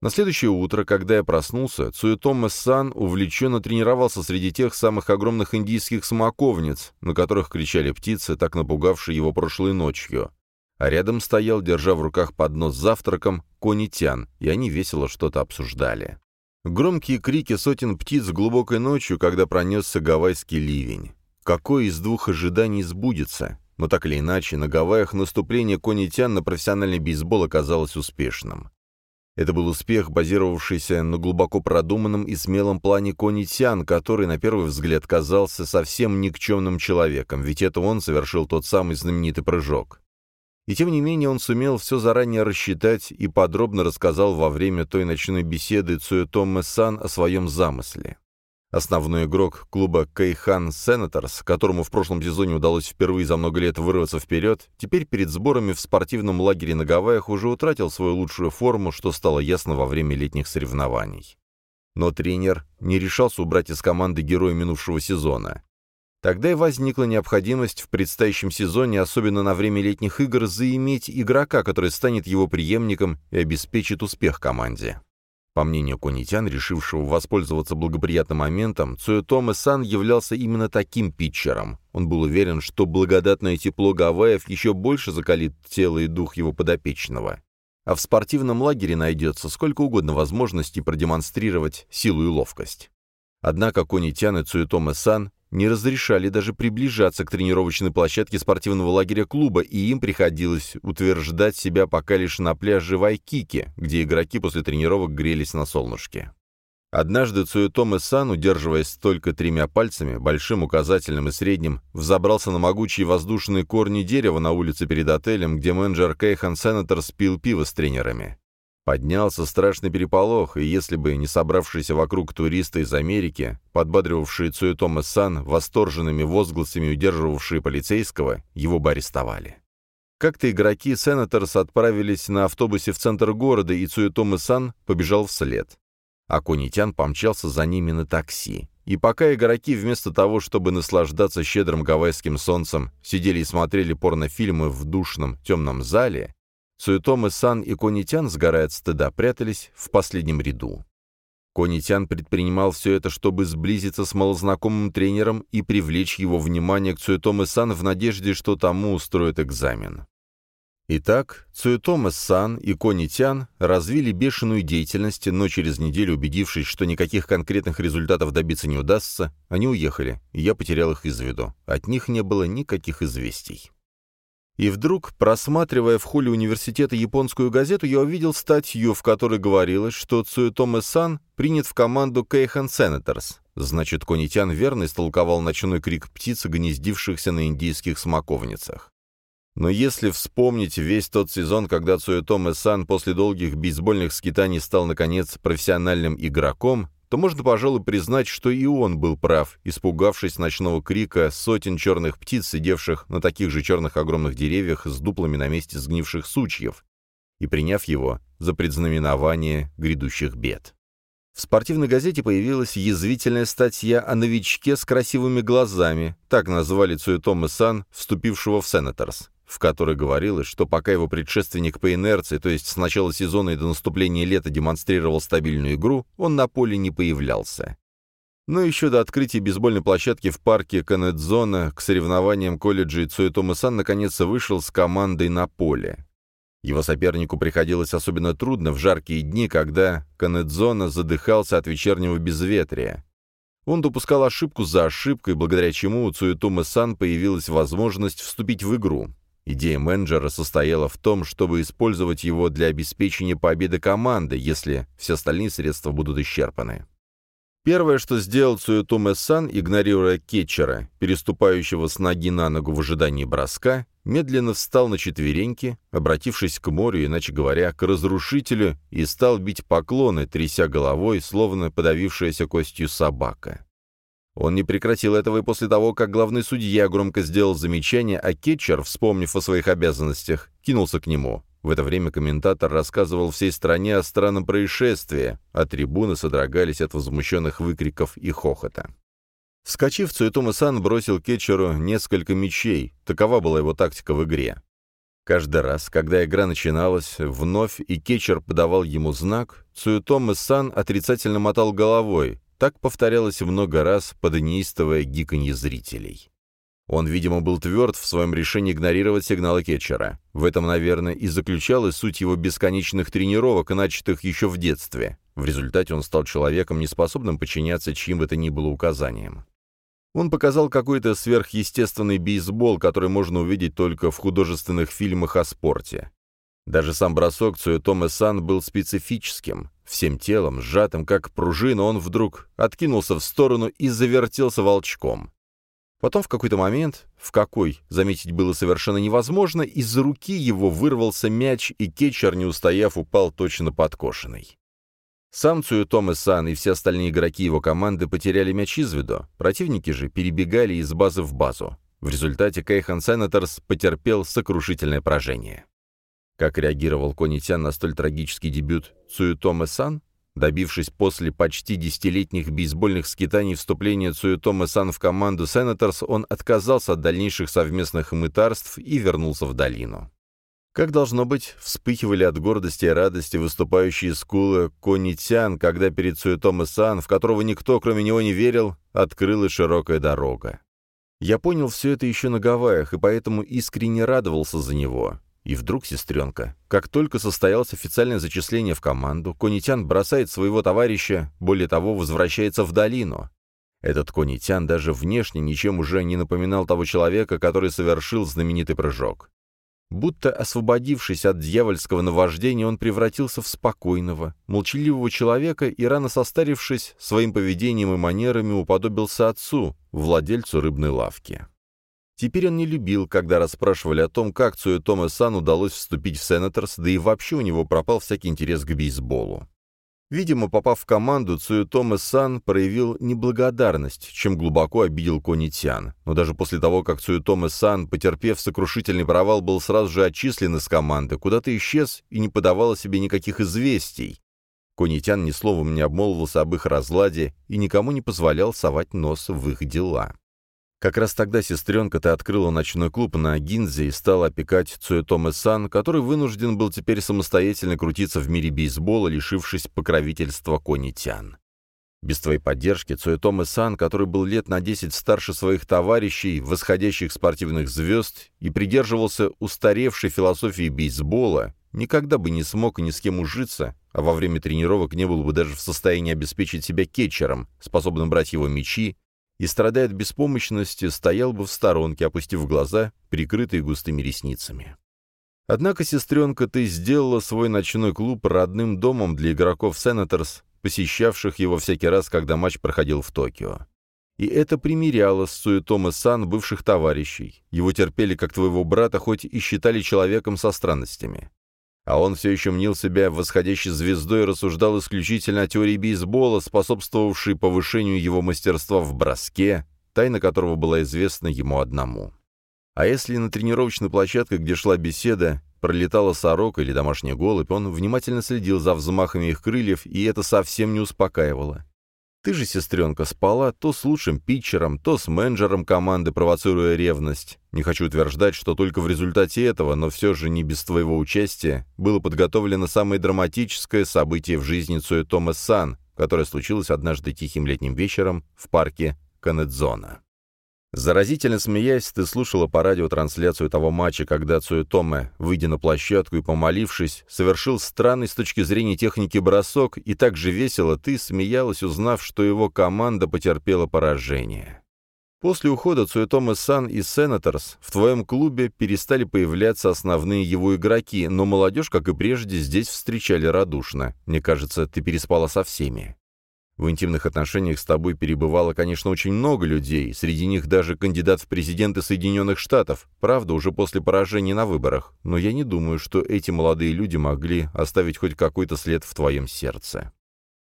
На следующее утро, когда я проснулся, Цуэтома Сан увлеченно тренировался среди тех самых огромных индийских смоковниц, на которых кричали птицы, так напугавшие его прошлой ночью. А рядом стоял, держа в руках поднос с завтраком, конитян, и они весело что-то обсуждали. Громкие крики сотен птиц глубокой ночью, когда пронесся гавайский ливень. Какое из двух ожиданий сбудется? Но так или иначе, на Гавайях наступление конитян на профессиональный бейсбол оказалось успешным. Это был успех, базировавшийся на глубоко продуманном и смелом плане Кони Тян, который, на первый взгляд, казался совсем никчемным человеком, ведь это он совершил тот самый знаменитый прыжок. И тем не менее он сумел все заранее рассчитать и подробно рассказал во время той ночной беседы Цуэтоме Сан о своем замысле. Основной игрок клуба Кейхан Сенаторс, которому в прошлом сезоне удалось впервые за много лет вырваться вперед, теперь перед сборами в спортивном лагере на Гавайях уже утратил свою лучшую форму, что стало ясно во время летних соревнований. Но тренер не решался убрать из команды героя минувшего сезона. Тогда и возникла необходимость в предстоящем сезоне, особенно на время летних игр, заиметь игрока, который станет его преемником и обеспечит успех команде. По мнению Конитян, решившего воспользоваться благоприятным моментом, Цуэтома Сан являлся именно таким питчером. Он был уверен, что благодатное тепло Гавайев еще больше закалит тело и дух его подопечного. А в спортивном лагере найдется сколько угодно возможностей продемонстрировать силу и ловкость. Однако Конитян и Цуэтома Сан не разрешали даже приближаться к тренировочной площадке спортивного лагеря клуба, и им приходилось утверждать себя пока лишь на пляже Вайкики, где игроки после тренировок грелись на солнышке. Однажды Цуэтоме Сан, удерживаясь только тремя пальцами, большим, указательным и средним, взобрался на могучие воздушные корни дерева на улице перед отелем, где менеджер Кейхан Сенатор спил пиво с тренерами. Поднялся страшный переполох, и если бы не собравшиеся вокруг туристы из Америки, подбадривавшие Цуэтома Сан восторженными возгласами удерживавшие полицейского, его бы арестовали. Как-то игроки Сенаторс отправились на автобусе в центр города, и Цуэтома Сан побежал вслед. А Конитян помчался за ними на такси. И пока игроки вместо того, чтобы наслаждаться щедрым гавайским солнцем, сидели и смотрели порнофильмы в душном темном зале, Суетомы Сан и Конитян, сгорая от стыда, прятались в последнем ряду. Конитян предпринимал все это, чтобы сблизиться с малознакомым тренером и привлечь его внимание к Цуэтоме Сан в надежде, что тому устроят экзамен. Итак, Цуэтоме Сан и Конитян развили бешеную деятельность, но через неделю, убедившись, что никаких конкретных результатов добиться не удастся, они уехали, и я потерял их из виду. От них не было никаких известий. И вдруг, просматривая в холле университета японскую газету, я увидел статью, в которой говорилось, что Цуэтоме Сан принят в команду Кейхан Сенаторс. Значит, Конитян верно истолковал ночной крик птиц, гнездившихся на индийских смоковницах. Но если вспомнить весь тот сезон, когда Цуэтоме Сан после долгих бейсбольных скитаний стал, наконец, профессиональным игроком, то можно, пожалуй, признать, что и он был прав, испугавшись ночного крика сотен черных птиц, сидевших на таких же черных огромных деревьях с дуплами на месте сгнивших сучьев, и приняв его за предзнаменование грядущих бед. В спортивной газете появилась язвительная статья о новичке с красивыми глазами, так назвали Цуэтома Сан, вступившего в Сенаторс в которой говорилось, что пока его предшественник по инерции, то есть с начала сезона и до наступления лета демонстрировал стабильную игру, он на поле не появлялся. Но еще до открытия бейсбольной площадки в парке Канедзона к соревнованиям колледжа Цуэтома Сан наконец вышел с командой на поле. Его сопернику приходилось особенно трудно в жаркие дни, когда Канедзона задыхался от вечернего безветрия. Он допускал ошибку за ошибкой, благодаря чему у Цуэтома Сан появилась возможность вступить в игру. Идея менеджера состояла в том, чтобы использовать его для обеспечения победы команды, если все остальные средства будут исчерпаны. Первое, что сделал Цуэтуме-сан, игнорируя кетчера, переступающего с ноги на ногу в ожидании броска, медленно встал на четвереньки, обратившись к морю, иначе говоря, к разрушителю, и стал бить поклоны, тряся головой, словно подавившаяся костью собака. Он не прекратил этого и после того, как главный судья громко сделал замечание, а кетчер, вспомнив о своих обязанностях, кинулся к нему. В это время комментатор рассказывал всей стране о странном происшествии, а трибуны содрогались от возмущенных выкриков и хохота. Вскочив, Цуэтума-сан бросил кетчеру несколько мечей. Такова была его тактика в игре. Каждый раз, когда игра начиналась, вновь и кетчер подавал ему знак, Цуэтома-сан отрицательно мотал головой. Так повторялось много раз под неистовое гиканье зрителей. Он, видимо, был тверд в своем решении игнорировать сигналы кетчера. В этом, наверное, и заключалась суть его бесконечных тренировок, начатых еще в детстве. В результате он стал человеком, неспособным подчиняться чьим бы то ни было указаниям. Он показал какой-то сверхъестественный бейсбол, который можно увидеть только в художественных фильмах о спорте. Даже сам бросок Цуэтоме Сан был специфическим. Всем телом, сжатым как пружина, он вдруг откинулся в сторону и завертелся волчком. Потом в какой-то момент, в какой, заметить было совершенно невозможно, из руки его вырвался мяч, и кетчер, не устояв, упал точно подкошенный. Сам Цуютоме Сан и все остальные игроки его команды потеряли мяч из виду, противники же перебегали из базы в базу. В результате Кейхан Сенаторс потерпел сокрушительное поражение. Как реагировал Конитян на столь трагический дебют Цуютоме Сан? Добившись после почти десятилетних бейсбольных скитаний вступления Цуэтома Сан в команду Сенаторс, он отказался от дальнейших совместных мытарств и вернулся в долину. Как должно быть, вспыхивали от гордости и радости выступающие скулы Конитян, когда перед Цуэтома Сан, в которого никто, кроме него, не верил, открылась широкая дорога. Я понял все это еще на Гавайях, и поэтому искренне радовался за него. И вдруг, сестренка, как только состоялось официальное зачисление в команду, Конитян бросает своего товарища, более того, возвращается в долину. Этот Конитян даже внешне ничем уже не напоминал того человека, который совершил знаменитый прыжок. Будто освободившись от дьявольского наваждения, он превратился в спокойного, молчаливого человека и, рано состарившись, своим поведением и манерами уподобился отцу, владельцу рыбной лавки. Теперь он не любил, когда расспрашивали о том, как Цуэ Тома Сан удалось вступить в Сенаторс, да и вообще у него пропал всякий интерес к бейсболу. Видимо, попав в команду, Цуэ Тома Сан проявил неблагодарность, чем глубоко обидел Кони Тян. Но даже после того, как Цуэ Тома Сан, потерпев сокрушительный провал, был сразу же отчислен из команды, куда-то исчез и не подавал о себе никаких известий. Конитян ни словом не обмолвился об их разладе и никому не позволял совать нос в их дела. Как раз тогда сестренка-то открыла ночной клуб на Гинзе и стала опекать Цуэтоме Сан, который вынужден был теперь самостоятельно крутиться в мире бейсбола, лишившись покровительства Кони Тян. Без твоей поддержки Цуэтоме Сан, который был лет на 10 старше своих товарищей, восходящих спортивных звезд, и придерживался устаревшей философии бейсбола, никогда бы не смог ни с кем ужиться, а во время тренировок не был бы даже в состоянии обеспечить себя кетчером, способным брать его мячи и, страдая от беспомощности, стоял бы в сторонке, опустив глаза, прикрытые густыми ресницами. Однако, сестренка, ты сделала свой ночной клуб родным домом для игроков Сенаторс, посещавших его всякий раз, когда матч проходил в Токио. И это примеряло с суетом Сан бывших товарищей. Его терпели как твоего брата, хоть и считали человеком со странностями а он все еще мнил себя восходящей звездой и рассуждал исключительно о теории бейсбола, способствовавшей повышению его мастерства в броске, тайна которого была известна ему одному. А если на тренировочной площадке, где шла беседа, пролетала сорока или домашняя голубь, он внимательно следил за взмахами их крыльев, и это совсем не успокаивало. Ты же, сестренка, спала то с лучшим питчером, то с менеджером команды, провоцируя ревность. Не хочу утверждать, что только в результате этого, но все же не без твоего участия, было подготовлено самое драматическое событие в жизни Цуэ Томас Сан, которое случилось однажды тихим летним вечером в парке Канедзона. Заразительно смеясь, ты слушала по радио трансляцию того матча, когда Цуэтоме, выйдя на площадку и помолившись, совершил странный с точки зрения техники бросок, и так же весело ты смеялась, узнав, что его команда потерпела поражение. После ухода Цуэтоме Сан и Сенаторс в твоем клубе перестали появляться основные его игроки, но молодежь, как и прежде, здесь встречали радушно. Мне кажется, ты переспала со всеми. В интимных отношениях с тобой перебывало, конечно, очень много людей, среди них даже кандидат в президенты Соединенных Штатов, правда, уже после поражения на выборах, но я не думаю, что эти молодые люди могли оставить хоть какой-то след в твоем сердце.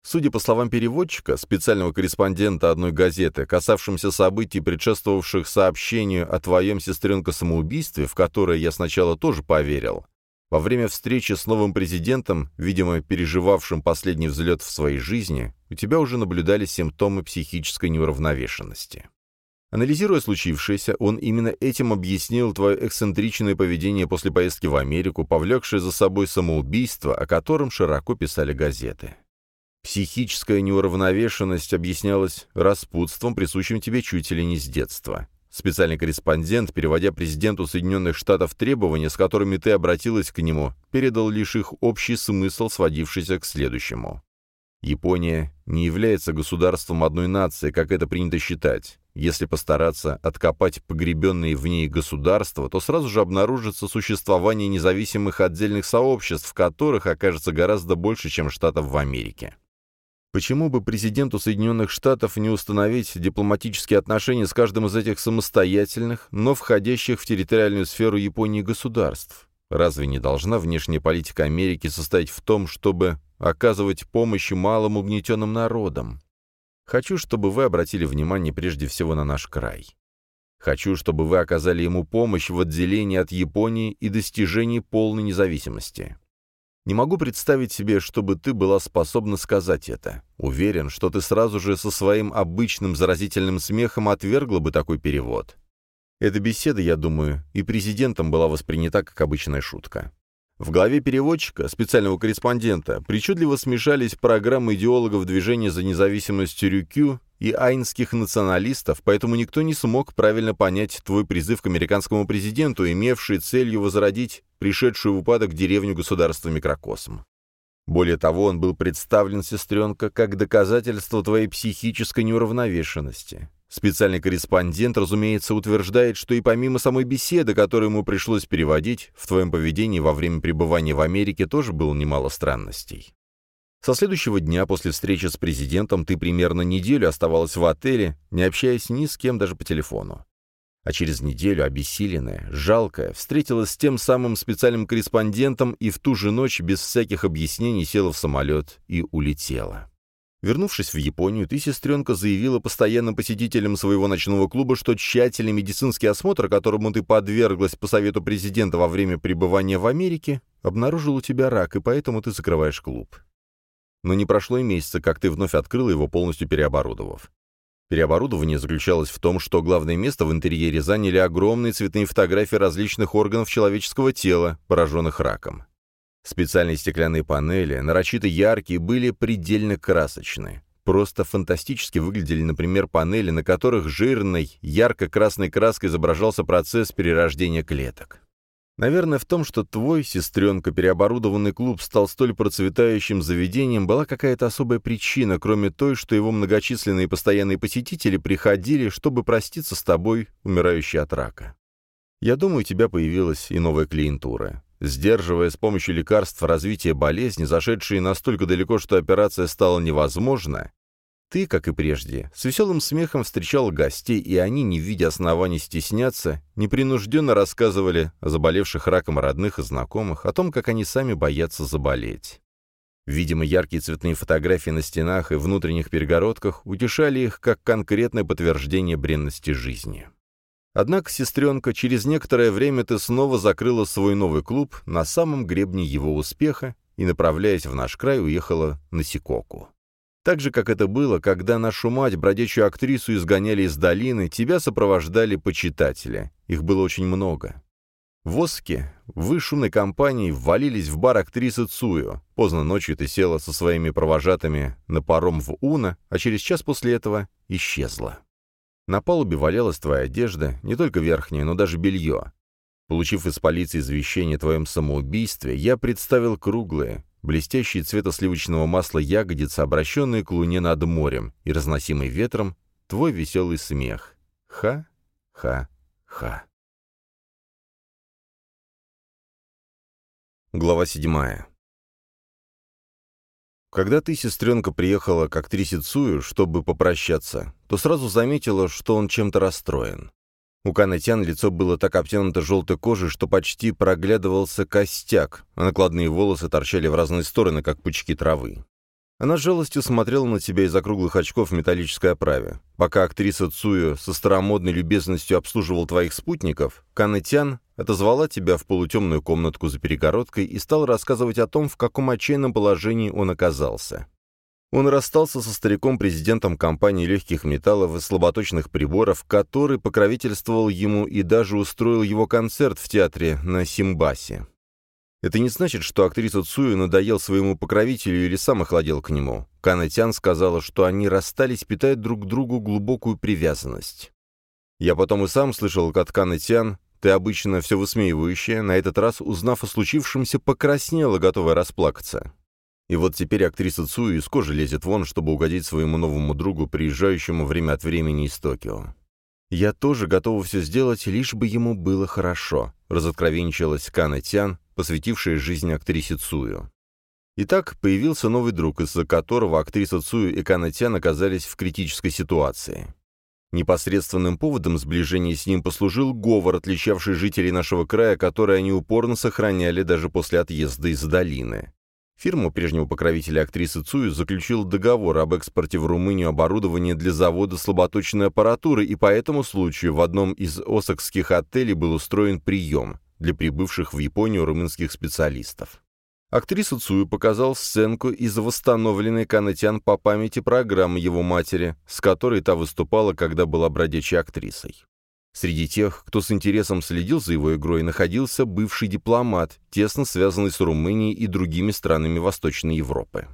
Судя по словам переводчика, специального корреспондента одной газеты, касавшимся событий, предшествовавших сообщению о твоем сестренка-самоубийстве, в которое я сначала тоже поверил, во время встречи с новым президентом, видимо, переживавшим последний взлет в своей жизни, у тебя уже наблюдались симптомы психической неуравновешенности. Анализируя случившееся, он именно этим объяснил твое эксцентричное поведение после поездки в Америку, повлекшее за собой самоубийство, о котором широко писали газеты. Психическая неуравновешенность объяснялась распутством, присущим тебе чуть ли не с детства. Специальный корреспондент, переводя президенту Соединенных Штатов требования, с которыми ты обратилась к нему, передал лишь их общий смысл, сводившийся к следующему. Япония не является государством одной нации, как это принято считать. Если постараться откопать погребенные в ней государства, то сразу же обнаружится существование независимых отдельных сообществ, которых окажется гораздо больше, чем штатов в Америке. Почему бы президенту Соединенных Штатов не установить дипломатические отношения с каждым из этих самостоятельных, но входящих в территориальную сферу Японии государств? Разве не должна внешняя политика Америки состоять в том, чтобы оказывать помощь малым угнетенным народам? Хочу, чтобы вы обратили внимание прежде всего на наш край. Хочу, чтобы вы оказали ему помощь в отделении от Японии и достижении полной независимости. Не могу представить себе, чтобы ты была способна сказать это. Уверен, что ты сразу же со своим обычным заразительным смехом отвергла бы такой перевод. Эта беседа, я думаю, и президентом была воспринята как обычная шутка. В голове переводчика, специального корреспондента, причудливо смешались программы идеологов движения за независимость Рюкю и айнских националистов, поэтому никто не смог правильно понять твой призыв к американскому президенту, имевший целью возродить пришедшую в упадок деревню государства Микрокосм. Более того, он был представлен, сестренка, как доказательство твоей психической неуравновешенности. Специальный корреспондент, разумеется, утверждает, что и помимо самой беседы, которую ему пришлось переводить, в твоем поведении во время пребывания в Америке тоже было немало странностей. Со следующего дня после встречи с президентом ты примерно неделю оставалась в отеле, не общаясь ни с кем даже по телефону. А через неделю, обессиленная, жалкая, встретилась с тем самым специальным корреспондентом и в ту же ночь без всяких объяснений села в самолет и улетела. Вернувшись в Японию, ты, сестренка, заявила постоянным посетителям своего ночного клуба, что тщательный медицинский осмотр, которому ты подверглась по совету президента во время пребывания в Америке, обнаружил у тебя рак, и поэтому ты закрываешь клуб. Но не прошло и месяца, как ты вновь открыла его, полностью переоборудовав. Переоборудование заключалось в том, что главное место в интерьере заняли огромные цветные фотографии различных органов человеческого тела, пораженных раком. Специальные стеклянные панели, нарочито яркие, были предельно красочны. Просто фантастически выглядели, например, панели, на которых жирной, ярко-красной краской изображался процесс перерождения клеток. Наверное, в том, что твой, сестренка, переоборудованный клуб стал столь процветающим заведением, была какая-то особая причина, кроме той, что его многочисленные постоянные посетители приходили, чтобы проститься с тобой, умирающей от рака. Я думаю, у тебя появилась и новая клиентура. Сдерживая с помощью лекарств развитие болезни, зашедшей настолько далеко, что операция стала невозможна, ты, как и прежде, с веселым смехом встречал гостей, и они, не видя оснований стесняться, непринужденно рассказывали о заболевших раком родных и знакомых, о том, как они сами боятся заболеть. Видимо, яркие цветные фотографии на стенах и внутренних перегородках утешали их как конкретное подтверждение бренности жизни. Однако, сестренка, через некоторое время ты снова закрыла свой новый клуб на самом гребне его успеха и, направляясь в наш край, уехала на Сикоку. Так же, как это было, когда нашу мать, бродячую актрису, изгоняли из долины, тебя сопровождали почитатели. Их было очень много. В Оске вы шумной компанией ввалились в бар актрисы Цуё. Поздно ночью ты села со своими провожатыми на паром в Уна, а через час после этого исчезла. На палубе валялась твоя одежда, не только верхняя, но даже белье. Получив из полиции извещение о твоем самоубийстве, я представил круглые, блестящие цвета сливочного масла ягодицы, обращенные к луне над морем, и разносимый ветром твой веселый смех. Ха-ха-ха. Глава седьмая. Когда ты, сестренка, приехала к актрисе Цую, чтобы попрощаться, то сразу заметила, что он чем-то расстроен. У Канатян лицо было так обтянуто желтой кожей, что почти проглядывался костяк, а накладные волосы торчали в разные стороны, как пучки травы. Она с жалостью смотрела на тебя из-за круглых очков в металлической оправе. Пока актриса Цую со старомодной любезностью обслуживал твоих спутников, Канетян отозвала тебя в полутемную комнатку за перегородкой и стала рассказывать о том, в каком отчаянном положении он оказался. Он расстался со стариком-президентом компании легких металлов и слаботочных приборов, который покровительствовал ему и даже устроил его концерт в театре на Симбасе. Это не значит, что актриса Цую надоел своему покровителю или сам охладел к нему. Канатян сказала, что они расстались, питая друг к другу глубокую привязанность. Я потом и сам слышал от Канатян, ты обычно все высмеивающая, на этот раз, узнав о случившемся, покраснела, готовая расплакаться. И вот теперь актриса Цую из кожи лезет вон, чтобы угодить своему новому другу, приезжающему время от времени из Токио. «Я тоже готова все сделать, лишь бы ему было хорошо», — разоткровенчилась Кана Тян, посвятившая жизнь актрисе Цую. Итак, появился новый друг, из-за которого актриса Цую и Кана Тян оказались в критической ситуации. Непосредственным поводом сближения с ним послужил говор, отличавший жителей нашего края, который они упорно сохраняли даже после отъезда из долины. Фирма прежнего покровителя актрисы Цую заключила договор об экспорте в Румынию оборудования для завода слаботочной аппаратуры, и по этому случаю в одном из осакских отелей был устроен прием для прибывших в Японию румынских специалистов. Актриса Цую показал сценку из восстановленной Канатян по памяти программы его матери, с которой та выступала, когда была бродячей актрисой. Среди тех, кто с интересом следил за его игрой, находился бывший дипломат, тесно связанный с Румынией и другими странами Восточной Европы.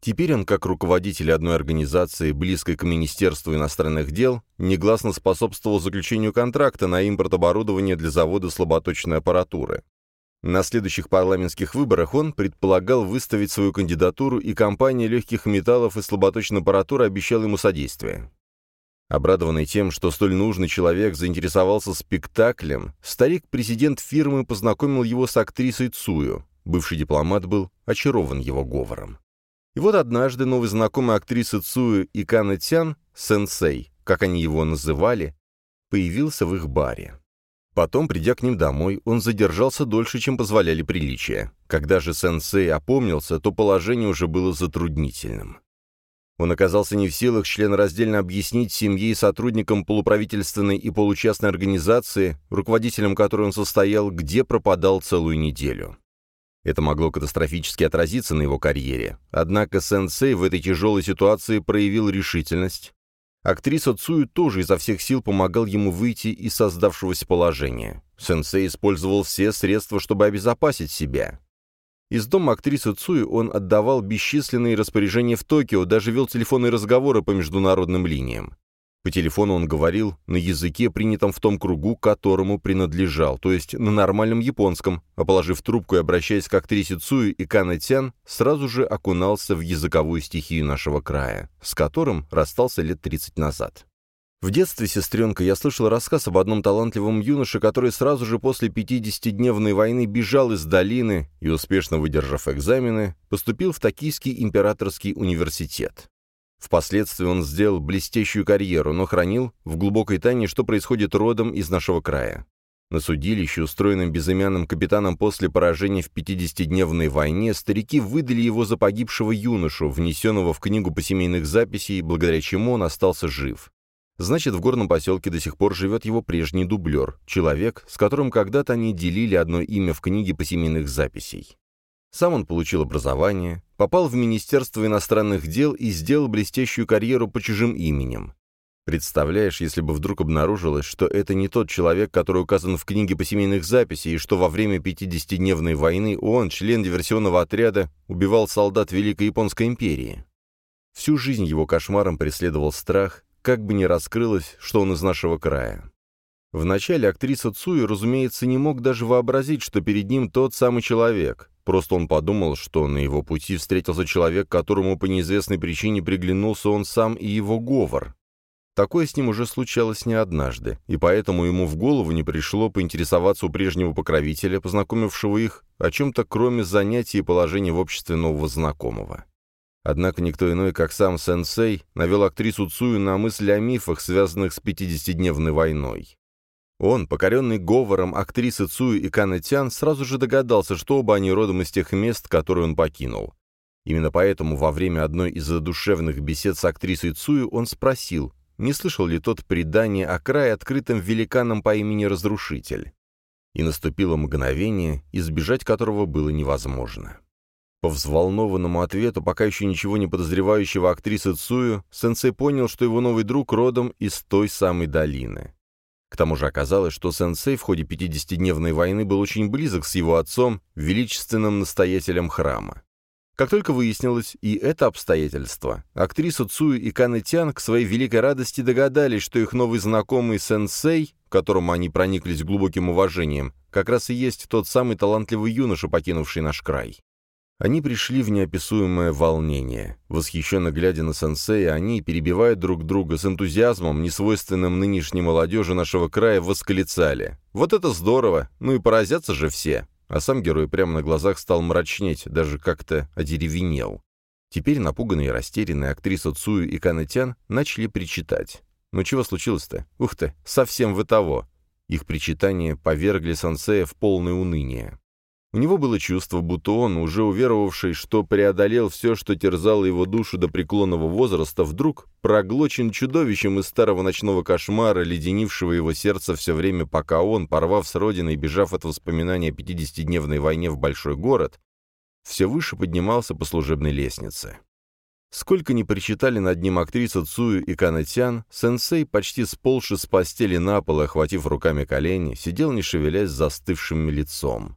Теперь он, как руководитель одной организации, близкой к Министерству иностранных дел, негласно способствовал заключению контракта на импорт оборудования для завода слаботочной аппаратуры. На следующих парламентских выборах он предполагал выставить свою кандидатуру, и компания легких металлов и слаботочной аппаратуры обещала ему содействие. Обрадованный тем, что столь нужный человек заинтересовался спектаклем, старик-президент фирмы познакомил его с актрисой Цую. Бывший дипломат был очарован его говором. И вот однажды новый знакомый актрисы Цую и Кана Тян, сенсей, как они его называли, появился в их баре. Потом, придя к ним домой, он задержался дольше, чем позволяли приличия. Когда же сенсей опомнился, то положение уже было затруднительным. Он оказался не в силах членораздельно объяснить семье и сотрудникам полуправительственной и получастной организации, руководителем которой он состоял, где пропадал целую неделю. Это могло катастрофически отразиться на его карьере. Однако сенсей в этой тяжелой ситуации проявил решительность. Актриса Цую тоже изо всех сил помогал ему выйти из создавшегося положения. Сенсей использовал все средства, чтобы обезопасить себя. Из дома актрисы Цуи он отдавал бесчисленные распоряжения в Токио, даже вел телефонные разговоры по международным линиям. По телефону он говорил на языке, принятом в том кругу, которому принадлежал, то есть на нормальном японском, а положив трубку и обращаясь к актрисе Цуи и Кана Тян, сразу же окунался в языковую стихию нашего края, с которым расстался лет 30 назад. В детстве, сестренка, я слышал рассказ об одном талантливом юноше, который сразу же после 50-дневной войны бежал из долины и, успешно выдержав экзамены, поступил в Токийский императорский университет. Впоследствии он сделал блестящую карьеру, но хранил в глубокой тайне, что происходит родом из нашего края. На судилище, устроенном безымянным капитаном после поражения в 50-дневной войне, старики выдали его за погибшего юношу, внесенного в книгу по семейных записей, благодаря чему он остался жив. Значит, в горном поселке до сих пор живет его прежний дублер, человек, с которым когда-то они делили одно имя в книге по семейных записей. Сам он получил образование, попал в Министерство иностранных дел и сделал блестящую карьеру по чужим именем. Представляешь, если бы вдруг обнаружилось, что это не тот человек, который указан в книге по семейных записей, и что во время 50-дневной войны он, член диверсионного отряда, убивал солдат Великой Японской империи. Всю жизнь его кошмаром преследовал страх, как бы ни раскрылось, что он из нашего края. Вначале актриса Цуи, разумеется, не мог даже вообразить, что перед ним тот самый человек. Просто он подумал, что на его пути встретился человек, которому по неизвестной причине приглянулся он сам и его говор. Такое с ним уже случалось не однажды, и поэтому ему в голову не пришло поинтересоваться у прежнего покровителя, познакомившего их, о чем-то кроме занятий и положения в обществе нового знакомого. Однако никто иной, как сам сенсей, навел актрису Цую на мысли о мифах, связанных с 50-дневной войной. Он, покоренный говором актрисы Цую и Канетян, сразу же догадался, что оба они родом из тех мест, которые он покинул. Именно поэтому во время одной из задушевных бесед с актрисой Цую он спросил, не слышал ли тот предание о крае открытым великаном по имени Разрушитель. И наступило мгновение, избежать которого было невозможно. По взволнованному ответу, пока еще ничего не подозревающего актрисы Цую, сенсей понял, что его новый друг родом из той самой долины. К тому же оказалось, что сенсей в ходе 50-дневной войны был очень близок с его отцом, величественным настоятелем храма. Как только выяснилось и это обстоятельство, актриса Цую и Каны Тян к своей великой радости догадались, что их новый знакомый сенсей, к которому они прониклись глубоким уважением, как раз и есть тот самый талантливый юноша, покинувший наш край. Они пришли в неописуемое волнение. Восхищенно глядя на сенсея, они, перебивая друг друга с энтузиазмом, несвойственным нынешней молодежи нашего края, восклицали. «Вот это здорово! Ну и поразятся же все!» А сам герой прямо на глазах стал мрачнеть, даже как-то одеревенел. Теперь напуганные и растерянные актриса Цую и Канетян начали причитать. «Ну чего случилось-то? Ух ты, совсем вы того!» Их причитания повергли сенсея в полное уныние. У него было чувство, будто он, уже уверовавший, что преодолел все, что терзало его душу до преклонного возраста, вдруг проглочен чудовищем из старого ночного кошмара, леденившего его сердце все время, пока он, порвав с родиной и бежав от воспоминаний о 50-дневной войне в большой город, все выше поднимался по служебной лестнице. Сколько ни причитали над ним актриса Цую и Канатян, сенсей, почти сползши с постели на пол и охватив руками колени, сидел не шевелясь застывшим лицом.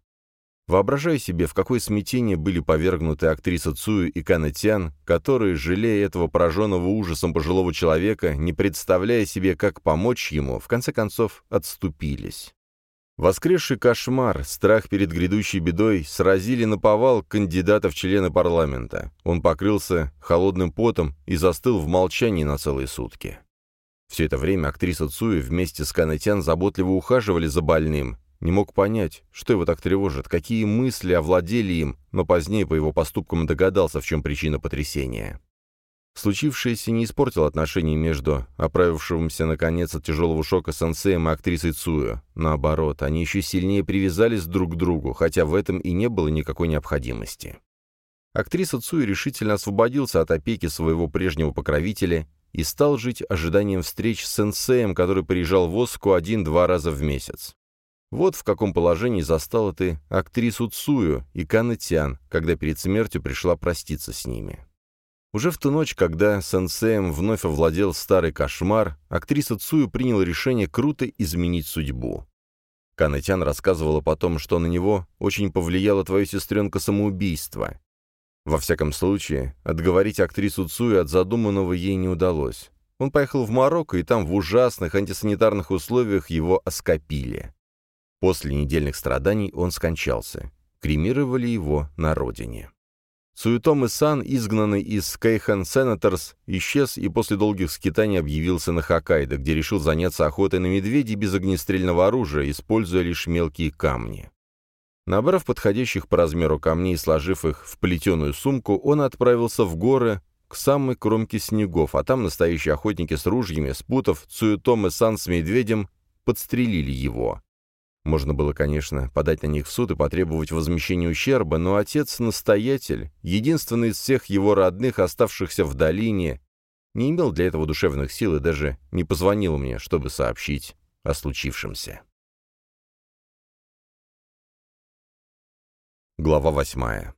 Воображаю себе, в какое смятение были повергнуты актриса Цую и Канетян, которые, жалея этого пораженного ужасом пожилого человека, не представляя себе, как помочь ему, в конце концов отступились. Воскресший кошмар, страх перед грядущей бедой сразили на повал кандидата в члены парламента. Он покрылся холодным потом и застыл в молчании на целые сутки. Все это время актриса Цуи вместе с Канетян заботливо ухаживали за больным, не мог понять, что его так тревожит, какие мысли овладели им, но позднее по его поступкам догадался, в чем причина потрясения. Случившееся не испортило отношений между оправившимся, наконец, от тяжелого шока сенсеем и актрисой Цую. Наоборот, они еще сильнее привязались друг к другу, хотя в этом и не было никакой необходимости. Актриса Цуи решительно освободился от опеки своего прежнего покровителя и стал жить ожиданием встреч с сенсеем, который приезжал в Оску один-два раза в месяц. Вот в каком положении застала ты актрису Цую и Канетян, когда перед смертью пришла проститься с ними. Уже в ту ночь, когда сенсеем вновь овладел старый кошмар, актриса Цую приняла решение круто изменить судьбу. Канетян рассказывала потом, что на него очень повлияло твое сестренка самоубийство. Во всяком случае, отговорить актрису Цую от задуманного ей не удалось. Он поехал в Марокко, и там в ужасных антисанитарных условиях его оскопили. После недельных страданий он скончался. Кремировали его на родине. Суетом Сан, изгнанный из Кейхан Сенаторс, исчез и после долгих скитаний объявился на Хоккайдо, где решил заняться охотой на медведей без огнестрельного оружия, используя лишь мелкие камни. Набрав подходящих по размеру камней и сложив их в плетеную сумку, он отправился в горы к самой кромке снегов, а там настоящие охотники с ружьями, спутав Цуетом и Сан с медведем, подстрелили его. Можно было, конечно, подать на них в суд и потребовать возмещения ущерба, но отец-настоятель, единственный из всех его родных, оставшихся в долине, не имел для этого душевных сил и даже не позвонил мне, чтобы сообщить о случившемся. Глава восьмая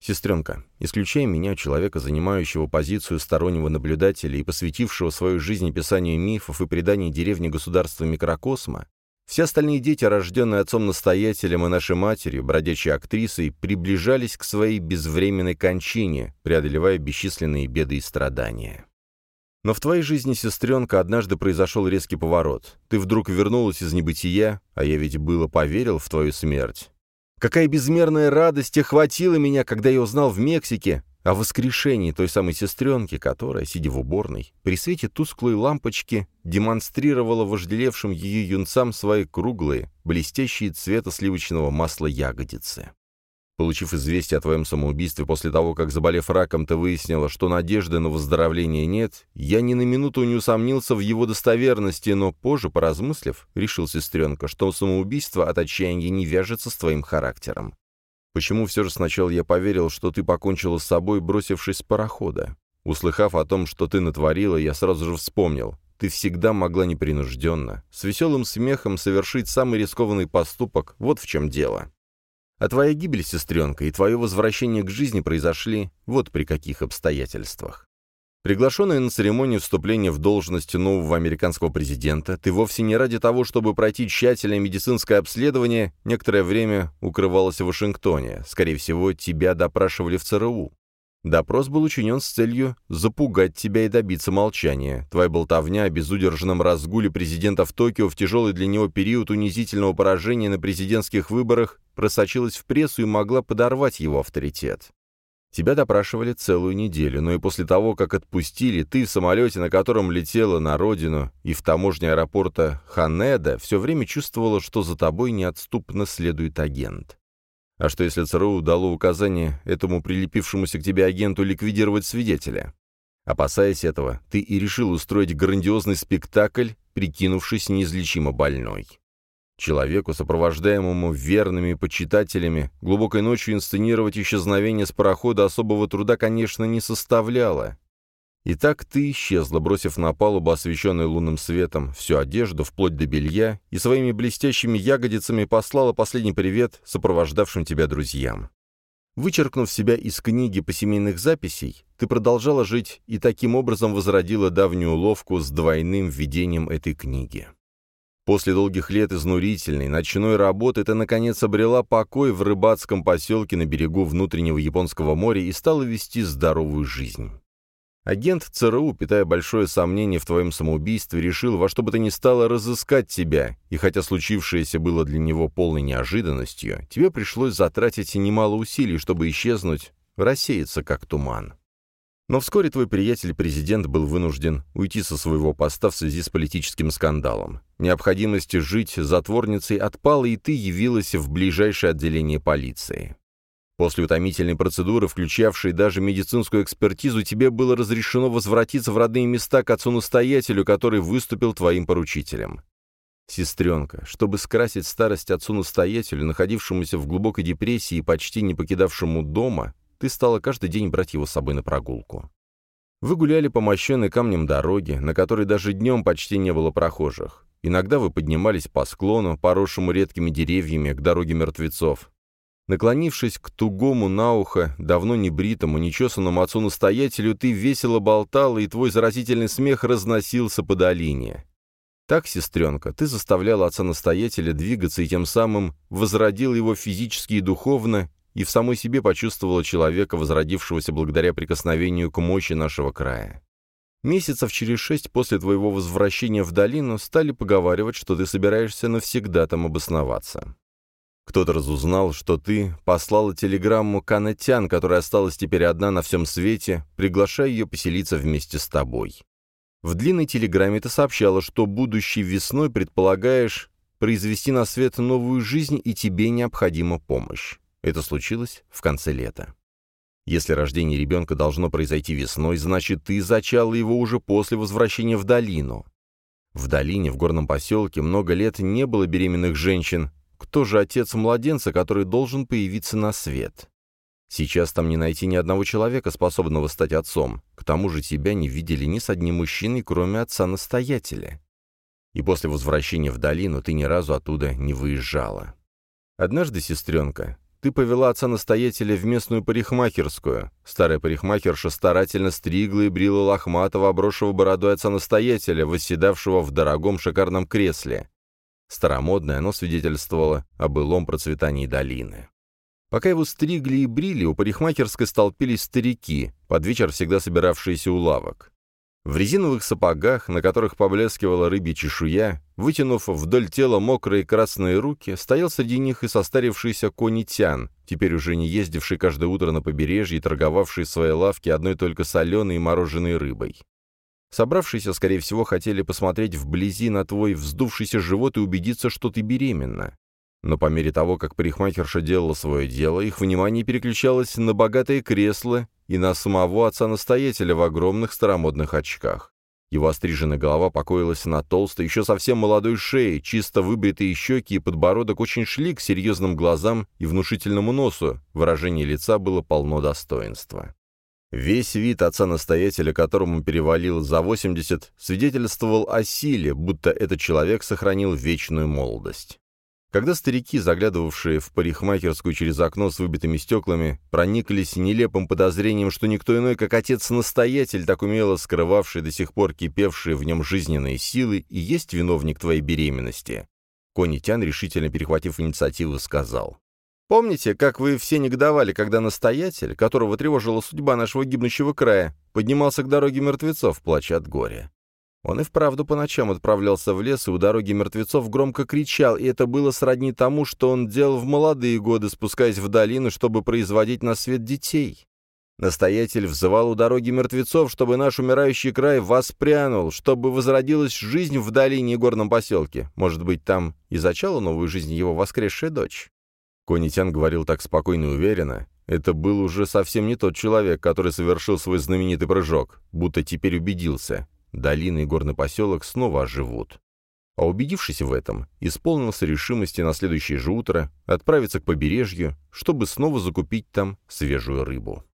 «Сестренка, исключая меня, человека, занимающего позицию стороннего наблюдателя и посвятившего свою жизнь писанию мифов и преданий деревни государства микрокосма, все остальные дети, рожденные отцом-настоятелем и нашей матерью, бродячей актрисой, приближались к своей безвременной кончине, преодолевая бесчисленные беды и страдания. Но в твоей жизни, сестренка, однажды произошел резкий поворот. Ты вдруг вернулась из небытия, а я ведь было поверил в твою смерть. Какая безмерная радость охватила меня, когда я узнал в Мексике о воскрешении той самой сестренки, которая, сидя в уборной, при свете тусклой лампочки демонстрировала вожделевшим ее юнцам свои круглые, блестящие цвета сливочного масла ягодицы. Получив известие о твоем самоубийстве после того, как, заболев раком, ты выяснила, что надежды на выздоровление нет, я ни на минуту не усомнился в его достоверности, но позже, поразмыслив, решил, сестренка, что самоубийство от отчаяния не вяжется с твоим характером. Почему все же сначала я поверил, что ты покончила с собой, бросившись с парохода? Услыхав о том, что ты натворила, я сразу же вспомнил. Ты всегда могла непринужденно, с веселым смехом совершить самый рискованный поступок, вот в чем дело. А твоя гибель, сестренка, и твое возвращение к жизни произошли вот при каких обстоятельствах. Приглашенная на церемонию вступления в должность нового американского президента, ты вовсе не ради того, чтобы пройти тщательное медицинское обследование, некоторое время укрывалась в Вашингтоне. Скорее всего, тебя допрашивали в ЦРУ. Допрос был учинен с целью запугать тебя и добиться молчания. Твоя болтовня о безудержном разгуле президента в Токио в тяжелый для него период унизительного поражения на президентских выборах просочилась в прессу и могла подорвать его авторитет. Тебя допрашивали целую неделю, но и после того, как отпустили, ты в самолете, на котором летела на родину, и в таможне аэропорта Ханеда, все время чувствовала, что за тобой неотступно следует агент. А что если ЦРУ дало указание этому прилепившемуся к тебе агенту ликвидировать свидетеля? Опасаясь этого, ты и решил устроить грандиозный спектакль, прикинувшись неизлечимо больной. Человеку, сопровождаемому верными почитателями, глубокой ночью инсценировать исчезновение с парохода особого труда, конечно, не составляло. И так ты исчезла, бросив на палубу, освещенную лунным светом, всю одежду, вплоть до белья, и своими блестящими ягодицами послала последний привет сопровождавшим тебя друзьям. Вычеркнув себя из книги по семейных записей, ты продолжала жить и таким образом возродила давнюю уловку с двойным введением этой книги. После долгих лет изнурительной ночной работы ты, наконец, обрела покой в рыбацком поселке на берегу внутреннего Японского моря и стала вести здоровую жизнь. Агент ЦРУ, питая большое сомнение в твоем самоубийстве, решил во что бы то ни стало разыскать тебя, и хотя случившееся было для него полной неожиданностью, тебе пришлось затратить немало усилий, чтобы исчезнуть, рассеяться как туман. Но вскоре твой приятель-президент был вынужден уйти со своего поста в связи с политическим скандалом. Необходимость жить затворницей отпала, и ты явилась в ближайшее отделение полиции. После утомительной процедуры, включавшей даже медицинскую экспертизу, тебе было разрешено возвратиться в родные места к отцу-настоятелю, который выступил твоим поручителем. Сестренка, чтобы скрасить старость отцу-настоятелю, находившемуся в глубокой депрессии и почти не покидавшему дома, ты стала каждый день брать его с собой на прогулку. Вы гуляли по мощенной камнем дороге, на которой даже днем почти не было прохожих. Иногда вы поднимались по склону, поросшему редкими деревьями, к дороге мертвецов. Наклонившись к тугому на ухо, давно не бритому, нечесанному отцу-настоятелю, ты весело болтала, и твой заразительный смех разносился по долине. Так, сестренка, ты заставляла отца-настоятеля двигаться и тем самым возродил его физически и духовно, и в самой себе почувствовала человека, возродившегося благодаря прикосновению к мощи нашего края. Месяцев через шесть после твоего возвращения в долину стали поговаривать, что ты собираешься навсегда там обосноваться. Кто-то разузнал, что ты послала телеграмму Канатян, которая осталась теперь одна на всем свете, приглашая ее поселиться вместе с тобой. В длинной телеграмме ты сообщала, что будущей весной предполагаешь произвести на свет новую жизнь, и тебе необходима помощь. Это случилось в конце лета. Если рождение ребенка должно произойти весной, значит, ты зачала его уже после возвращения в долину. В долине, в горном поселке, много лет не было беременных женщин, кто же отец младенца, который должен появиться на свет? Сейчас там не найти ни одного человека, способного стать отцом. К тому же тебя не видели ни с одним мужчиной, кроме отца-настоятеля. И после возвращения в долину ты ни разу оттуда не выезжала. Однажды, сестренка, ты повела отца-настоятеля в местную парикмахерскую. Старая парикмахерша старательно стригла и брила лохматого, обросшего бородой отца-настоятеля, восседавшего в дорогом шикарном кресле. Старомодное оно свидетельствовало о былом процветании долины. Пока его стригли и брили, у парикмахерской столпились старики, под вечер всегда собиравшиеся у лавок. В резиновых сапогах, на которых поблескивала рыбья чешуя, вытянув вдоль тела мокрые красные руки, стоял среди них и состарившийся конитян, теперь уже не ездивший каждое утро на побережье и торговавший в своей лавке одной только соленой и мороженой рыбой. Собравшиеся, скорее всего, хотели посмотреть вблизи на твой вздувшийся живот и убедиться, что ты беременна. Но по мере того, как парикмахерша делала свое дело, их внимание переключалось на богатые кресла и на самого отца-настоятеля в огромных старомодных очках. Его остриженная голова покоилась на толстой, еще совсем молодой шее, чисто выбритые щеки и подбородок очень шли к серьезным глазам и внушительному носу, выражение лица было полно достоинства. Весь вид отца-настоятеля, которому перевалил за 80, свидетельствовал о силе, будто этот человек сохранил вечную молодость. Когда старики, заглядывавшие в парикмахерскую через окно с выбитыми стеклами, прониклись нелепым подозрением, что никто иной, как отец-настоятель, так умело скрывавший до сих пор кипевшие в нем жизненные силы, и есть виновник твоей беременности, Конитян, решительно перехватив инициативу, сказал. «Помните, как вы все негодовали, когда настоятель, которого тревожила судьба нашего гибнущего края, поднимался к дороге мертвецов, плача от горя? Он и вправду по ночам отправлялся в лес и у дороги мертвецов громко кричал, и это было сродни тому, что он делал в молодые годы, спускаясь в долину, чтобы производить на свет детей. Настоятель взывал у дороги мертвецов, чтобы наш умирающий край воспрянул, чтобы возродилась жизнь в долине и горном поселке. Может быть, там и зачала новую жизнь его воскресшая дочь? Конитян говорил так спокойно и уверенно. Это был уже совсем не тот человек, который совершил свой знаменитый прыжок, будто теперь убедился долина и горный поселок снова оживут. А убедившись в этом, исполнился решимости на следующее же утро отправиться к побережью, чтобы снова закупить там свежую рыбу.